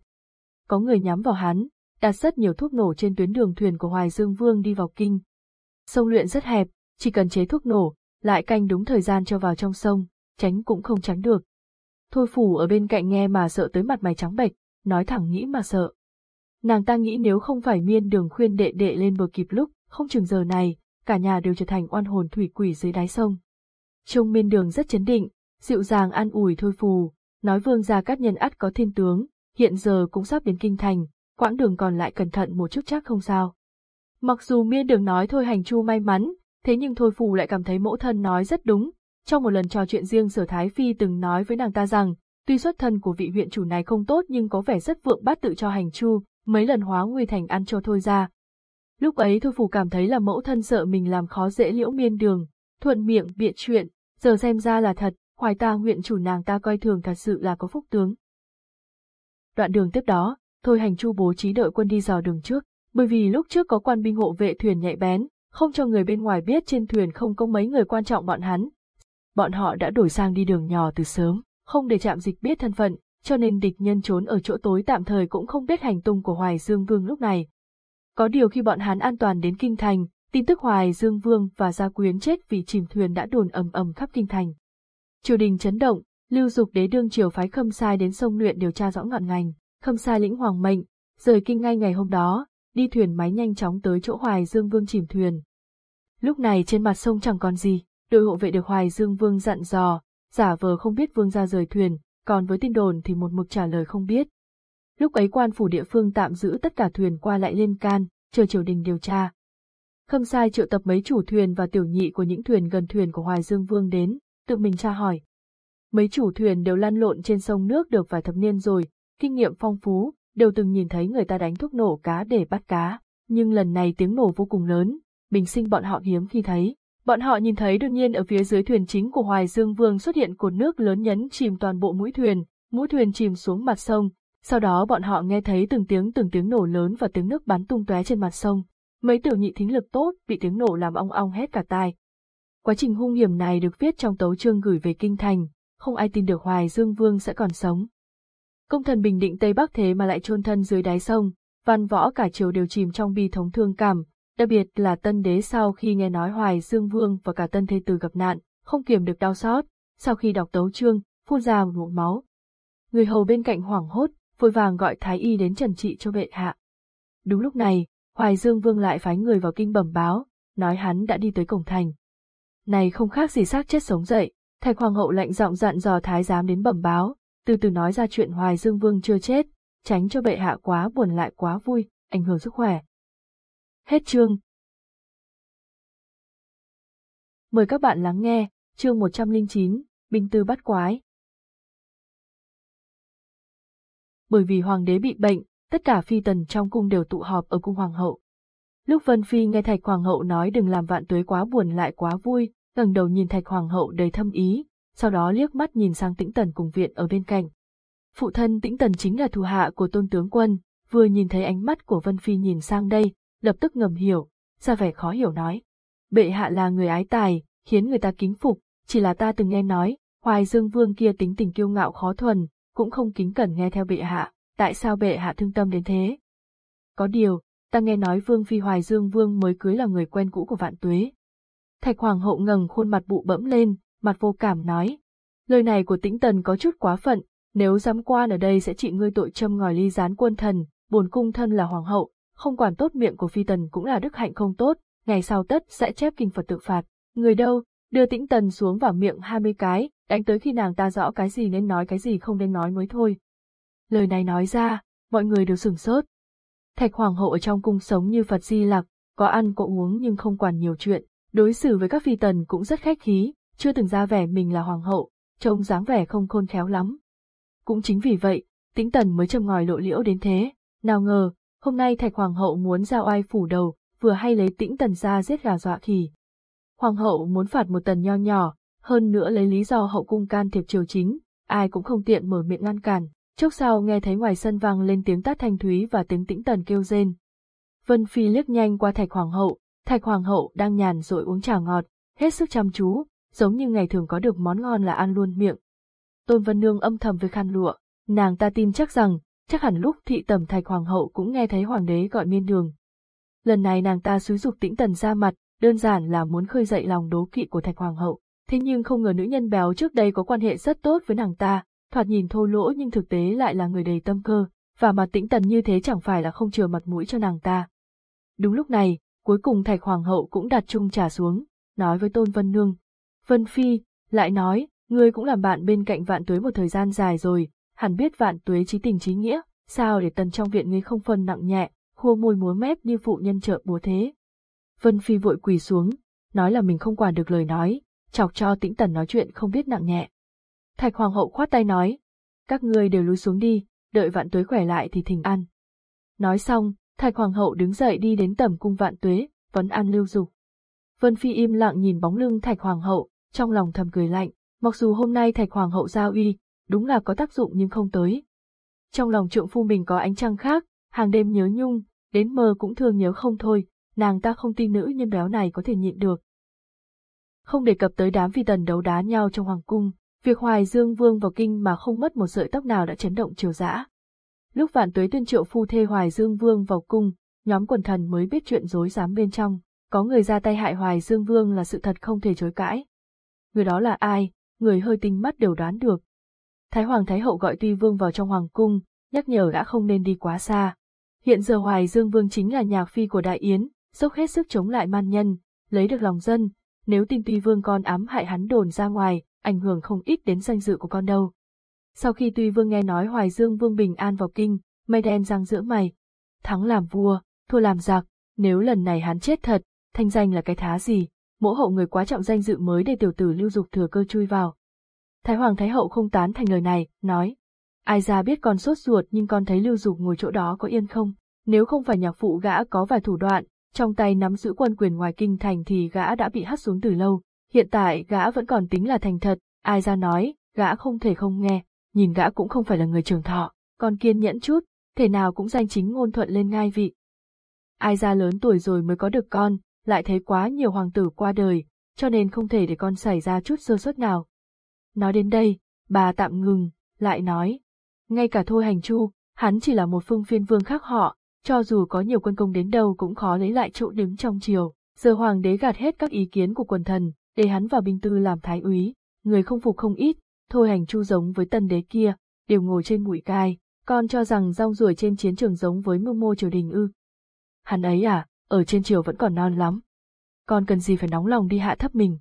Có người nhắm vào hắn, đặt rất nhiều thuốc nổ trên tuyến đường thuyền của Hoài Dương Vương đi vào kinh. Sông luyện rất hẹp, chỉ cần chế thuốc nổ, lại canh đúng thời gian cho vào trong sông, tránh cũng không tránh được. Thôi phủ ở bên cạnh nghe mà sợ tới mặt mày trắng bệch, nói thẳng nghĩ mà sợ. Nàng ta nghĩ nếu không phải miên đường khuyên đệ đệ lên bờ kịp lúc, không chừng giờ này, cả nhà đều trở thành oan hồn thủy quỷ dưới đáy sông. Trông miên đường rất chấn định, dịu dàng an ủi thôi phù, nói vương gia các nhân ắt có thiên tướng, hiện giờ cũng sắp đến kinh thành, quãng đường còn lại cẩn thận một chút chắc không sao. Mặc dù miên đường nói thôi hành chu may mắn, thế nhưng thôi phù lại cảm thấy mẫu thân nói rất đúng. Trong một lần trò chuyện riêng sở Thái Phi từng nói với nàng ta rằng, tuy xuất thân của vị huyện chủ này không tốt nhưng có vẻ rất vượng bát tự cho hành chu, mấy lần hóa nguy thành ăn cho thôi ra. Lúc ấy thôi phù cảm thấy là mẫu thân sợ mình làm khó dễ liễu miên đường, thuận miệng biện chuyện, giờ xem ra là thật, hoài ta huyện chủ nàng ta coi thường thật sự là có phúc tướng. Đoạn đường tiếp đó, thôi hành chu bố trí đợi quân đi dò đường trước, bởi vì lúc trước có quan binh hộ vệ thuyền nhạy bén, không cho người bên ngoài biết trên thuyền không có mấy người quan trọng bọn hắn. Bọn họ đã đổi sang đi đường nhỏ từ sớm, không để chạm dịch biết thân phận, cho nên địch nhân trốn ở chỗ tối tạm thời cũng không biết hành tung của Hoài Dương Vương lúc này. Có điều khi bọn hắn an toàn đến Kinh Thành, tin tức Hoài Dương Vương và Gia Quyến chết vì chìm thuyền đã đồn ầm ầm khắp Kinh Thành. Triều đình chấn động, lưu dục đế đương triều phái khâm sai đến sông luyện điều tra rõ ngọn ngành, khâm sai lĩnh hoàng mệnh, rời kinh ngay ngày hôm đó, đi thuyền máy nhanh chóng tới chỗ Hoài Dương Vương chìm thuyền. Lúc này trên mặt sông chẳng còn gì, đội hộ vệ được Hoài Dương Vương dặn dò, giả vờ không biết Vương ra rời thuyền, còn với tin đồn thì một mực trả lời không biết. Lúc ấy quan phủ địa phương tạm giữ tất cả thuyền qua lại lên can, chờ triều đình điều tra. Khâm sai triệu tập mấy chủ thuyền và tiểu nhị của những thuyền gần thuyền của Hoài Dương Vương đến, tự mình tra hỏi. Mấy chủ thuyền đều lăn lộn trên sông nước được vài thập niên rồi, kinh nghiệm phong phú, đều từng nhìn thấy người ta đánh thuốc nổ cá để bắt cá, nhưng lần này tiếng nổ vô cùng lớn, bình sinh bọn họ hiếm khi thấy. Bọn họ nhìn thấy đột nhiên ở phía dưới thuyền chính của Hoài Dương Vương xuất hiện cột nước lớn nhấn chìm toàn bộ mũi thuyền, mũi thuyền chìm xuống mặt sông, sau đó bọn họ nghe thấy từng tiếng từng tiếng nổ lớn và tiếng nước bắn tung tóe trên mặt sông. Mấy tiểu nhị thính lực tốt bị tiếng nổ làm ong ong hết cả tai. Quá trình hung hiểm này được viết trong tấu chương gửi về kinh thành, không ai tin được Hoài Dương Vương sẽ còn sống. Công thần bình định Tây Bắc thế mà lại chôn thân dưới đáy sông, văn võ cả triều đều chìm trong bi thống thương cảm, đặc biệt là tân đế sau khi nghe nói Hoài Dương Vương và cả tân thê tử gặp nạn, không kiềm được đau xót, sau khi đọc tấu chương, phun ra một ngụm máu. Người hầu bên cạnh hoảng hốt, vội vàng gọi thái y đến trần trị cho bệ hạ. Đúng lúc này, Hoài Dương Vương lại phái người vào kinh bẩm báo, nói hắn đã đi tới cổng thành. Này không khác gì xác chết sống dậy, Thạch Hoàng hậu lạnh giọng dặn dò thái giám đến bẩm báo, từ từ nói ra chuyện Hoài Dương Vương chưa chết, tránh cho bệ hạ quá buồn lại quá vui, ảnh hưởng sức khỏe. Hết chương. Mời các bạn lắng nghe, chương 109, Binh Tư bắt quái. Bởi vì hoàng đế bị bệnh, tất cả phi tần trong cung đều tụ họp ở cung hoàng hậu. Lúc Vân Phi nghe Thạch Hoàng hậu nói đừng làm vạn tuế quá buồn lại quá vui, ngẩng đầu nhìn Thạch Hoàng hậu đầy thâm ý, sau đó liếc mắt nhìn sang Tĩnh Tần cùng viện ở bên cạnh. Phụ thân Tĩnh Tần chính là thủ hạ của tôn tướng quân, vừa nhìn thấy ánh mắt của Vân Phi nhìn sang đây, lập tức ngầm hiểu, ra vẻ khó hiểu nói. Bệ hạ là người ái tài, khiến người ta kính phục, chỉ là ta từng nghe nói, Hoài Dương Vương kia tính tình kiêu ngạo khó thuần, cũng không kính cẩn nghe theo bệ hạ, tại sao bệ hạ thương tâm đến thế? Có điều, ta nghe nói Vương Phi Hoài Dương Vương mới cưới là người quen cũ của vạn tuế. Thạch Hoàng hậu ngẩng khuôn mặt bụ bẫm lên, mặt vô cảm nói. Lời này của tĩnh tần có chút quá phận, nếu dám quan ở đây sẽ trị ngươi tội châm ngòi ly gián quân thần, bồn cung thân là hoàng hậu, không quản tốt miệng của phi tần cũng là đức hạnh không tốt, ngày sau tất sẽ chép kinh Phật tự phạt. Người đâu, đưa tĩnh tần xuống vào miệng hai mươi cái, đánh tới khi nàng ta rõ cái gì nên nói cái gì không nên nói mới thôi. Lời này nói ra, mọi người đều sửng sốt. Thạch hoàng hậu ở trong cung sống như Phật di lặc, có ăn có uống nhưng không quản nhiều chuyện, đối xử với các phi tần cũng rất khách khí, chưa từng ra vẻ mình là hoàng hậu, trông dáng vẻ không khôn khéo lắm. Cũng chính vì vậy, tĩnh tần mới châm ngòi lộ liễu đến thế, nào ngờ, hôm nay thạch hoàng hậu muốn giao oai phủ đầu, vừa hay lấy tĩnh tần ra giết gà dọa khỉ. Hoàng hậu muốn phạt một tần nho nhỏ, hơn nữa lấy lý do hậu cung can thiệp triều chính, ai cũng không tiện mở miệng ngăn cản. Chốc sau nghe thấy ngoài sân vang lên tiếng tát thanh thúy và tiếng tĩnh tần kêu rên. Vân Phi liếc nhanh qua thạch hoàng hậu, thạch hoàng hậu đang nhàn rồi uống trà ngọt, hết sức chăm chú, giống như ngày thường có được món ngon là ăn luôn miệng. Tôn Vân Nương âm thầm với khăn lụa, nàng ta tin chắc rằng, chắc hẳn lúc thị tẩm thạch hoàng hậu cũng nghe thấy hoàng đế gọi miên đường. Lần này nàng ta xúi dục tĩnh tần ra mặt, đơn giản là muốn khơi dậy lòng đố kỵ của thạch hoàng hậu. Thế nhưng không ngờ nữ nhân béo trước đây có quan hệ rất tốt với nàng ta, thoạt nhìn thô lỗ nhưng thực tế lại là người đầy tâm cơ, và mặt tĩnh tần như thế chẳng phải là không chừa mặt mũi cho nàng ta. Đúng lúc này, cuối cùng thạch hoàng hậu cũng đặt chung trà xuống, nói với Tôn Vân Nương. Vân Phi, lại nói, ngươi cũng làm bạn bên cạnh vạn tuế một thời gian dài rồi, hẳn biết vạn tuế trí tình trí nghĩa, sao để tần trong viện ngươi không phân nặng nhẹ, khua môi múa mép như phụ nhân trợ búa thế. Vân Phi vội quỳ xuống, nói là mình không quản được lời nói, chọc cho tĩnh tần nói chuyện không biết nặng nhẹ. Thạch Hoàng hậu khoát tay nói, các ngươi đều lùi xuống đi, đợi vạn tuế khỏe lại thì thỉnh ăn. Nói xong, Thạch Hoàng hậu đứng dậy đi đến tầm cung vạn tuế, vẫn ăn lưu dục. Vân Phi im lặng nhìn bóng lưng Thạch Hoàng hậu, trong lòng thầm cười lạnh, mặc dù hôm nay Thạch Hoàng hậu giao uy, đúng là có tác dụng nhưng không tới. Trong lòng trượng phu mình có ánh trăng khác, hàng đêm nhớ nhung, đến mơ cũng thường nhớ không thôi, nàng ta không tin nữ nhân béo này có thể nhịn được. Không đề cập tới đám phi tần đấu đá nhau trong hoàng cung, việc Hoài Dương Vương vào kinh mà không mất một sợi tóc nào đã chấn động triều dã. Lúc vạn tuế tuyên triệu phu thê Hoài Dương Vương vào cung, nhóm quần thần mới biết chuyện dối dám bên trong, có người ra tay hại Hoài Dương Vương là sự thật không thể chối cãi. Người đó là ai, người hơi tinh mắt đều đoán được. Thái Hoàng Thái Hậu gọi Tuy Vương vào trong hoàng cung, nhắc nhở đã không nên đi quá xa. Hiện giờ Hoài Dương Vương chính là nhạc phi của Đại Yến, dốc hết sức chống lại man nhân, lấy được lòng dân, nếu tin Tuy Vương con ám hại hắn đồn ra ngoài, ảnh hưởng không ít đến danh dự của con đâu. Sau khi Tuy Vương nghe nói Hoài Dương Vương bình an vào kinh, mây đen răng giữa mày. Thắng làm vua, thua làm giặc, nếu lần này hắn chết thật, thanh danh là cái thá gì, mỗ hậu người quá trọng danh dự mới để tiểu tử lưu dục thừa cơ chui vào. Thái Hoàng Thái Hậu không tán thành lời này, nói. Ai ra biết con sốt ruột nhưng con thấy lưu dục ngồi chỗ đó có yên không, nếu không phải nhạc phụ gã có vài thủ đoạn, trong tay nắm giữ quân quyền ngoài kinh thành thì gã đã bị hắt xuống từ lâu, hiện tại gã vẫn còn tính là thành thật, ai ra nói, gã không thể không nghe, nhìn gã cũng không phải là người trường thọ, còn kiên nhẫn chút, thể nào cũng danh chính ngôn thuận lên ngai vị. Ai ra lớn tuổi rồi mới có được con, lại thấy quá nhiều hoàng tử qua đời, cho nên không thể để con xảy ra chút sơ suất nào. Nói đến đây, bà tạm ngừng, lại nói, ngay cả thôi hành chu, hắn chỉ là một phương phiên vương khác họ, cho dù có nhiều quân công đến đâu cũng khó lấy lại chỗ đứng trong triều. Giờ hoàng đế gạt hết các ý kiến của quần thần, để hắn vào binh tư làm thái úy, người không phục không ít, thôi hành chu giống với tân đế kia, đều ngồi trên mũi cai, con cho rằng rong ruổi trên chiến trường giống với mưu mô triều đình ư. Hắn ấy à, ở trên triều vẫn còn non lắm. Con cần gì phải nóng lòng đi hạ thấp mình.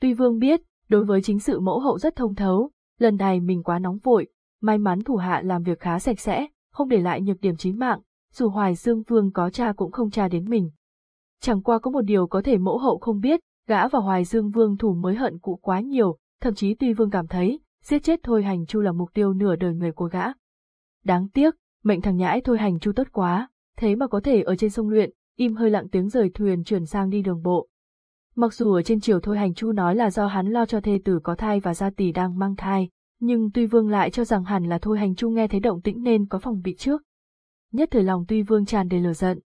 Tuy vương biết, đối với chính sự mẫu hậu rất thông thấu, lần này mình quá nóng vội, may mắn thủ hạ làm việc khá sạch sẽ, không để lại nhược điểm chí mạng, dù Hoài Dương Vương có cha cũng không tra đến mình. Chẳng qua có một điều có thể mẫu hậu không biết, gã và Hoài Dương Vương thủ mới hận cũ quá nhiều, thậm chí tuy Vương cảm thấy, giết chết Thôi Hành Chu là mục tiêu nửa đời người của gã. Đáng tiếc, mệnh thằng nhãi Thôi Hành Chu tốt quá, thế mà có thể ở trên sông luyện, im hơi lặng tiếng rời thuyền chuyển sang đi đường bộ. Mặc dù ở trên chiều Thôi Hành Chu nói là do hắn lo cho thê tử có thai và gia tỷ đang mang thai, nhưng Tuy Vương lại cho rằng hẳn là Thôi Hành Chu nghe thấy động tĩnh nên có phòng bị trước. Nhất thời lòng Tuy Vương tràn đầy lửa giận.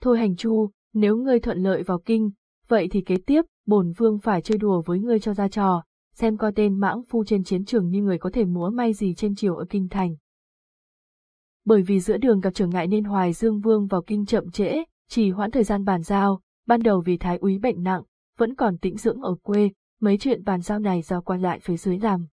Thôi Hành Chu, nếu ngươi thuận lợi vào kinh, vậy thì kế tiếp, bổn vương phải chơi đùa với ngươi cho ra trò, xem coi tên mãng phu trên chiến trường như người có thể múa may gì trên chiều ở kinh thành. Bởi vì giữa đường gặp trở ngại nên Hoài Dương Vương vào kinh chậm trễ, chỉ hoãn thời gian bàn giao, ban đầu vì thái úy bệnh nặng, vẫn còn tĩnh dưỡng ở quê, mấy chuyện bàn giao này do quan lại phía dưới làm.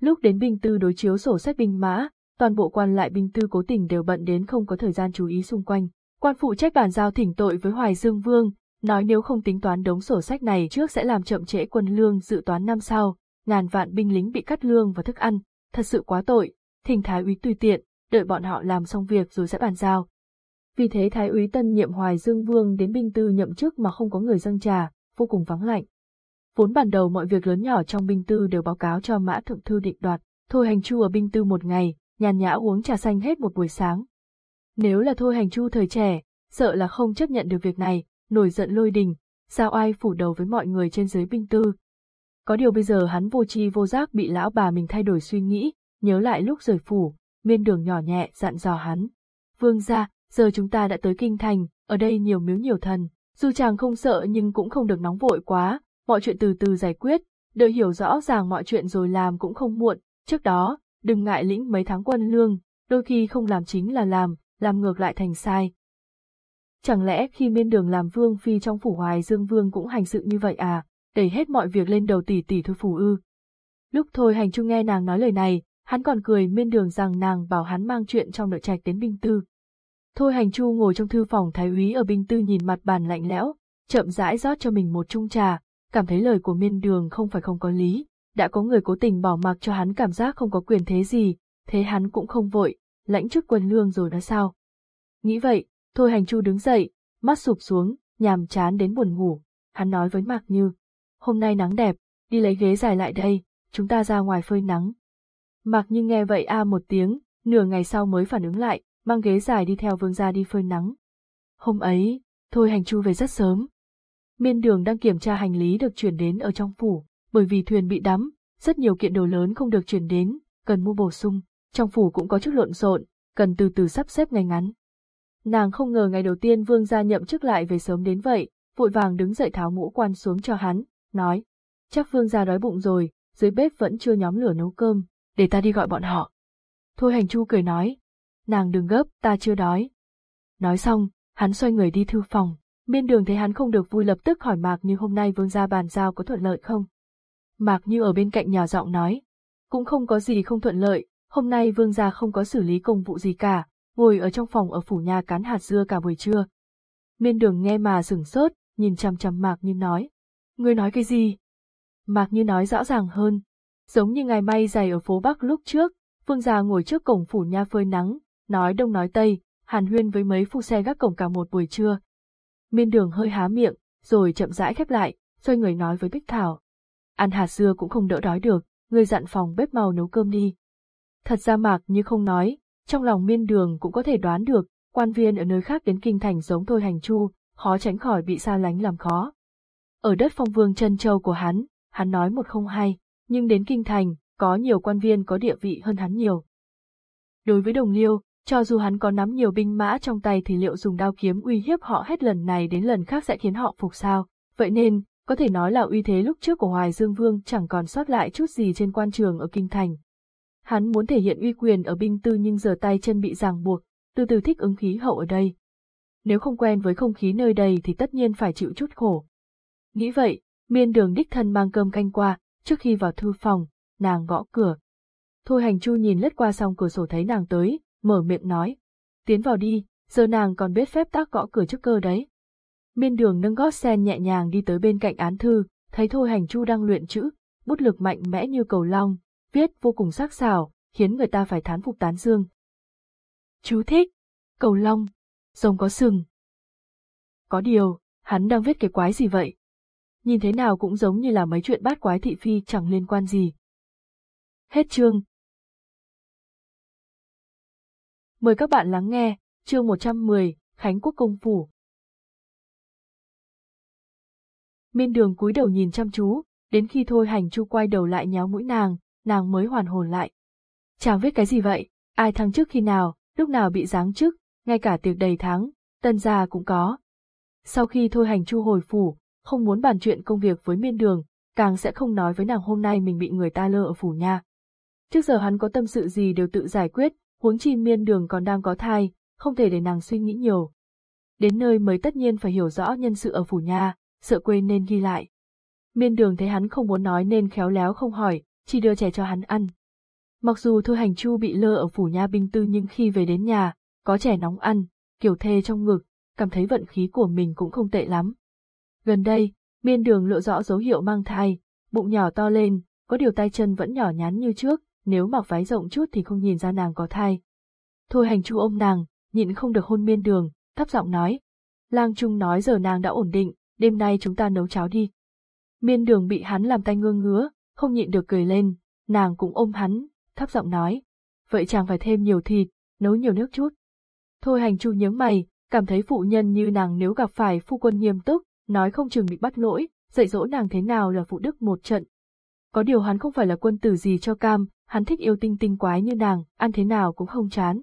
Lúc đến binh tư đối chiếu sổ sách binh mã, toàn bộ quan lại binh tư cố tình đều bận đến không có thời gian chú ý xung quanh. Quan phụ trách bàn giao thỉnh tội với Hoài Dương Vương, nói nếu không tính toán đống sổ sách này trước sẽ làm chậm trễ quân lương dự toán năm sau, ngàn vạn binh lính bị cắt lương và thức ăn, thật sự quá tội, thỉnh thái úy tùy tiện, đợi bọn họ làm xong việc rồi sẽ bàn giao. Vì thế thái úy tân nhiệm Hoài Dương Vương đến binh tư nhậm chức mà không có người dâng trà, vô cùng vắng lạnh. Vốn ban đầu mọi việc lớn nhỏ trong binh tư đều báo cáo cho mã thượng thư định đoạt, thôi hành chu ở binh tư một ngày, nhàn nhã uống trà xanh hết một buổi sáng. Nếu là thôi hành chu thời trẻ, sợ là không chấp nhận được việc này, nổi giận lôi đình, sao ai phủ đầu với mọi người trên dưới binh tư. Có điều bây giờ hắn vô chi vô giác bị lão bà mình thay đổi suy nghĩ, nhớ lại lúc rời phủ, miên đường nhỏ nhẹ dặn dò hắn. Vương ra, giờ chúng ta đã tới kinh thành, ở đây nhiều miếu nhiều thần, dù chàng không sợ nhưng cũng không được nóng vội quá, mọi chuyện từ từ giải quyết, đợi hiểu rõ ràng mọi chuyện rồi làm cũng không muộn, trước đó, đừng ngại lĩnh mấy tháng quân lương, đôi khi không làm chính là làm, làm ngược lại thành sai. Chẳng lẽ khi miên đường làm vương phi trong phủ hoài dương vương cũng hành sự như vậy à, đẩy hết mọi việc lên đầu tỷ tỷ thôi phủ ư. Lúc thôi hành trung nghe nàng nói lời này, hắn còn cười miên đường rằng nàng bảo hắn mang chuyện trong đợi trạch đến binh tư. Thôi hành chu ngồi trong thư phòng thái úy ở binh tư nhìn mặt bàn lạnh lẽo, chậm rãi rót cho mình một chung trà, cảm thấy lời của miên đường không phải không có lý, đã có người cố tình bỏ mặc cho hắn cảm giác không có quyền thế gì, thế hắn cũng không vội, lãnh chức quân lương rồi đó sao. Nghĩ vậy, thôi hành chu đứng dậy, mắt sụp xuống, nhàm chán đến buồn ngủ, hắn nói với Mạc Như, hôm nay nắng đẹp, đi lấy ghế dài lại đây, chúng ta ra ngoài phơi nắng. Mạc Như nghe vậy a một tiếng, nửa ngày sau mới phản ứng lại, mang ghế dài đi theo vương gia đi phơi nắng. Hôm ấy, thôi hành chu về rất sớm. Miên đường đang kiểm tra hành lý được chuyển đến ở trong phủ, bởi vì thuyền bị đắm, rất nhiều kiện đồ lớn không được chuyển đến, cần mua bổ sung, trong phủ cũng có chút lộn xộn, cần từ từ sắp xếp ngay ngắn. Nàng không ngờ ngày đầu tiên vương gia nhậm chức lại về sớm đến vậy, vội vàng đứng dậy tháo mũ quan xuống cho hắn, nói, chắc vương gia đói bụng rồi, dưới bếp vẫn chưa nhóm lửa nấu cơm, để ta đi gọi bọn họ. Thôi hành chu cười nói, nàng đừng gấp, ta chưa đói. Nói xong, hắn xoay người đi thư phòng, miên đường thấy hắn không được vui lập tức hỏi Mạc Như hôm nay vương gia bàn giao có thuận lợi không. Mạc Như ở bên cạnh nhỏ giọng nói, cũng không có gì không thuận lợi, hôm nay vương gia không có xử lý công vụ gì cả, ngồi ở trong phòng ở phủ nhà cán hạt dưa cả buổi trưa. Miên đường nghe mà sửng sốt, nhìn chằm chằm Mạc Như nói, ngươi nói cái gì? Mạc Như nói rõ ràng hơn, giống như ngày may dày ở phố Bắc lúc trước, vương gia ngồi trước cổng phủ nha phơi nắng, nói đông nói tây, hàn huyên với mấy phu xe gác cổng cả một buổi trưa. Miên đường hơi há miệng, rồi chậm rãi khép lại, xoay người nói với Bích Thảo. Ăn hạt dưa cũng không đỡ đói được, người dặn phòng bếp màu nấu cơm đi. Thật ra mạc như không nói, trong lòng miên đường cũng có thể đoán được, quan viên ở nơi khác đến kinh thành giống thôi hành chu, khó tránh khỏi bị xa lánh làm khó. Ở đất phong vương chân châu của hắn, hắn nói một không hai, nhưng đến kinh thành, có nhiều quan viên có địa vị hơn hắn nhiều. Đối với đồng liêu, cho dù hắn có nắm nhiều binh mã trong tay thì liệu dùng đao kiếm uy hiếp họ hết lần này đến lần khác sẽ khiến họ phục sao, vậy nên, có thể nói là uy thế lúc trước của Hoài Dương Vương chẳng còn sót lại chút gì trên quan trường ở Kinh Thành. Hắn muốn thể hiện uy quyền ở binh tư nhưng giờ tay chân bị ràng buộc, từ từ thích ứng khí hậu ở đây. Nếu không quen với không khí nơi đây thì tất nhiên phải chịu chút khổ. Nghĩ vậy, miên đường đích thân mang cơm canh qua, trước khi vào thư phòng, nàng gõ cửa. Thôi hành chu nhìn lướt qua xong cửa sổ thấy nàng tới, mở miệng nói. Tiến vào đi, giờ nàng còn biết phép tác gõ cửa trước cơ đấy. Miên đường nâng gót sen nhẹ nhàng đi tới bên cạnh án thư, thấy thôi hành chu đang luyện chữ, bút lực mạnh mẽ như cầu long, viết vô cùng sắc sảo, khiến người ta phải thán phục tán dương. Chú thích, cầu long, rồng có sừng. Có điều, hắn đang viết cái quái gì vậy? Nhìn thế nào cũng giống như là mấy chuyện bát quái thị phi chẳng liên quan gì. Hết chương. Mời các bạn lắng nghe, chương 110, Khánh Quốc Công Phủ. Miên đường cúi đầu nhìn chăm chú, đến khi thôi hành chu quay đầu lại nhéo mũi nàng, nàng mới hoàn hồn lại. Chàng viết cái gì vậy, ai thăng chức khi nào, lúc nào bị giáng chức, ngay cả tiệc đầy tháng, tân gia cũng có. Sau khi thôi hành chu hồi phủ, không muốn bàn chuyện công việc với miên đường, càng sẽ không nói với nàng hôm nay mình bị người ta lơ ở phủ nha. Trước giờ hắn có tâm sự gì đều tự giải quyết, huống chi miên đường còn đang có thai, không thể để nàng suy nghĩ nhiều. Đến nơi mới tất nhiên phải hiểu rõ nhân sự ở phủ nhà, sợ quên nên ghi lại. Miên đường thấy hắn không muốn nói nên khéo léo không hỏi, chỉ đưa trẻ cho hắn ăn. Mặc dù thôi hành chu bị lơ ở phủ nhà binh tư nhưng khi về đến nhà, có trẻ nóng ăn, kiểu thê trong ngực, cảm thấy vận khí của mình cũng không tệ lắm. Gần đây, miên đường lộ rõ dấu hiệu mang thai, bụng nhỏ to lên, có điều tay chân vẫn nhỏ nhắn như trước, nếu mặc váy rộng chút thì không nhìn ra nàng có thai. Thôi hành chu ôm nàng, nhịn không được hôn miên đường, thấp giọng nói. Lang Trung nói giờ nàng đã ổn định, đêm nay chúng ta nấu cháo đi. Miên đường bị hắn làm tay ngơ ngứa, không nhịn được cười lên, nàng cũng ôm hắn, thấp giọng nói. Vậy chàng phải thêm nhiều thịt, nấu nhiều nước chút. Thôi hành chu nhớ mày, cảm thấy phụ nhân như nàng nếu gặp phải phu quân nghiêm túc, nói không chừng bị bắt lỗi, dạy dỗ nàng thế nào là phụ đức một trận. Có điều hắn không phải là quân tử gì cho cam, hắn thích yêu tinh tinh quái như nàng, ăn thế nào cũng không chán.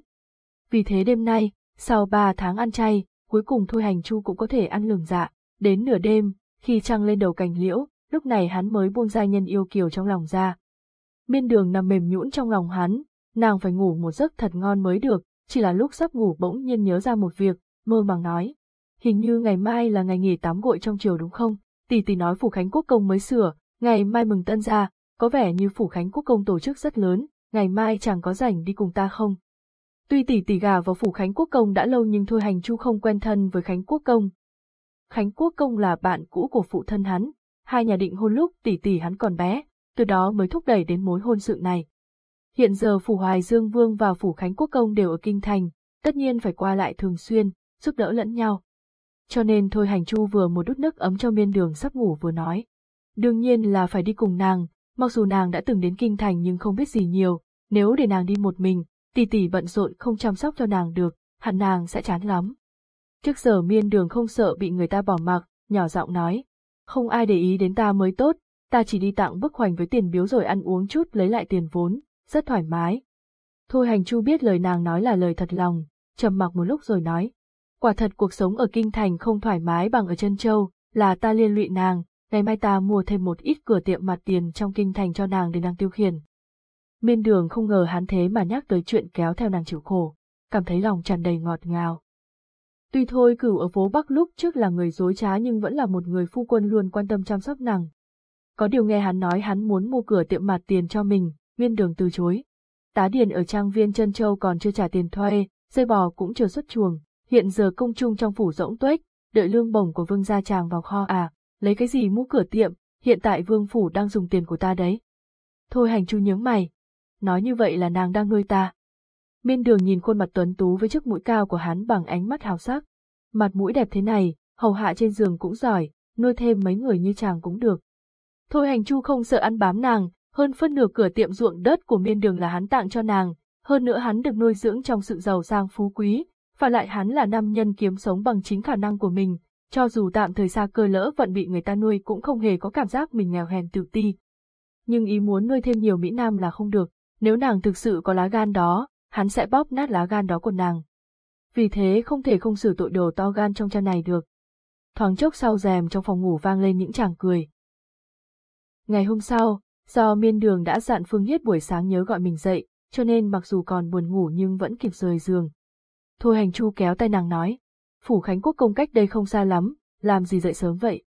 Vì thế đêm nay, sau ba tháng ăn chay, cuối cùng Thôi Hành Chu cũng có thể ăn lường dạ. Đến nửa đêm, khi trăng lên đầu cành liễu, lúc này hắn mới buông ra nhân yêu kiều trong lòng ra. Miên đường nằm mềm nhũn trong lòng hắn, nàng phải ngủ một giấc thật ngon mới được, chỉ là lúc sắp ngủ bỗng nhiên nhớ ra một việc, mơ màng nói. Hình như ngày mai là ngày nghỉ tắm gội trong chiều đúng không? Tỷ tỷ nói Phủ Khánh Quốc Công mới sửa, ngày mai mừng tân ra, có vẻ như Phủ Khánh Quốc Công tổ chức rất lớn, ngày mai chàng có rảnh đi cùng ta không? Tuy tỷ tỷ gà vào Phủ Khánh Quốc Công đã lâu nhưng Thôi Hành Chu không quen thân với Khánh Quốc Công. Khánh Quốc Công là bạn cũ của phụ thân hắn, hai nhà định hôn lúc tỷ tỷ hắn còn bé, từ đó mới thúc đẩy đến mối hôn sự này. Hiện giờ Phủ Hoài Dương Vương và Phủ Khánh Quốc Công đều ở Kinh Thành, tất nhiên phải qua lại thường xuyên, giúp đỡ lẫn nhau. Cho nên Thôi Hành Chu vừa một đút nước ấm cho miên đường sắp ngủ vừa nói. Đương nhiên là phải đi cùng nàng, mặc dù nàng đã từng đến Kinh Thành nhưng không biết gì nhiều, nếu để nàng đi một mình, tỷ tỷ bận rộn không chăm sóc cho nàng được, hẳn nàng sẽ chán lắm. Trước giờ miên đường không sợ bị người ta bỏ mặc, nhỏ giọng nói. Không ai để ý đến ta mới tốt, ta chỉ đi tặng bức hoành với tiền biếu rồi ăn uống chút lấy lại tiền vốn, rất thoải mái. Thôi hành chu biết lời nàng nói là lời thật lòng, trầm mặc một lúc rồi nói. Quả thật cuộc sống ở Kinh Thành không thoải mái bằng ở chân Châu, là ta liên lụy nàng, ngày mai ta mua thêm một ít cửa tiệm mặt tiền trong Kinh Thành cho nàng để nàng tiêu khiển. Miên đường không ngờ hắn thế mà nhắc tới chuyện kéo theo nàng chịu khổ, cảm thấy lòng tràn đầy ngọt ngào. Tuy thôi cửu ở phố Bắc lúc trước là người dối trá nhưng vẫn là một người phu quân luôn quan tâm chăm sóc nàng. Có điều nghe hắn nói hắn muốn mua cửa tiệm mặt tiền cho mình, miên đường từ chối. Tá điền ở trang viên chân châu còn chưa trả tiền thuê, dây bò cũng chưa xuất chuồng, hiện giờ công chung trong phủ rỗng tuếch, đợi lương bổng của vương gia chàng vào kho à, lấy cái gì mua cửa tiệm, hiện tại vương phủ đang dùng tiền của ta đấy. Thôi hành chu nhướng mày, nói như vậy là nàng đang nuôi ta. Miên đường nhìn khuôn mặt tuấn tú với chiếc mũi cao của hắn bằng ánh mắt hào sắc. Mặt mũi đẹp thế này, hầu hạ trên giường cũng giỏi, nuôi thêm mấy người như chàng cũng được. Thôi hành chu không sợ ăn bám nàng, hơn phân nửa cửa tiệm ruộng đất của miên đường là hắn tặng cho nàng, hơn nữa hắn được nuôi dưỡng trong sự giàu sang phú quý, và lại hắn là nam nhân kiếm sống bằng chính khả năng của mình, cho dù tạm thời xa cơ lỡ vận bị người ta nuôi cũng không hề có cảm giác mình nghèo hèn tự ti. Nhưng ý muốn nuôi thêm nhiều Mỹ Nam là không được, nếu nàng thực sự có lá gan đó, hắn sẽ bóp nát lá gan đó của nàng. Vì thế không thể không xử tội đồ to gan trong cha này được. Thoáng chốc sau rèm trong phòng ngủ vang lên những chàng cười. Ngày hôm sau, do miên đường đã dặn Phương Hiết buổi sáng nhớ gọi mình dậy, cho nên mặc dù còn buồn ngủ nhưng vẫn kịp rời giường. Thôi hành chu kéo tay nàng nói, Phủ Khánh Quốc công cách đây không xa lắm, làm gì dậy sớm vậy?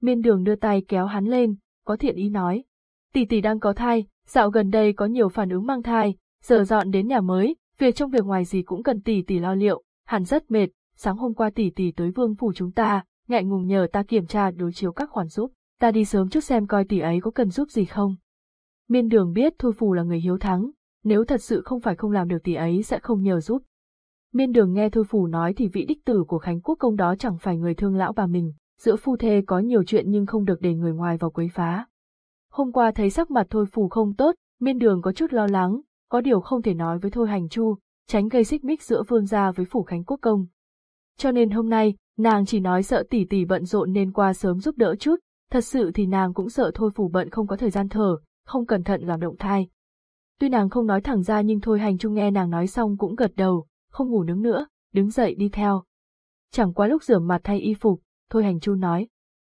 Miên đường đưa tay kéo hắn lên, có thiện ý nói, tỷ tỷ đang có thai, dạo gần đây có nhiều phản ứng mang thai, giờ dọn đến nhà mới, việc trong việc ngoài gì cũng cần tỷ tỷ lo liệu, hắn rất mệt, sáng hôm qua tỷ tỷ tới vương phủ chúng ta, ngại ngùng nhờ ta kiểm tra đối chiếu các khoản giúp, ta đi sớm chút xem coi tỷ ấy có cần giúp gì không. Miên đường biết Thôi Phù là người hiếu thắng, nếu thật sự không phải không làm được tỷ ấy sẽ không nhờ giúp. Miên đường nghe Thôi Phủ nói thì vị đích tử của Khánh Quốc công đó chẳng phải người thương lão bà mình, giữa phu thê có nhiều chuyện nhưng không được để người ngoài vào quấy phá. Hôm qua thấy sắc mặt Thôi Phủ không tốt, miên đường có chút lo lắng, có điều không thể nói với Thôi Hành Chu, tránh gây xích mích giữa vương gia với phủ Khánh Quốc công. Cho nên hôm nay, nàng chỉ nói sợ tỷ tỷ bận rộn nên qua sớm giúp đỡ chút, thật sự thì nàng cũng sợ Thôi Phủ bận không có thời gian thở, không cẩn thận làm động thai. Tuy nàng không nói thẳng ra nhưng Thôi Hành Chu nghe nàng nói xong cũng gật đầu, không ngủ nướng nữa, đứng dậy đi theo. Chẳng qua lúc rửa mặt thay y phục, Thôi Hành Chu nói.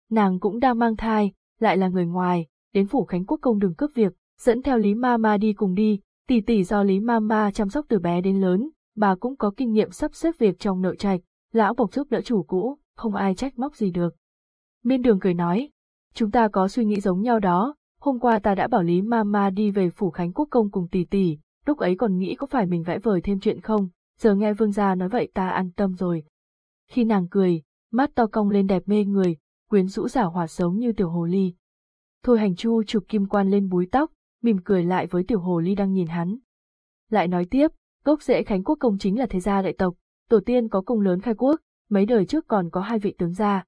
Nàng cũng đang mang thai, lại là người ngoài, đến phủ Khánh Quốc công đừng cướp việc, dẫn theo Lý Ma Ma đi cùng đi, tỷ tỷ do Lý Ma Ma chăm sóc từ bé đến lớn, bà cũng có kinh nghiệm sắp xếp việc trong nội trạch, lão bộc giúp đỡ chủ cũ, không ai trách móc gì được. Miên đường cười nói, chúng ta có suy nghĩ giống nhau đó, hôm qua ta đã bảo Lý Ma Ma đi về phủ Khánh Quốc công cùng tỷ tỷ, lúc ấy còn nghĩ có phải mình vẽ vời thêm chuyện không, giờ nghe vương gia nói vậy ta an tâm rồi. Khi nàng cười, mắt to cong lên đẹp mê người, quyến rũ giả hòa sống như tiểu hồ ly. Thôi hành chu chụp kim quan lên búi tóc, mỉm cười lại với tiểu hồ ly đang nhìn hắn. Lại nói tiếp, gốc rễ Khánh Quốc công chính là thế gia đại tộc, tổ tiên có công lớn khai quốc, mấy đời trước còn có hai vị tướng gia.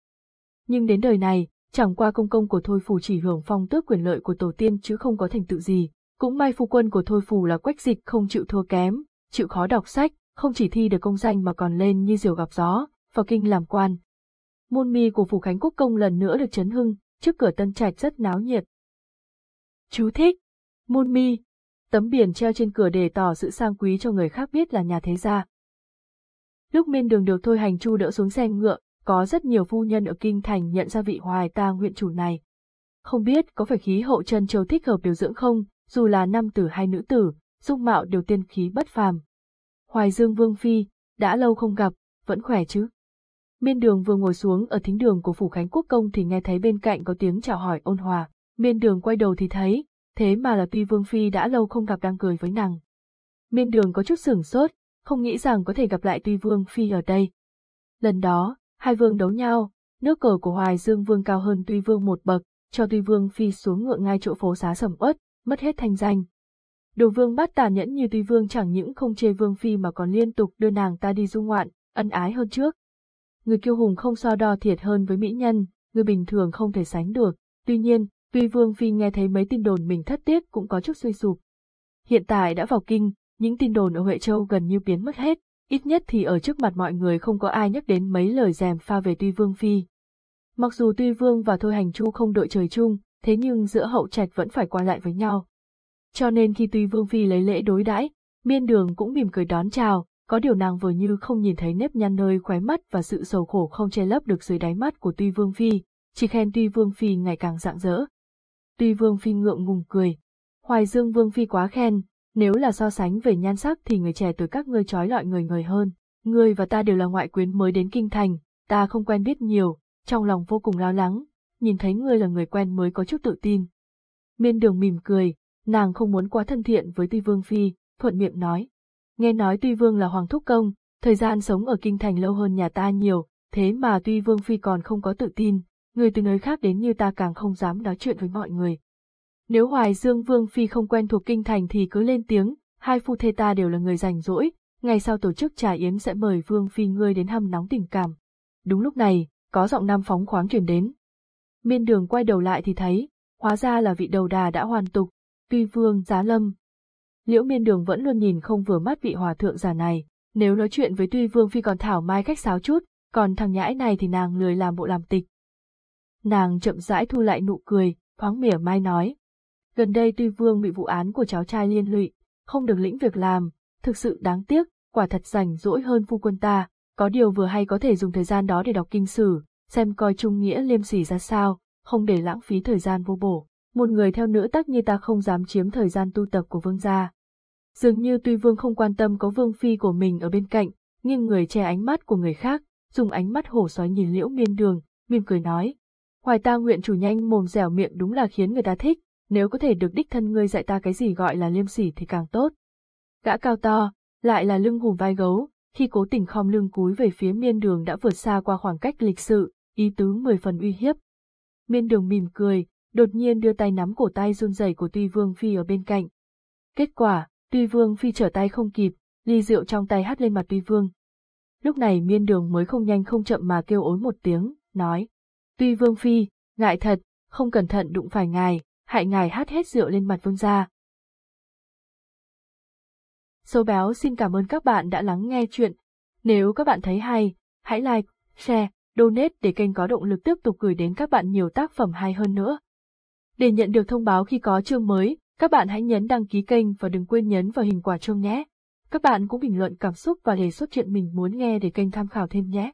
Nhưng đến đời này, chẳng qua công công của Thôi phù chỉ hưởng phong tước quyền lợi của tổ tiên chứ không có thành tựu gì. Cũng may phu quân của Thôi phù là quách dịch không chịu thua kém, chịu khó đọc sách, không chỉ thi được công danh mà còn lên như diều gặp gió, vào kinh làm quan. Môn mi của Phủ Khánh Quốc Công lần nữa được chấn hưng, trước cửa tân trạch rất náo nhiệt. Chú thích. Môn mi. Tấm biển treo trên cửa để tỏ sự sang quý cho người khác biết là nhà thế gia. Lúc miên đường được thôi hành chu đỡ xuống xe ngựa, có rất nhiều phu nhân ở kinh thành nhận ra vị hoài tang huyện chủ này. Không biết có phải khí hậu chân châu thích hợp điều dưỡng không, dù là nam tử hay nữ tử, dung mạo đều tiên khí bất phàm. Hoài Dương Vương Phi, đã lâu không gặp, vẫn khỏe chứ? Miên đường vừa ngồi xuống ở thính đường của Phủ Khánh Quốc Công thì nghe thấy bên cạnh có tiếng chào hỏi ôn hòa. Miên đường quay đầu thì thấy, thế mà là tuy Vương Phi đã lâu không gặp đang cười với nàng. Miên đường có chút sửng sốt, không nghĩ rằng có thể gặp lại tuy Vương Phi ở đây. Lần đó, hai vương đấu nhau, nước cờ của Hoài Dương Vương cao hơn Tuy Vương một bậc, cho Tuy Vương Phi xuống ngựa ngay chỗ phố xá sầm uất, mất hết thanh danh. Đồ vương bát tàn nhẫn như Tuy Vương chẳng những không chê Vương Phi mà còn liên tục đưa nàng ta đi du ngoạn, ân ái hơn trước. Người kiêu hùng không so đo thiệt hơn với mỹ nhân, người bình thường không thể sánh được, tuy nhiên, tuy Vương Phi nghe thấy mấy tin đồn mình thất tiết cũng có chút suy sụp. Hiện tại đã vào kinh, những tin đồn ở Huệ Châu gần như biến mất hết, ít nhất thì ở trước mặt mọi người không có ai nhắc đến mấy lời dèm pha về Tuy Vương Phi. Mặc dù Tuy Vương và Thôi Hành Chu không đội trời chung, thế nhưng giữa hậu trạch vẫn phải qua lại với nhau. Cho nên khi Tuy Vương Phi lấy lễ đối đãi, miên đường cũng mỉm cười đón chào, có điều nàng vừa như không nhìn thấy nếp nhăn nơi khóe mắt và sự sầu khổ không che lấp được dưới đáy mắt của Tuy Vương Phi, chỉ khen Tuy Vương Phi ngày càng rạng rỡ. Tuy Vương Phi ngượng ngùng cười. Hoài Dương Vương Phi quá khen, nếu là so sánh về nhan sắc thì người trẻ tuổi các ngươi trói lọi người người hơn. Ngươi và ta đều là ngoại quyến mới đến kinh thành, ta không quen biết nhiều, trong lòng vô cùng lo lắng, nhìn thấy ngươi là người quen mới có chút tự tin. Miên đường mỉm cười, nàng không muốn quá thân thiện với Tuy Vương Phi, thuận miệng nói. Nghe nói Tuy Vương là Hoàng Thúc Công, thời gian sống ở kinh thành lâu hơn nhà ta nhiều, thế mà Tuy Vương Phi còn không có tự tin, người từ nơi khác đến như ta càng không dám nói chuyện với mọi người. Nếu Hoài Dương Vương Phi không quen thuộc kinh thành thì cứ lên tiếng, hai phu thê ta đều là người rảnh rỗi, ngày sau tổ chức trà yến sẽ mời Vương Phi ngươi đến hâm nóng tình cảm. Đúng lúc này, có giọng nam phóng khoáng truyền đến. Miên đường quay đầu lại thì thấy, hóa ra là vị đầu đà đã hoàn tục, tuy vương giá lâm. Liễu miên đường vẫn luôn nhìn không vừa mắt vị hòa thượng già này, nếu nói chuyện với tuy vương phi còn thảo mai khách sáo chút, còn thằng nhãi này thì nàng lười làm bộ làm tịch. Nàng chậm rãi thu lại nụ cười, thoáng mỉa mai nói, Gần đây tuy vương bị vụ án của cháu trai liên lụy, không được lĩnh việc làm, thực sự đáng tiếc, quả thật rảnh rỗi hơn phu quân ta, có điều vừa hay có thể dùng thời gian đó để đọc kinh sử, xem coi trung nghĩa liêm sỉ ra sao, không để lãng phí thời gian vô bổ. Một người theo nữ tắc như ta không dám chiếm thời gian tu tập của vương gia. Dường như tuy vương không quan tâm có vương phi của mình ở bên cạnh, nhưng người che ánh mắt của người khác, dùng ánh mắt hổ xoáy nhìn liễu miên đường, mỉm cười nói. Hoài ta nguyện chủ nhanh mồm dẻo miệng đúng là khiến người ta thích, nếu có thể được đích thân ngươi dạy ta cái gì gọi là liêm sỉ thì càng tốt. Gã cao to, lại là lưng hùm vai gấu, khi cố tình khom lưng cúi về phía miên đường đã vượt xa qua khoảng cách lịch sự, ý tứ mười phần uy hiếp. Miên đường mỉm cười, đột nhiên đưa tay nắm cổ tay run rẩy của Tuy Vương Phi ở bên cạnh. Kết quả, Tuy Vương Phi trở tay không kịp, ly rượu trong tay hắt lên mặt Tuy Vương. Lúc này miên đường mới không nhanh không chậm mà kêu ối một tiếng, nói. Tuy Vương Phi, ngại thật, không cẩn thận đụng phải ngài, hại ngài hát hết rượu lên mặt vương gia. Sâu béo xin cảm ơn các bạn đã lắng nghe chuyện. Nếu các bạn thấy hay, hãy like, share, donate để kênh có động lực tiếp tục gửi đến các bạn nhiều tác phẩm hay hơn nữa. Để nhận được thông báo khi có chương mới, các bạn hãy nhấn đăng ký kênh và đừng quên nhấn vào hình quả chuông nhé. Các bạn cũng bình luận cảm xúc và đề xuất chuyện mình muốn nghe để kênh tham khảo thêm nhé.